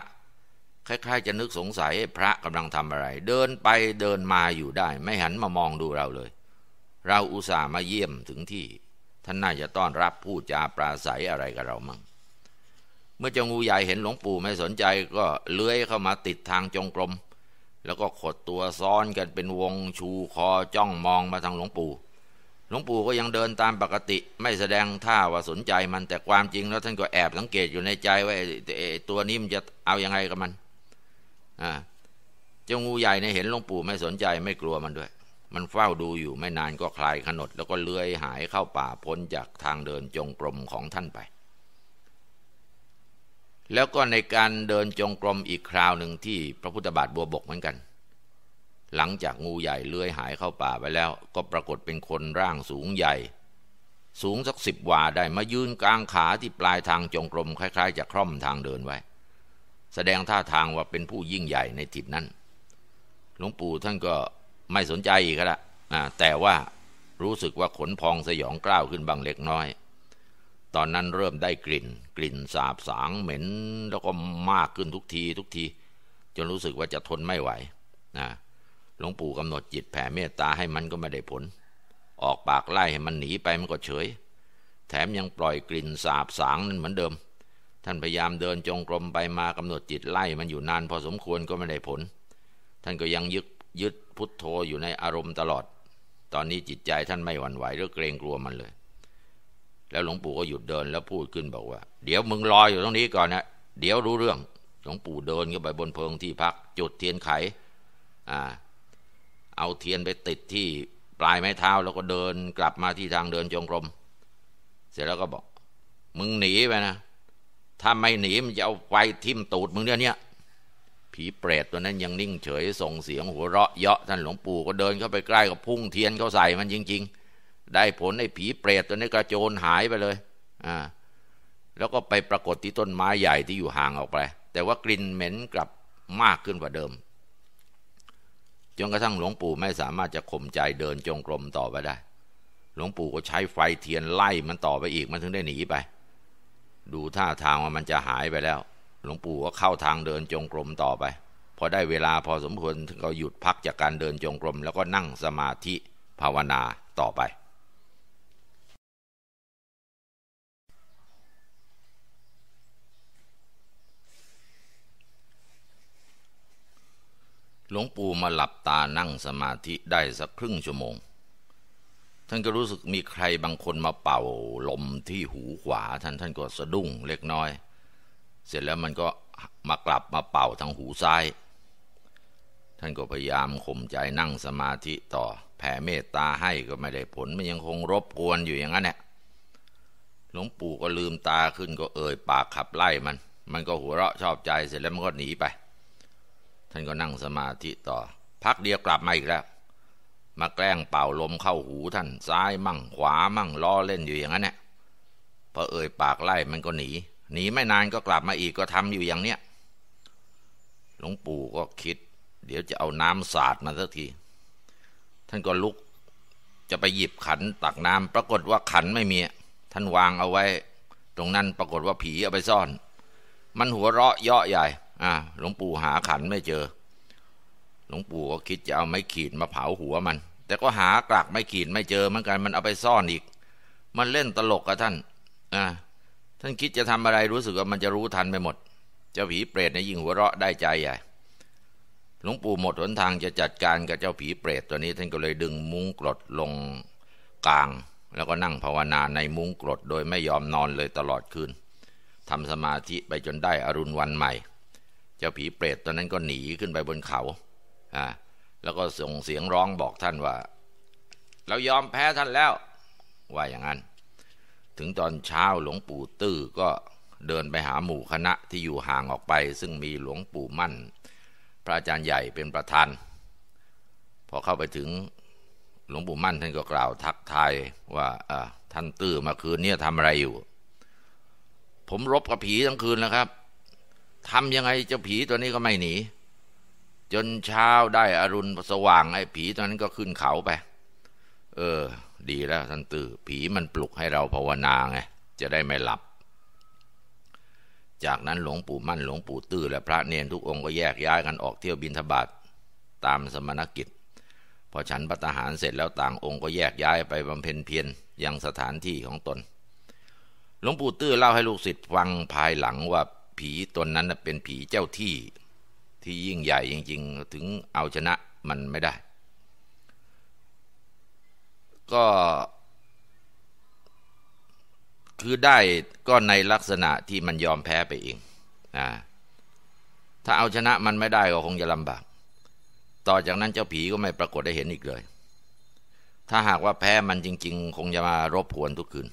คล้ายๆ จะนึกสงสัยพระกำลังทำอะไร เดินไปเดินมาอยู่ได้ ไม่หันมามองดูเราเลย เราอุตส่าห์มาเยี่ยมถึงที่ ท่านน่าจะต้อนรับพูดจาปราศัยอะไรกับเรามั่ง เมื่อเจ้างูใหญ่เห็นหลวงปู่ไม่สนใจก็เลื้อยเข้ามาติดทางจงกรม แล้วก็ขดตัวซ้อนกันเป็นวงชูคอจ้องมองมาทางหลวงปู่ หลวงปู่ก็ยังเดินตามปกติไม่แสดงท่าว่าสนใจมันแต่ความจริงแล้วท่านก็แอบสังเกตอยู่ในใจว่าตัวนี้มันจะเอาอยัางไงกับมัน อ่า เจ้างูใหญ่เนี่ยเห็นหลวงปู่ไม่สนใจไม่กลัวมันด้วย มันเฝ้าดูอยู่ไม่นานก็คลายขนด แล้วก็เลื้อยหายเข้าป่าพ้นจากทางเดินจงกรมของท่านไป แล้วก็ในการเดินจงกรมอีกคราวหนึ่งที่พระพุทธบาทบัวบกเหมือนกัน หลังจากงูใหญ่เลื้อยหายเข้าป่าไปแล้ว ก็ปรากฏเป็นคนร่างสูงใหญ่ สูงสักสิบวาได้มายืนกลางขาที่ปลายทางจงกรมคล้าย ๆ จะคล่อมทางเดินไว้ แสดงท่าทางว่าเป็นผู้ยิ่งใหญ่ในทิศนั้นหลวงปู่ท่านก็ ไม่สนใจอีกแล้วนะแต่ว่ารู้สึกว่าขนพองสยองกล้าวขึ้นบางเล็กน้อย ตอนนั้นเริ่มได้กลิ่น กลิ่นสาบสางเหม็น แล้วก็มากขึ้นทุกทีทุกที จนรู้สึกว่าจะทนไม่ไหวนะหลวงปู่กำหนดจิตแผ่เมตตาให้มันก็ไม่ได้ผล ออกปากไล่ให้มันหนีไปมันก็เฉย แถมยังปล่อยกลิ่นสาบสางนั่นเหมือนเดิม ท่านพยายามเดินจงกรมไปมากำหนดจิตไล่มันอยู่นานพอสมควรก็ไม่ได้ผล ท่านก็ยังยึด ยึดพุทโธอยู่ในอารมณ์ตลอด ตอนนี้จิตใจท่านไม่หวั่นไหวหรือเกรงกลัวมันเลย แล้วหลวงปู่ก็หยุดเดินแล้วพูดขึ้นบอกว่า เดี๋ยวมึงรออยู่ตรงนี้ก่อนนะ เดี๋ยวรู้เรื่อง หลวงปู่เดินขึ้นไปบนเพิงที่พัก จุดเทียนไข อ่า เอาเทียนไปติดที่ปลายไม้เท้าแล้วก็เดินกลับมาที่ทางเดินจงกรม เสร็จแล้วก็บอก มึงหนีไปนะ ถ้าไม่หนีมันจะเอาไฟทิ่มตูดมึงเนี่ย ผีเปรตตัวนั้นยังนิ่งเฉยส่งเสียงหัวเราะเยาะท่านหลวงปู่ก็เดินเข้าไปใกล้กับพุ่งเทียนเขาใส่มันจริง ๆ ได้ผลไอ้ผีเปรตตัวนี้กระโจนหายไปเลยอ่าแล้วก็ไปปรากฏที่ต้นไม้ใหญ่ที่อยู่ห่างออกไป แต่ว่ากลิ่นเหม็นกลับมากขึ้นกว่าเดิมจนกระทั่งหลวงปู่ไม่สามารถจะข่มใจเดินจงกรมต่อไปได้ หลวงปู่ก็ใช้ไฟเทียนไล่มันต่อไปอีกมันถึงได้หนีไป ดูท่าทางว่ามันจะหายไปแล้ว หลวงปู่ก็เข้าทางเดินจงกรมต่อไป พอได้เวลาพอสมควรถึงก็หยุดพักจากการเดินจงกรม แล้วก็นั่งสมาธิภาวนาต่อไป หลวงปู่มาหลับตานั่งสมาธิได้สักครึ่งชั่วโมง ท่านก็รู้สึกมีใครบางคนมาเป่าลมที่หูขวาท่านท่านก็สะดุ้งเล็กน้อย เสร็จแล้วมันก็มากลับมาเป่าทางหูซ้าย ท่านก็พยายามข่มใจนั่งสมาธิต่อแผ่เมตตาให้ก็ไม่ได้ผล มันยังคงรบกวนอยู่อย่างนั้นแหละหลวงปู่ก็ลืมตาขึ้นก็เอ่ยปากขับไล่มัน มันก็หัวเราะชอบใจเสร็จแล้วมันก็หนีไป ท่านก็นั่งสมาธิต่อ พักเดียวกลับมาอีกแล้ว มาแกล้งเป่าลมเข้าหูท่านซ้ายมั่งขวามั่งล้อเล่นอยู่อย่างนั้นแหละพอเอ่ยปากไล่มันก็หนี หนีไม่นานก็กลับมาอีกก็ทำอยู่อย่างเนี้ยหลวงปู่ก็คิด เดี๋ยวจะเอาน้ำสาดมาสักที ท่านก็ลุกจะไปหยิบขันตักน้ำปรากฏว่าขันไม่มี ท่านวางเอาไว้ ตรงนั้นปรากฏว่าผีเอาไปซ่อน มันหัวเราะเยาะใหญ่อ่าหลวงปู่หาขันไม่เจอ หลวงปู่ก็คิดจะเอาไม้ขีดมาเผาหัวมัน แต่ก็หากลักไม้ขีดไม่เจอเหมือนกันมันเอาไปซ่อนอีก มันเล่นตลกกับท่านอ่า ท่านคิดจะทำอะไรรู้สึกว่ามันจะรู้ทันไปหมด เจ้าผีเปรตในยิ่งหัวเราะได้ใจใหญ่หลวงปู่หมดหนทางจะจัดการกับเจ้าผีเปรตตัวนี้ ท่านก็เลยดึงมุ้งกรดลงกลาง แล้วก็นั่งภาวนาในมุ้งกรดโดยไม่ยอมนอนเลยตลอดคืนทำสมาธิไปจนได้อรุณวันใหม่ เจ้าผีเปรตตัวนั้นก็หนีขึ้นไปบนเขาอ่าแล้วก็ส่งเสียงร้องบอกท่านว่า เรายอมแพ้ท่านแล้ว ว่าอย่างนั้น ถึงตอนเช้าหลวงปู่ตื้อก็เดินไปหาหมู่คณะที่อยู่ห่างออกไป ซึ่งมีหลวงปู่มั่น พระอาจารย์ใหญ่เป็นประธาน พอเข้าไปถึงหลวงปู่มั่นท่านก็กล่าวทักทายว่าท่านตื้อมาคืนนี้ทำอะไรอยู่ ผมรบกับผีทั้งคืนแล้วครับทำยังไงเจ้าผีตัวนี้ก็ไม่หนี จนเช้าได้อรุณสว่างไอ้ผีตัวนั้นก็ขึ้นเขาไป เออ ดีแล้วท่านตื่อผีมันปลุกให้เราภาวนาไงจะได้ไม่หลับ จากนั้นหลวงปู่มั่นหลวงปู่ตื้อและพระเนนทุกองค์ก็แยกย้ายกันออกเที่ยวบินทบาทตามสมณกิจ พอฉันพัฒหารเสร็จแล้วต่างองค์ก็แยกย้ายไปบำเพ็ญเพียรยังสถานที่ของตน หลวงปู่ตื้อเล่าให้ลูกศิษย์ฟังภายหลังว่าผีตนนั้นเป็นผีเจ้าที่ที่ยิ่งใหญ่จริง ๆ ถึงเอาชนะมันไม่ได้ ก็คือได้ก็ในลักษณะที่มันยอมแพ้ไปเองนะถ้าเอาชนะมันไม่ได้ก็คงจะลำบาก ต่อจากนั้นเจ้าผีก็ไม่ปรากฏได้เห็นอีกเลย ถ้าหากว่าแพ้มันจริง ๆ คงจะมารบกวนทุกคืน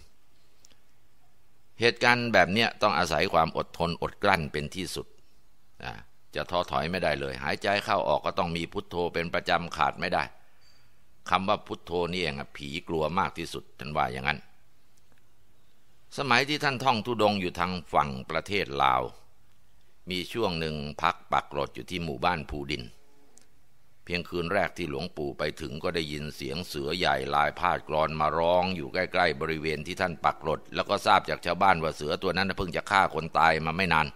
เหตุการณ์แบบนี้ต้องอาศัยความอดทนอดกลั้นเป็นที่สุดนะจะท้อถอยไม่ได้เลย หายใจเข้าออกก็ต้องมีพุทโธเป็นประจำขาดไม่ได้ คำว่าพุทโธนี่เองผีกลัวมากที่สุดท่านว่าอย่างนั้น สมัยที่ท่านท่องทุดงอยู่ทางฝั่งประเทศลาว มีช่วงหนึ่งพักปักรถอยู่ที่หมู่บ้านภูดิน เพียงคืนแรกที่หลวงปู่ไปถึงก็ได้ยินเสียงเสือใหญ่ลายพาดกรอนมาร้องอยู่ใกล้ ๆ บริเวณที่ท่านปักหลด แล้วก็ทราบจากชาวบ้านว่าเสือตัวนั้นเพิ่งจะฆ่าคนตายมาไม่นาน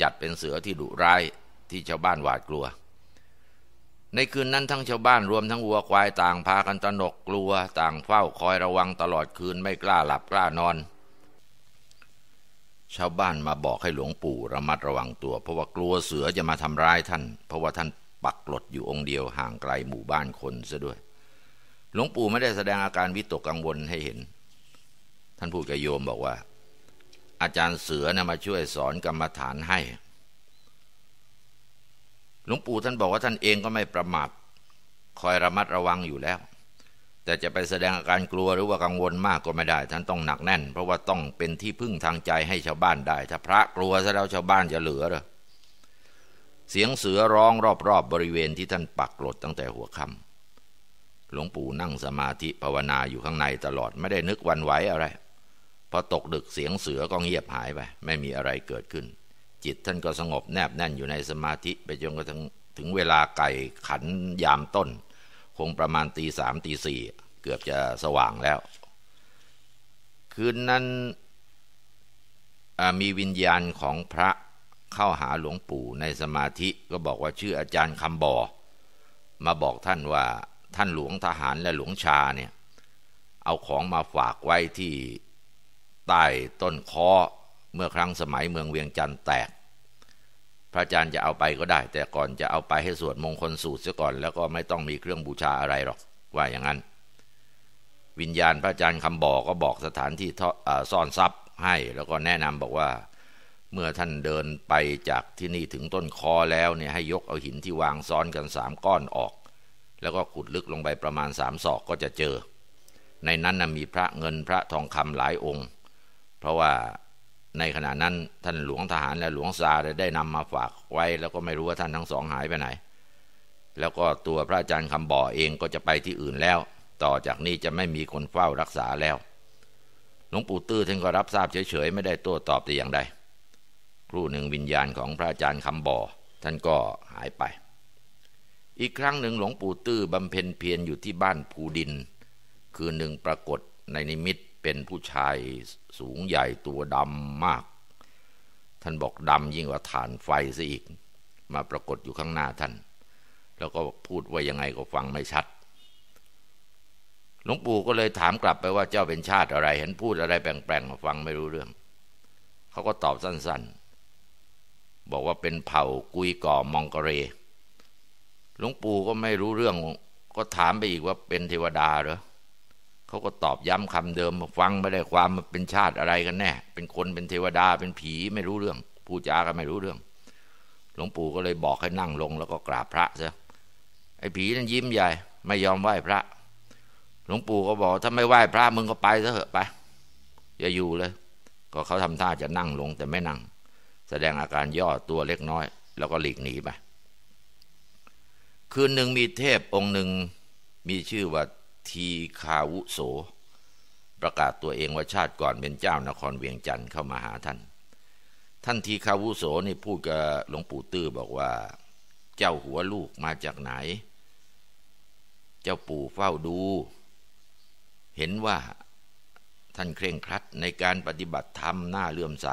จัดเป็นเสือที่ดุร้ายที่ชาวบ้านหวาดกลัว ในคืนนั้นทั้งชาวบ้านรวมทั้งวัวควายต่างพากันตระหนกกลัวต่างเฝ้าคอยระวังตลอดคืนไม่กล้าหลับกล้านอน ชาวบ้านมาบอกให้หลวงปู่ระมัดระวังตัว เพราะว่ากลัวเสือจะมาทำร้ายท่าน เพราะว่าท่านปักหลดอยู่องค์เดียวห่างไกลหมู่บ้านคนซะด้วย หลวงปู่ไม่ได้แสดงอาการวิตกกังวลให้เห็น ท่านพูดกับโยมบอกว่า อาจารย์เสือนะมาช่วยสอนกรรมฐานให้ หลวงปู่ท่านบอกว่าท่านเองก็ไม่ประมาทคอยระมัดระวังอยู่แล้ว แต่จะไปแสดงอาการกลัวหรือว่ากังวลมากก็ไม่ได้ ท่านต้องหนักแน่น เพราะว่าต้องเป็นที่พึ่งทางใจให้ชาวบ้านได้ ถ้าพระกลัวซะแล้วชาวบ้านจะเหลือเหรอเสียงเสือร้องรอบๆบบริเวณที่ท่านปักหลดตั้งแต่หัวค่ำหลวงปู่นั่งสมาธิภาวนาอยู่ข้างในตลอดไม่ได้นึกวันไหวอะไรพอตกดึกเสียงเสือก็เงียบหายไปไม่มีอะไรเกิดขึ้น จิตท่านก็สงบแนบแน่นอยู่ในสมาธิไปจนกระทั่งถึงเวลาไก่ขันยามต้น คงประมาณตีสามตีสี่เกือบจะสว่างแล้ว คืนนั้นมีวิญญาณของพระเข้าหาหลวงปู่ในสมาธิก็บอกว่าชื่ออาจารย์คำบอมาบอกท่านว่าท่านหลวงทหารและหลวงชาเนี่ย เอาของมาฝากไว้ที่ใต้ต้นคอ เมื่อครั้งสมัยเมืองเวียงจันทร์แตก พระอาจารย์จะเอาไปก็ได้ แต่ก่อนจะเอาไปให้สวดมงคลสูตรเสียก่อน แล้วก็ไม่ต้องมีเครื่องบูชาอะไรหรอกว่าอย่างนั้น วิญญาณพระอาจารย์คำบอกก็บอกสถานที่ซ่อนทรัพย์ให้ แล้วก็แนะนำบอกว่าเมื่อท่านเดินไปจากที่นี่ถึงต้นคอแล้วเนี่ยให้ยกเอาหินที่วางซ้อนกันสามก้อนออก แล้วก็ขุดลึกลงไปประมาณสามศอกก็จะเจอ ในนั้นนะมีพระเงินพระทองคำหลายองค์ เพราะว่า ในขณะนั้นท่านหลวงทหารและหลวงซาได้นำมาฝากไว้ แล้วก็ไม่รู้ว่าท่านทั้งสองหายไปไหน แล้วก็ตัวพระอาจารย์คำบ่อเองก็จะไปที่อื่นแล้ว ต่อจากนี้จะไม่มีคนเฝ้ารักษาแล้วหลวงปู่ตื้อท่านก็รับทราบเฉยๆไม่ได้โต้ตอบแต่อย่างใดครู่หนึ่งวิญญาณของพระอาจารย์คำบ่อท่านก็หายไป อีกครั้งหนึ่งหลวงปู่ตื้อบำเพ็ญเพียรอยู่ที่บ้านภูดิน คืนหนึ่งปรากฏในนิมิต เป็นผู้ชายสูงใหญ่ตัวดำมาก ท่านบอกดำยิ่งกว่าฐานไฟซะอีก มาปรากฏอยู่ข้างหน้าท่าน แล้วก็พูดว่ายังไงก็ฟังไม่ชัด หลวงปู่ก็เลยถามกลับไปว่าเจ้าเป็นชาติอะไร เห็นพูดอะไรแปลงๆฟังไม่รู้เรื่อง เขาก็ตอบสั้น ๆ บอกว่าเป็นเผ่ากุยก่อมองกเรหลวงปู่ก็ไม่รู้เรื่อง ก็ถามไปอีกว่าเป็นเทวดาเหรอ เขาก็ตอบย้ำคำเดิมฟังไม่ได้ความมันเป็นชาติอะไรกันแน่ เป็นคนเป็นเทวดาเป็นผีไม่รู้เรื่องผู้จาก็ไม่รู้เรื่อง หลวงปู่ก็เลยบอกให้นั่งลงแล้วก็กราบพระซะไอ้ผีนั้นยิ้มใหญ่ ไม่ยอมไหว้พระ หลวงปู่ก็บอกถ้าไม่ไหว้พระมึงก็ไปซะเถอะไปอย่าอยู่เลย ก็เขาทำท่าจะนั่งลงแต่ไม่นั่ง แสดงอาการย่อตัวเล็กน้อย แล้วก็หลีกหนีไปคืนหนึ่งมีเทพองค์หนึ่งมีชื่อว่า ทีคาวุโส ประกาศตัวเองว่าชาติก่อนเป็นเจ้านครเวียงจันทร์เข้ามาหาท่าน ท่านทีคาวุโสนี่พูดกับหลวงปู่ตื้อบอกว่า เจ้าหัวลูกมาจากไหน เจ้าปู่เฝ้าดู เห็นว่าท่านเคร่งครัดในการปฏิบัติธรรมหน้าเลื่อมใส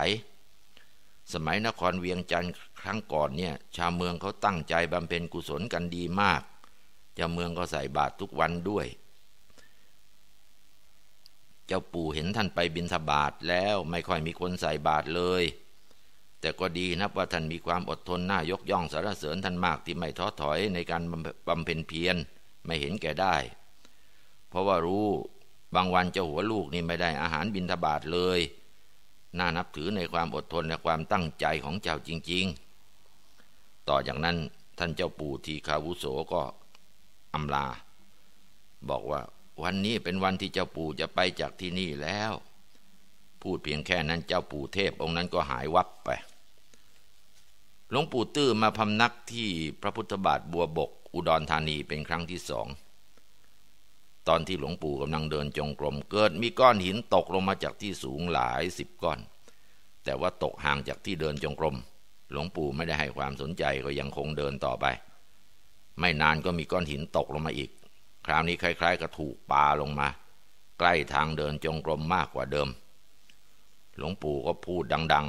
สมัยนครเวียงจันทร์ครั้งก่อนเนี่ยชาวเมืองเขาตั้งใจบำเพ็ญกุศลกันดีมากเจ้าเมืองก็ใส่บาตรทุกวันด้วย เจ้าปู่เห็นท่านไปบิณฑบาตแล้วไม่ค่อยมีคนใส่บาตรเลย แต่ก็ดีนับว่าท่านมีความอดทนน่ายกย่องสรรเสริญท่านมากที่ไม่ท้อถอยในการบำเพ็ญเพียรไม่เห็นแก่ได้ เพราะว่ารู้บางวันเจ้าหัวลูกนี่ไม่ได้อาหารบิณฑบาตเลย น่านับถือในความอดทนและความตั้งใจของเจ้าจริง ๆ ต่อจากนั้นท่านเจ้าปู่ทีคาวุโสก็อำลา บอกว่า วันนี้เป็นวันที่เจ้าปู่จะไปจากที่นี่แล้ว พูดเพียงแค่นั้นเจ้าปู่เทพองค์นั้นก็หายวับไปหลวงปู่ตื้อมาพำนักที่พระพุทธบาทบัวบก อุดรธานีเป็นครั้งที่สองตอนที่หลวงปู่กำลังเดินจงกรมเกิดมีก้อนหินตกลงมาจากที่สูงหลายสิบก้อน แต่ว่าตกห่างจากที่เดินจงกรมหลวงปู่ไม่ได้ให้ความสนใจก็ยังคงเดินต่อไป ไม่นานก็มีก้อนหินตกลงมาอีก ราวนี้คล้ายๆกับถูกปาลงมา ใกล้ทางเดินจงกรมมากกว่าเดิม หลวงปู่ก็พูดดัง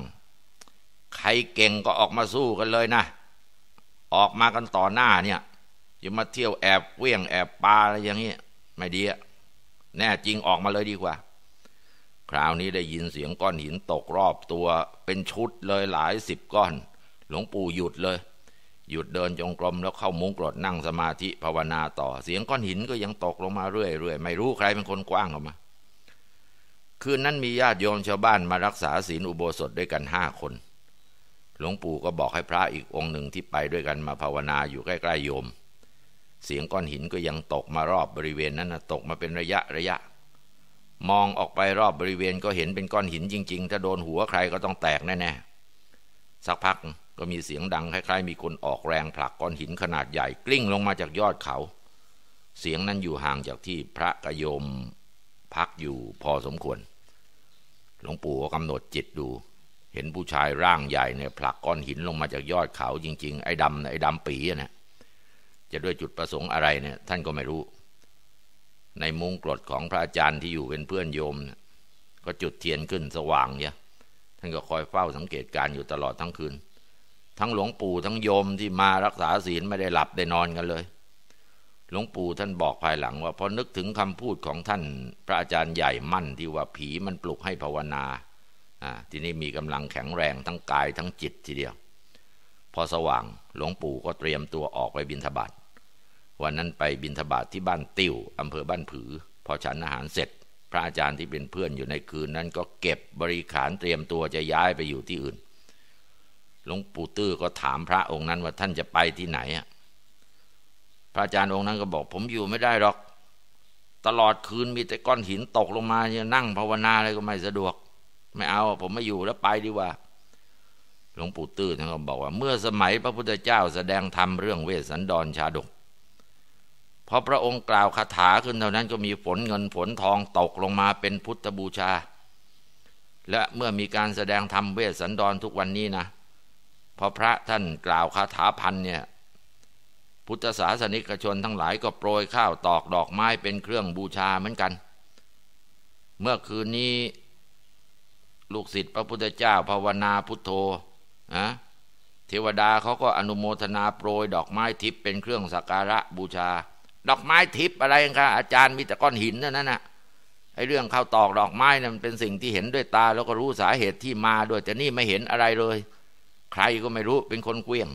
ๆ ใครเก่งก็ออกมาสู้กันเลยนะ ออกมากันต่อหน้าเนี่ยอย่ามาเที่ยวแอบเวี้ยงแอบปาอะไรอย่างนี้ไม่ดีอะแน่จริงออกมาเลยดีกว่า คราวนี้ได้ยินเสียงก้อนหินตกรอบตัวเป็นชุดเลยหลายสิบก้อน หลวงปู่หยุดเลย หยุดเดินจงกรมแล้วเข้ามุ้งกรดนั่งสมาธิภาวนาต่อ เสียงก้อนหินก็ยังตกลงมาเรื่อยๆไม่รู้ใครเป็นคนกว้างออกมา คืนนั้นมีญาติโยมชาวบ้านมารักษาศีลอุโบสถด้วยกันห้าคน หลวงปู่ก็บอกให้พระอีกองค์หนึ่งที่ไปด้วยกันมาภาวนาอยู่ใกล้ๆโยม เสียงก้อนหินก็ยังตกมารอบบริเวณนั้นนะตกมาเป็นระยะระยะ มองออกไปรอบบริเวณก็เห็นเป็นก้อนหินจริง ๆ ถ้าโดนหัวใครก็ต้องแตกแน่ๆสักพัก ก็มีเสียงดังคล้ายๆ มีคนออกแรงผลักก้อนหินขนาดใหญ่กลิ้งลงมาจากยอดเขา เสียงนั้นอยู่ห่างจากที่พระกยมพักอยู่พอสมควร หลวงปู่ก็กำหนดจิตดู เห็นผู้ชายร่างใหญ่เนี่ยผลักก้อนหินลงมาจากยอดเขา จริง ๆ ไอ้ดำไอ้ดำปีนะจะด้วยจุดประสงค์อะไรเนี่ยท่านก็ไม่รู้ ในมุงกรดของพระอาจารย์ที่อยู่เป็นเพื่อนโยมก็จุดเทียนขึ้นสว่างเนี่ยท่านก็คอยเฝ้าสังเกตการอยู่ตลอดทั้งคืน ทั้งหลวงปู่ทั้งโยมที่มารักษาศีลไม่ได้หลับได้นอนกันเลย หลวงปู่ท่านบอกภายหลังว่าพอนึกถึงคำพูดของท่านพระอาจารย์ใหญ่มั่นที่ว่าผีมันปลุกให้ภาวนาอ่าทีนี่มีกำลังแข็งแรงทั้งกายทั้งจิตทีเดียว พอสว่างหลวงปู่ก็เตรียมตัวออกไปบิณฑบาตวันนั้นไปบินทบาทที่บ้านติวอำเภอบ้านผือ พอฉันอาหารเสร็จ พระอาจารย์ที่เป็นเพื่อนอยู่ในคืนนั้นก็เก็บบริขารเตรียมตัวจะย้ายไปอยู่ที่อื่น หลวงปู่ตื้อก็ถามพระองค์นั้นว่าท่านจะไปที่ไหนอะพระอาจารย์องค์นั้นก็บอก ผมอยู่ไม่ได้หรอก ตลอดคืนมีแต่ก้อนหินตกลงมาจะนั่งภาวนาอะไรก็ไม่สะดวก ไม่เอาผมไม่อยู่แล้วไปดีกว่า หลวงปู่ตื้อท่านก็บอกว่า เมื่อสมัยพระพุทธเจ้าแสดงธรรมเรื่องเวสสันดรชาดกพอพระองค์กล่าวคาถาขึ้นเท่านั้นก็มีฝนเงินฝนทองตกลงมาเป็นพุทธบูชา และเมื่อมีการแสดงธรรมเวสสันดรทุกวันนี้นะ พอพระท่านกล่าวคาถาพันเนี่ยพุทธศาสนิกชนทั้งหลายก็โปรยข้าวตอกดอกไม้เป็นเครื่องบูชาเหมือนกัน เมื่อคืนนี้ลูกศิษย์พระพุทธเจ้าภาวนาพุทโธนะเทวดาเขาก็อนุโมทนาโปรย ดอกไม้ทิพย์เป็นเครื่องสักการะบูชา ดอกไม้ทิพย์อะไรกันอาจารย์มีแต่ก้อนหินนั่นน่ะไอ้เรื่องข้าวตอกดอกไม้นั่นเป็นสิ่งที่เห็นด้วยตา แล้วก็รู้สาเหตุที่มาด้วยแต่นี่ไม่เห็นอะไรเลย ใครก็ไม่รู้เป็นคนเกลี้ยง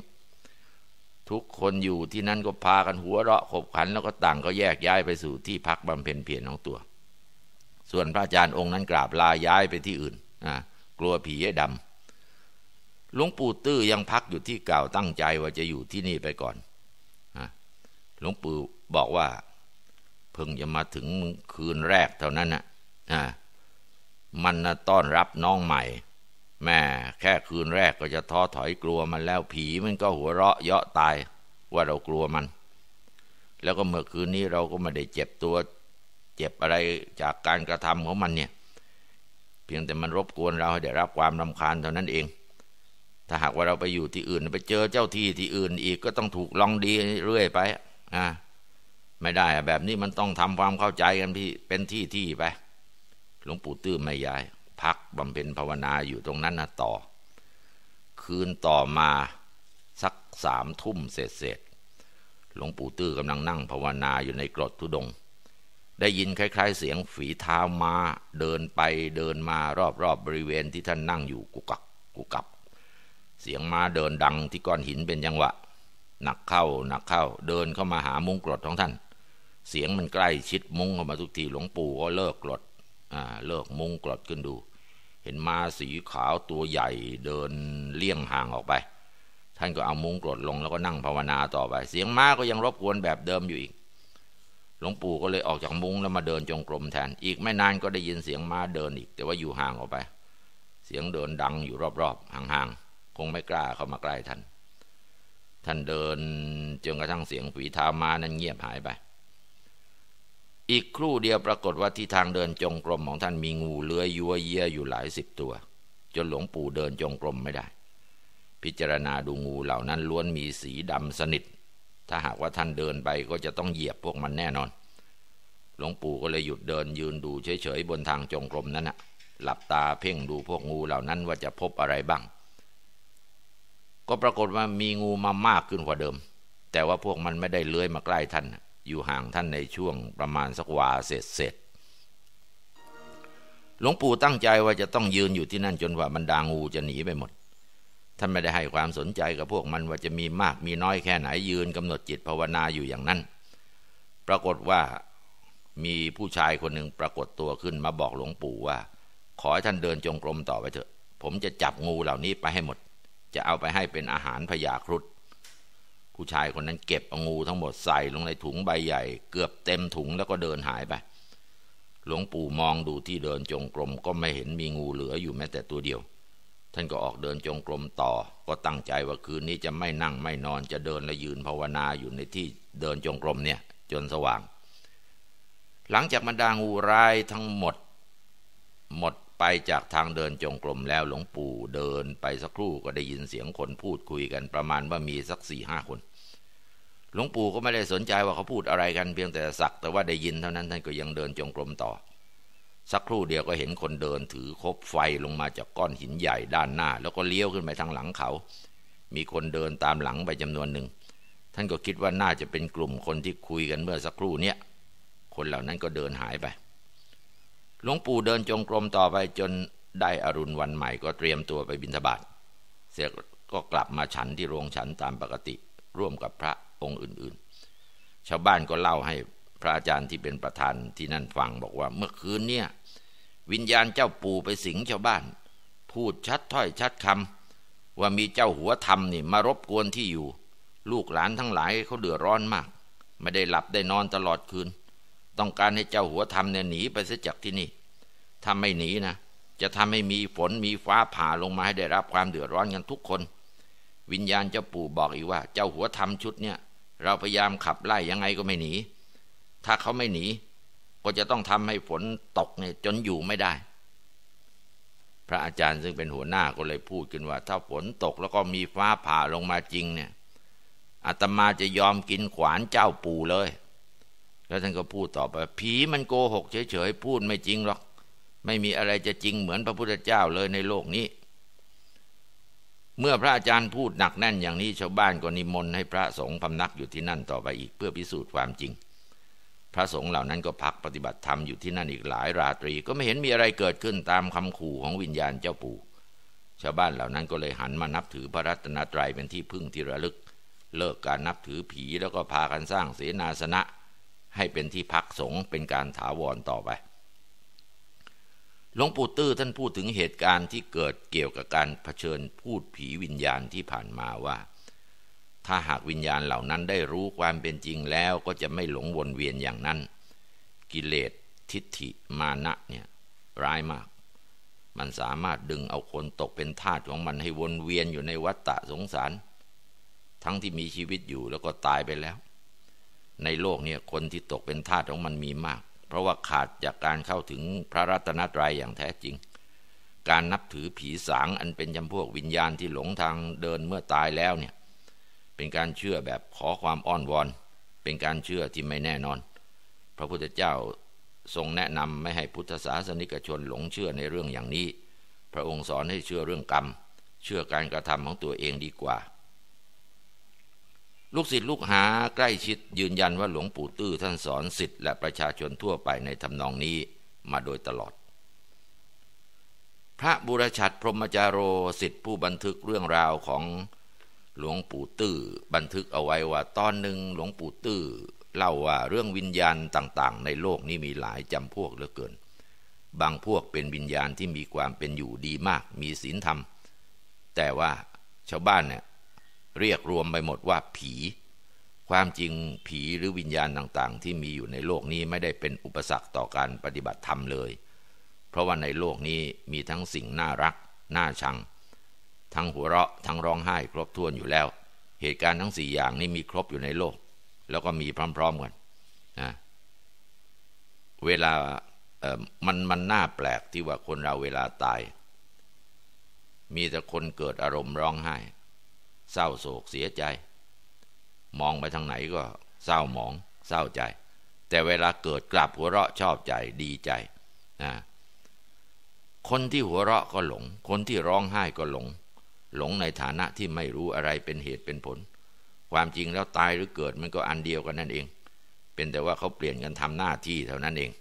ทุกคนอยู่ที่นั่นก็พากันหัวเราะขบขันแล้วก็ต่างก็แยกย้ายไปสู่ที่พักบำเพ็ญเพียรของตัว ส่วนพระอาจารย์องค์นั้นกราบลาย้ายไปที่อื่นกลัวผีไอ้ดำหลวงปู่ตื้อยังพักอยู่ที่เก่าตั้งใจว่าจะอยู่ที่นี่ไปก่อนหลวงปู่บอกว่า เพิ่งจะมาถึงคืนแรกเท่านั้นนะนะมันต้อนรับน้องใหม่ แม่แค่คืนแรกก็จะท้อถอยกลัวมันแล้วผีมันก็หัวเราะเยาะตายว่าเรากลัวมัน แล้วก็เมื่อคืนนี้เราก็ไม่ได้เจ็บตัว เจ็บอะไรจากการกระทำของมันเนี่ย เพียงแต่มันรบกวนเราให้ได้รับความรำคาญเท่านั้นเอง ถ้าหากว่าเราไปอยู่ที่อื่น ไปเจอเจ้าที่ที่อื่นอีกก็ต้องถูกลองดีเรื่อยไปอ่าไม่ได้อะแบบนี้มันต้องทำความเข้าใจกันพี่เป็นที่ที่ไปหลวงปู่ตื้อไม่ย้าย พักบำเพ็ญภาวนาอยู่ตรงนั้นนะต่อ คืนต่อมาสักสามทุ่มเสร็จเสร็จหลวงปู่ตื้อกำลังนั่งภาวนาอยู่ในกรดทุดง ได้ยินคล้าย ๆ เสียงฝีเท้ามา เดินไปเดินมารอบๆบบริเวณที่ท่านนั่งอยู่กุกักกุกับ เสียงมาเดินดังที่ก้อนหินเป็นจังหวะ หนักเข้าหนักเข้า เดินเข้ามาหามุ้งกรดของท่าน เสียงมันใกล้ชิดมุ้งเข้ามาทุกทีหลวงปู่ก็เลิกกรดอ่าเลิกมุ้งกรดขึ้นดู เห็นม้าสีขาวตัวใหญ่เดินเลี่ยงห่างออกไป ท่านก็เอามุ้งกรดลงแล้วก็นั่งภาวนาต่อไป เสียงม้าก็ยังรบกวนแบบเดิมอยู่อีก หลวงปู่ก็เลยออกจากมุ้งแล้วมาเดินจงกรมแทน อีกไม่นานก็ได้ยินเสียงม้าเดินอีก แต่ว่าอยู่ห่างออกไป เสียงเดินดังอยู่รอบๆห่างๆคงไม่กล้าเข้ามาใกล้ท่านท่านเดินจนกระทั่งเสียงฝีเท้าม้านั้นเงียบหายไป อีกครู่เดียวปรากฏว่าที่ทางเดินจงกรมของท่านมีงูเลื้อยยัวเยี่ยอยู่หลายสิบตัว จนหลวงปู่เดินจงกรมไม่ได้ พิจารณาดูงูเหล่านั้นล้วนมีสีดำสนิท ถ้าหากว่าท่านเดินไปก็จะต้องเหยียบพวกมันแน่นอน หลวงปู่ก็เลยหยุดเดินยืนดูเฉยๆบนทางจงกรมนั้นนะหลับตาเพ่งดูพวกงูเหล่านั้นว่าจะพบอะไรบ้าง ก็ปรากฏว่ามีงูมามากขึ้นกว่าเดิม แต่ว่าพวกมันไม่ได้เลื้อยมาใกล้ท่าน อยู่ห่างท่านในช่วงประมาณสักวาเศษเศษหลวงปู่ตั้งใจว่าจะต้องยืนอยู่ที่นั่นจนกว่าบรรดางูจะหนีไปหมด ท่านไม่ได้ให้ความสนใจกับพวกมันว่าจะมีมากมีน้อยแค่ไหนยืนกำหนดจิตภาวนาอยู่อย่างนั้น ปรากฏว่ามีผู้ชายคนหนึ่งปรากฏตัวขึ้นมาบอกหลวงปู่ว่า ขอให้ท่านเดินจงกรมต่อไปเถอะ ผมจะจับงูเหล่านี้ไปให้หมด จะเอาไปให้เป็นอาหารพยาครุฑ ผู้ชายคนนั้นเก็บเอางูทั้งหมดใส่ลงในถุงใบใหญ่ เกือบเต็มถุงแล้วก็เดินหายไป หลวงปู่มองดูที่เดินจงกรมก็ไม่เห็นมีงูเหลืออยู่แม้แต่ตัวเดียว ท่านก็ออกเดินจงกรมต่อ ก็ตั้งใจว่าคืนนี้จะไม่นั่งไม่นอนจะเดินและยืนภาวนาอยู่ในที่เดินจงกรมเนี่ย จนสว่าง หลังจากบรรดางูร้ายทั้งหมด หมด ไปจากทางเดินจงกรมแล้วหลวงปู่เดินไปสักครู่ก็ได้ยินเสียงคนพูดคุยกันประมาณว่ามีสักสี่ห้าคนหลวงปู่ก็ไม่ได้สนใจว่าเขาพูดอะไรกันเพียงแต่สัก แต่ว่าได้ยินเท่านั้นท่านก็ยังเดินจงกรมต่อ สักครู่เดียวก็เห็นคนเดินถือคบไฟลงมาจากก้อนหินใหญ่ด้านหน้า แล้วก็เลี้ยวขึ้นไปทางหลังเขา มีคนเดินตามหลังไปจำนวนหนึ่ง ท่านก็คิดว่าน่าจะเป็นกลุ่มคนที่คุยกันเมื่อสักครู่เนี้ยคนเหล่านั้นก็เดินหายไป หลวงปู่เดินจงกรมต่อไปจนได้อรุณวันใหม่ก็เตรียมตัวไปบิณฑบาตเสร็จก็กลับมาฉันที่โรงฉันตามปกติ ร่วมกับพระองค์อื่นๆ ชาวบ้านก็เล่าให้พระอาจารย์ที่เป็นประธานที่นั่นฟังบอกว่าเมื่อคืนเนี่ย วิญญาณเจ้าปู่ไปสิงชาวบ้าน พูดชัดถ้อยชัดคำว่ามีเจ้าหัวธรรมนี่มารบกวนที่อยู่ ลูกหลานทั้งหลายเขาเดือดร้อนมาก ไม่ได้หลับได้นอนตลอดคืน ต้องการให้เจ้าหัวธรรมเนี่ยหนีไปเสียจากที่นี่ถ้าไม่หนีนะจะทำให้มีฝนมีฟ้าผ่าลงมาให้ได้รับความเดือดร้อนกันทุกคน วิญญาณเจ้าปู่บอกอีกว่า เจ้าหัวทำชุดเนี่ยเราพยายามขับไล่ยังไงก็ไม่หนี ถ้าเขาไม่หนี ก็จะต้องทำให้ฝนตกเนี่ยจนอยู่ไม่ได้ พระอาจารย์ซึ่งเป็นหัวหน้าก็เลยพูดกันว่า ถ้าฝนตกแล้วก็มีฟ้าผ่าลงมาจริงเนี่ยอาตมาจะยอมกินขวานเจ้าปู่เลย แล้วท่านก็พูดต่อไป ผีมันโกหกเฉยๆพูดไม่จริงหรอก ไม่มีอะไรจะจริงเหมือนพระพุทธเจ้าเลยในโลกนี้ เมื่อพระอาจารย์พูดหนักแน่นอย่างนี้ชาวบ้านก็นิมนต์ให้พระสงฆ์พำนักอยู่ที่นั่นต่อไปอีกเพื่อพิสูจน์ความจริง พระสงฆ์เหล่านั้นก็พักปฏิบัติธรรมอยู่ที่นั่นอีกหลายราตรี ก็ไม่เห็นมีอะไรเกิดขึ้นตามคำขู่ของวิญญาณเจ้าปู่ ชาวบ้านเหล่านั้นก็เลยหันมานับถือพระรัตนตรัยเป็นที่พึ่งที่ระลึก เลิกการนับถือผีแล้วก็พากันสร้างเสนาสนะ ให้เป็นที่พักสงฆ์เป็นการถาวรต่อไปหลวงปู่ตื้อท่านพูดถึงเหตุการณ์ที่เกิดเกี่ยวกับการเผชิญพูดผีวิญญาณที่ผ่านมาว่า ถ้าหากวิญญาณเหล่านั้นได้รู้ความเป็นจริงแล้วก็จะไม่หลงวนเวียนอย่างนั้น กิเลสทิฏฐิมานะเนี่ยร้ายมาก มันสามารถดึงเอาคนตกเป็นทาสของมันให้วนเวียนอยู่ในวัฏฏะสงสาร ทั้งที่มีชีวิตอยู่แล้วก็ตายไปแล้ว ในโลกนี้คนที่ตกเป็นทาสของมันมีมาก เพราะว่าขาดจากการเข้าถึงพระรัตนตรัยอย่างแท้จริง การนับถือผีสางอันเป็นจำพวกวิญญาณที่หลงทางเดินเมื่อตายแล้วเนี่ยเป็นการเชื่อแบบขอความอ้อนวอน เป็นการเชื่อที่ไม่แน่นอน พระพุทธเจ้าทรงแนะนำไม่ให้พุทธศาสนิกชนหลงเชื่อในเรื่องอย่างนี้ พระองค์สอนให้เชื่อเรื่องกรรม เชื่อการกระทำของตัวเองดีกว่า ลูกศิษย์ลูกหาใกล้ชิดยืนยันว่าหลวงปู่ตื้อท่านสอนศิษย์และประชาชนทั่วไปในทำนองนี้มาโดยตลอด พระบุรชัดพรหมจารโรศิษย์ผู้บันทึกเรื่องราวของหลวงปู่ตื้อบันทึกเอาไว้ว่าตอนหนึ่งหลวงปู่ตื้อเล่าว่าเรื่องวิญญาณต่างๆ ในโลกนี้มีหลายจำพวกเหลือเกิน บางพวกเป็นวิญญาณที่มีความเป็นอยู่ดีมาก มีศีลธรรม แต่ว่าชาวบ้านเนี่ย เรียกรวมไปหมดว่าผี ความจริงผีหรือวิญญาณต่างๆ ที่มีอยู่ในโลกนี้ไม่ได้เป็นอุปสรรคต่อการปฏิบัติธรรมเลย เพราะว่าในโลกนี้มีทั้งสิ่งน่ารัก น่าชัง ทั้งหัวเราะทั้งร้องไห้ครบถ้วนอยู่แล้ว เหตุการณ์ทั้งสี่อย่างนี้มีครบอยู่ในโลก แล้วก็มีพร้อมๆกันนะเวลาเออมันมันน่าแปลกที่ว่าคนเราเวลาตาย มีแต่คนเกิดอารมณ์ร้องไห้ เศร้าโศกเสียใจ มองไปทางไหนก็เศร้าหมอง เศร้าใจ แต่เวลาเกิดกลับหัวเราะชอบใจดีใจนะคนที่หัวเราะก็หลง คนที่ร้องไห้ก็หลง หลงในฐานะที่ไม่รู้อะไรเป็นเหตุเป็นผล ความจริงแล้วตายหรือเกิดมันก็อันเดียวกันนั่นเอง เป็นแต่ว่าเขาเปลี่ยนกันทำหน้าที่เท่านั้นเอง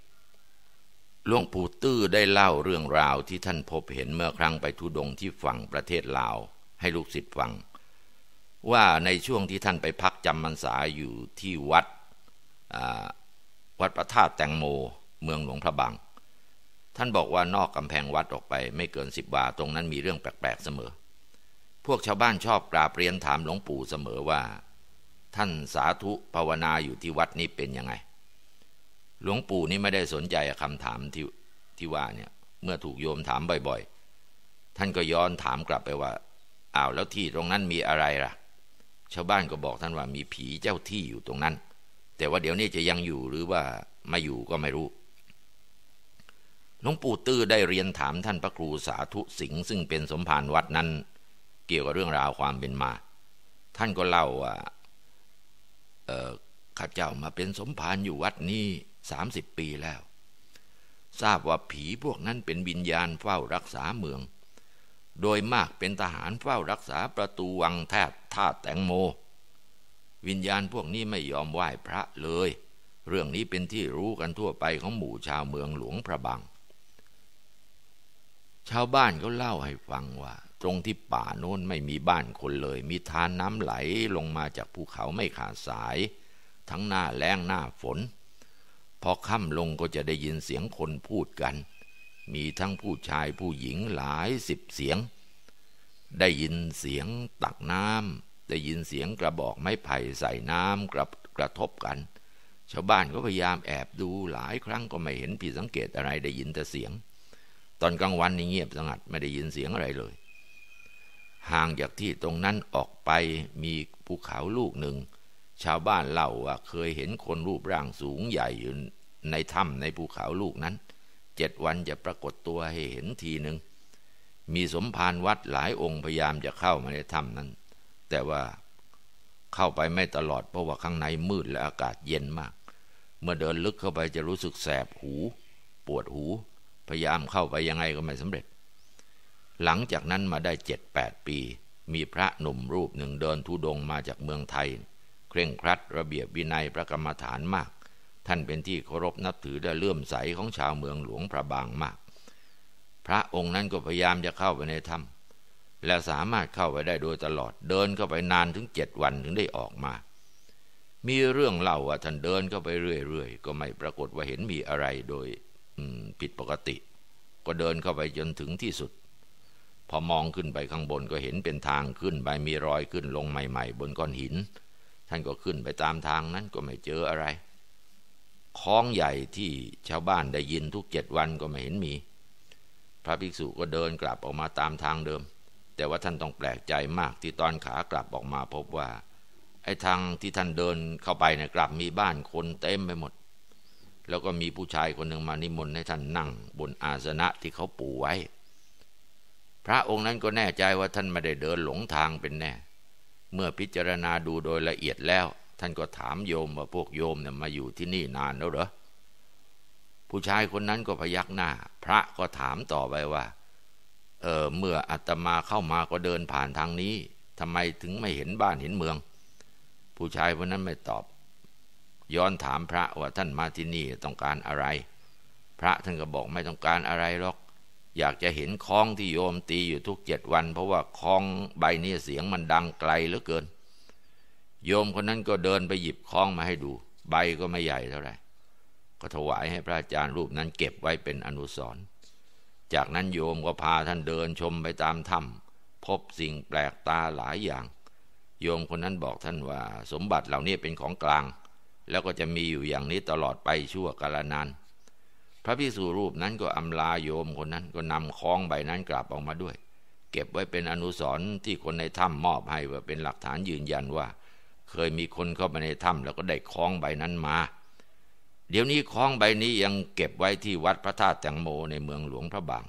หลวงปู่ตื้อได้เล่าเรื่องราวที่ท่านพบเห็นเมื่อครั้งไปทุดงที่ฝั่งประเทศลาว ให้ลูกศิษย์ฟัง ว่าในช่วงที่ท่านไปพักจำพรรษาอยู่ที่วัดวัดพระธาตุแตงโมเมืองหลวงพระบางท่านบอกว่านอกกำแพงวัดออกไปไม่เกินสิบวาตรงนั้นมีเรื่องแปลกๆเสมอ พวกชาวบ้านชอบกราบเรียนถามหลวงปู่เสมอว่า ท่านสาธุภาวนาอยู่ที่วัดนี้เป็นยังไง หลวงปู่นี่ไม่ได้สนใจคำถามที่ที่ว่าเนี่ยเมื่อถูกโยมถามบ่อยๆ ท่านก็ย้อนถามกลับไปว่าอ้าวแล้วที่ตรงนั้นมีอะไรล่ะ ชาวบ้านก็บอกท่านว่ามีผีเจ้าที่อยู่ตรงนั้น แต่ว่าเดี๋ยวนี้จะยังอยู่หรือว่าไม่อยู่ก็ไม่รู้หลวงปู่ตื้อได้เรียนถามท่านพระครูสาธุสิงห์ซึ่งเป็นสมภารวัดนั้น เกี่ยวกับเรื่องราวความเป็นมา ท่านก็เล่าว่าข้าเจ้ามาเป็นสมภารอยู่วัดนี้สามสิบปีแล้ว ทราบว่าผีพวกนั้นเป็นวิญญาณเฝ้ารักษาเมือง โดยมากเป็นทหารเฝ้ารักษาประตูวังแทบท่าแตงโม วิญญาณพวกนี้ไม่ยอมไหว้พระเลย เรื่องนี้เป็นที่รู้กันทั่วไปของหมู่ชาวเมืองหลวงพระบางชาวบ้านเขาเล่าให้ฟังว่า ตรงที่ป่าโน้นไม่มีบ้านคนเลย มีทานน้ำไหลลงมาจากภูเขาไม่ขาดสาย ทั้งหน้าแล้งหน้าฝน พอค่ำลงก็จะได้ยินเสียงคนพูดกัน มีทั้งผู้ชายผู้หญิงหลายสิบเสียง ได้ยินเสียงตักน้ำได้ยินเสียงกระบอกไม้ไผ่ใส่น้ำกระกระทบกัน ชาวบ้านก็พยายามแอบดูหลายครั้งก็ไม่เห็นผิดสังเกตอะไรได้ยินแต่เสียง ตอนกลางวันนี่เงียบสงัดไม่ได้ยินเสียงอะไรเลย ห่างจากที่ตรงนั้นออกไปมีภูเขาลูกหนึ่ง ชาวบ้านเล่าว่าเคยเห็นคนรูปร่างสูงใหญ่อยู่ในถ้ำในภูเขาลูกนั้นเจ็ดวันจะปรากฏตัวให้เห็นทีหนึ่งมีสมภารวัดหลายองค์พยายามจะเข้ามาในถ้ำนั้น แต่ว่าเข้าไปไม่ตลอดเพราะว่าข้างในมืดและอากาศเย็นมาก เมื่อเดินลึกเข้าไปจะรู้สึกแสบหู ปวดหู พยายามเข้าไปยังไงก็ไม่สำเร็จ หลังจากนั้นมาได้เจ็ดแปดปี มีพระหนุ่มรูปหนึ่งเดินทุดงมาจากเมืองไทย เคร่งครัดระเบียบวินัยพระกรรมฐานมาก ท่านเป็นที่เคารพนับถือและเลื่อมใสของชาวเมืองหลวงพระบางมาก พระองค์นั้นก็พยายามจะเข้าไปในถ้ำและสามารถเข้าไปได้โดยตลอดเดินเข้าไปนานถึงเจ็ดวันถึงได้ออกมา มีเรื่องเล่าว่าท่านเดินเข้าไปเรื่อยๆ ก็ไม่ปรากฏว่าเห็นมีอะไรโดยผิดปกติ ก็เดินเข้าไปจนถึงที่สุด พอมองขึ้นไปข้างบนก็เห็นเป็นทางขึ้นไปมีรอยขึ้นลงใหม่ ๆ บนก้อนหิน ท่านก็ขึ้นไปตามทางนั้นก็ไม่เจออะไร คล้องใหญ่ที่ชาวบ้านได้ยินทุกเจ็ดวันก็ไม่เห็นมี พระภิกษุก็เดินกลับออกมาตามทางเดิม แต่ว่าท่านต้องแปลกใจมากที่ตอนขากลับออกมาพบว่า ไอ้ทางที่ท่านเดินเข้าไปเนี่ยกลับมีบ้านคนเต็มไปหมด แล้วก็มีผู้ชายคนหนึ่งมานิมนต์ให้ท่านนั่งบนอาสนะที่เขาปูไว้ พระองค์นั้นก็แน่ใจว่าท่านไม่ได้เดินหลงทางเป็นแน่ เมื่อพิจารณาดูโดยละเอียดแล้ว ท่านก็ถามโยมว่าพวกโยมเนี่ยมาอยู่ที่นี่นานแล้วเหรอผู้ชายคนนั้นก็พยักหน้า พระก็ถามต่อไปว่า เออเมื่ออาตมาเข้ามาก็เดินผ่านทางนี้ทำไมถึงไม่เห็นบ้านเห็นเมือง ผู้ชายคนนั้นไม่ตอบ ย้อนถามพระว่าท่านมาที่นี่ต้องการอะไร พระท่านก็บอกไม่ต้องการอะไรหรอก อยากจะเห็นคล้องที่โยมตีอยู่ทุกเจ็ดวัน เพราะว่าคล้องใบนี้เสียงมันดังไกลเหลือเกิน โยมคนนั้นก็เดินไปหยิบคล้องมาให้ดู ใบก็ไม่ใหญ่เท่าไหร่ก็ถวายให้พระอาจารย์รูปนั้นเก็บไว้เป็นอนุสรณ์จากนั้นโยมก็พาท่านเดินชมไปตามถ้ำพบสิ่งแปลกตาหลายอย่าง โยมคนนั้นบอกท่านว่า สมบัติเหล่านี้เป็นของกลาง แล้วก็จะมีอยู่อย่างนี้ตลอดไปชั่วกาลนาน พระพิสุรูปนั้นก็อำลาโยมคนนั้นก็นำคล้องใบนั้นกลับออกมาด้วย เก็บไว้เป็นอนุสรณ์ที่คนในถ้ำมอบให้ว่าเป็นหลักฐานยืนยันว่า เคยมีคนเข้าไปในถ้ำแล้วก็ได้คล้องใบนั้นมา เดี๋ยวนี้คล้องใบนี้ยังเก็บไว้ที่วัดพระธาตุแตงโมในเมืองหลวงพระบาง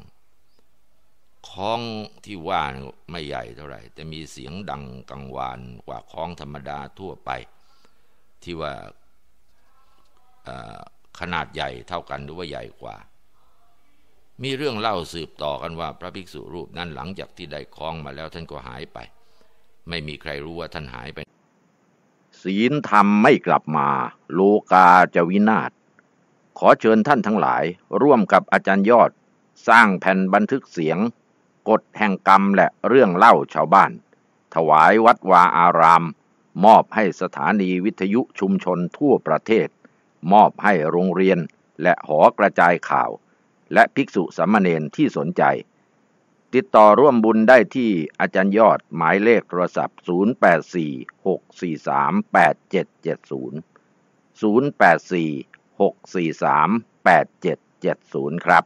คล้องที่ว่าไม่ใหญ่เท่าไหร่ แต่มีเสียงดังกังวานกว่าคล้องธรรมดาทั่วไป ที่ว่าขนาดใหญ่เท่ากันหรือว่าใหญ่กว่า มีเรื่องเล่าสืบต่อกันว่า พระภิกษุรูปนั้นหลังจากที่ได้คล้องมาแล้วท่านก็หายไป ไม่มีใครรู้ว่าท่านหายไป ศีลธรรมไม่กลับมา โลกาจะวินาศ ขอเชิญท่านทั้งหลาย ร่วมกับอาจารย์ยอด สร้างแผ่นบันทึกเสียง กฎแห่งกรรมและเรื่องเล่าชาวบ้าน ถวายวัดวาอาราม มอบให้สถานีวิทยุชุมชนทั่วประเทศ มอบให้โรงเรียนและหอกระจายข่าว และภิกษุสามเณรที่สนใจ ติดต่อร่วมบุญได้ที่อาจารย์ยอดหมายเลขโทรศัพท์ 0846438770 084 643 8770 ครับ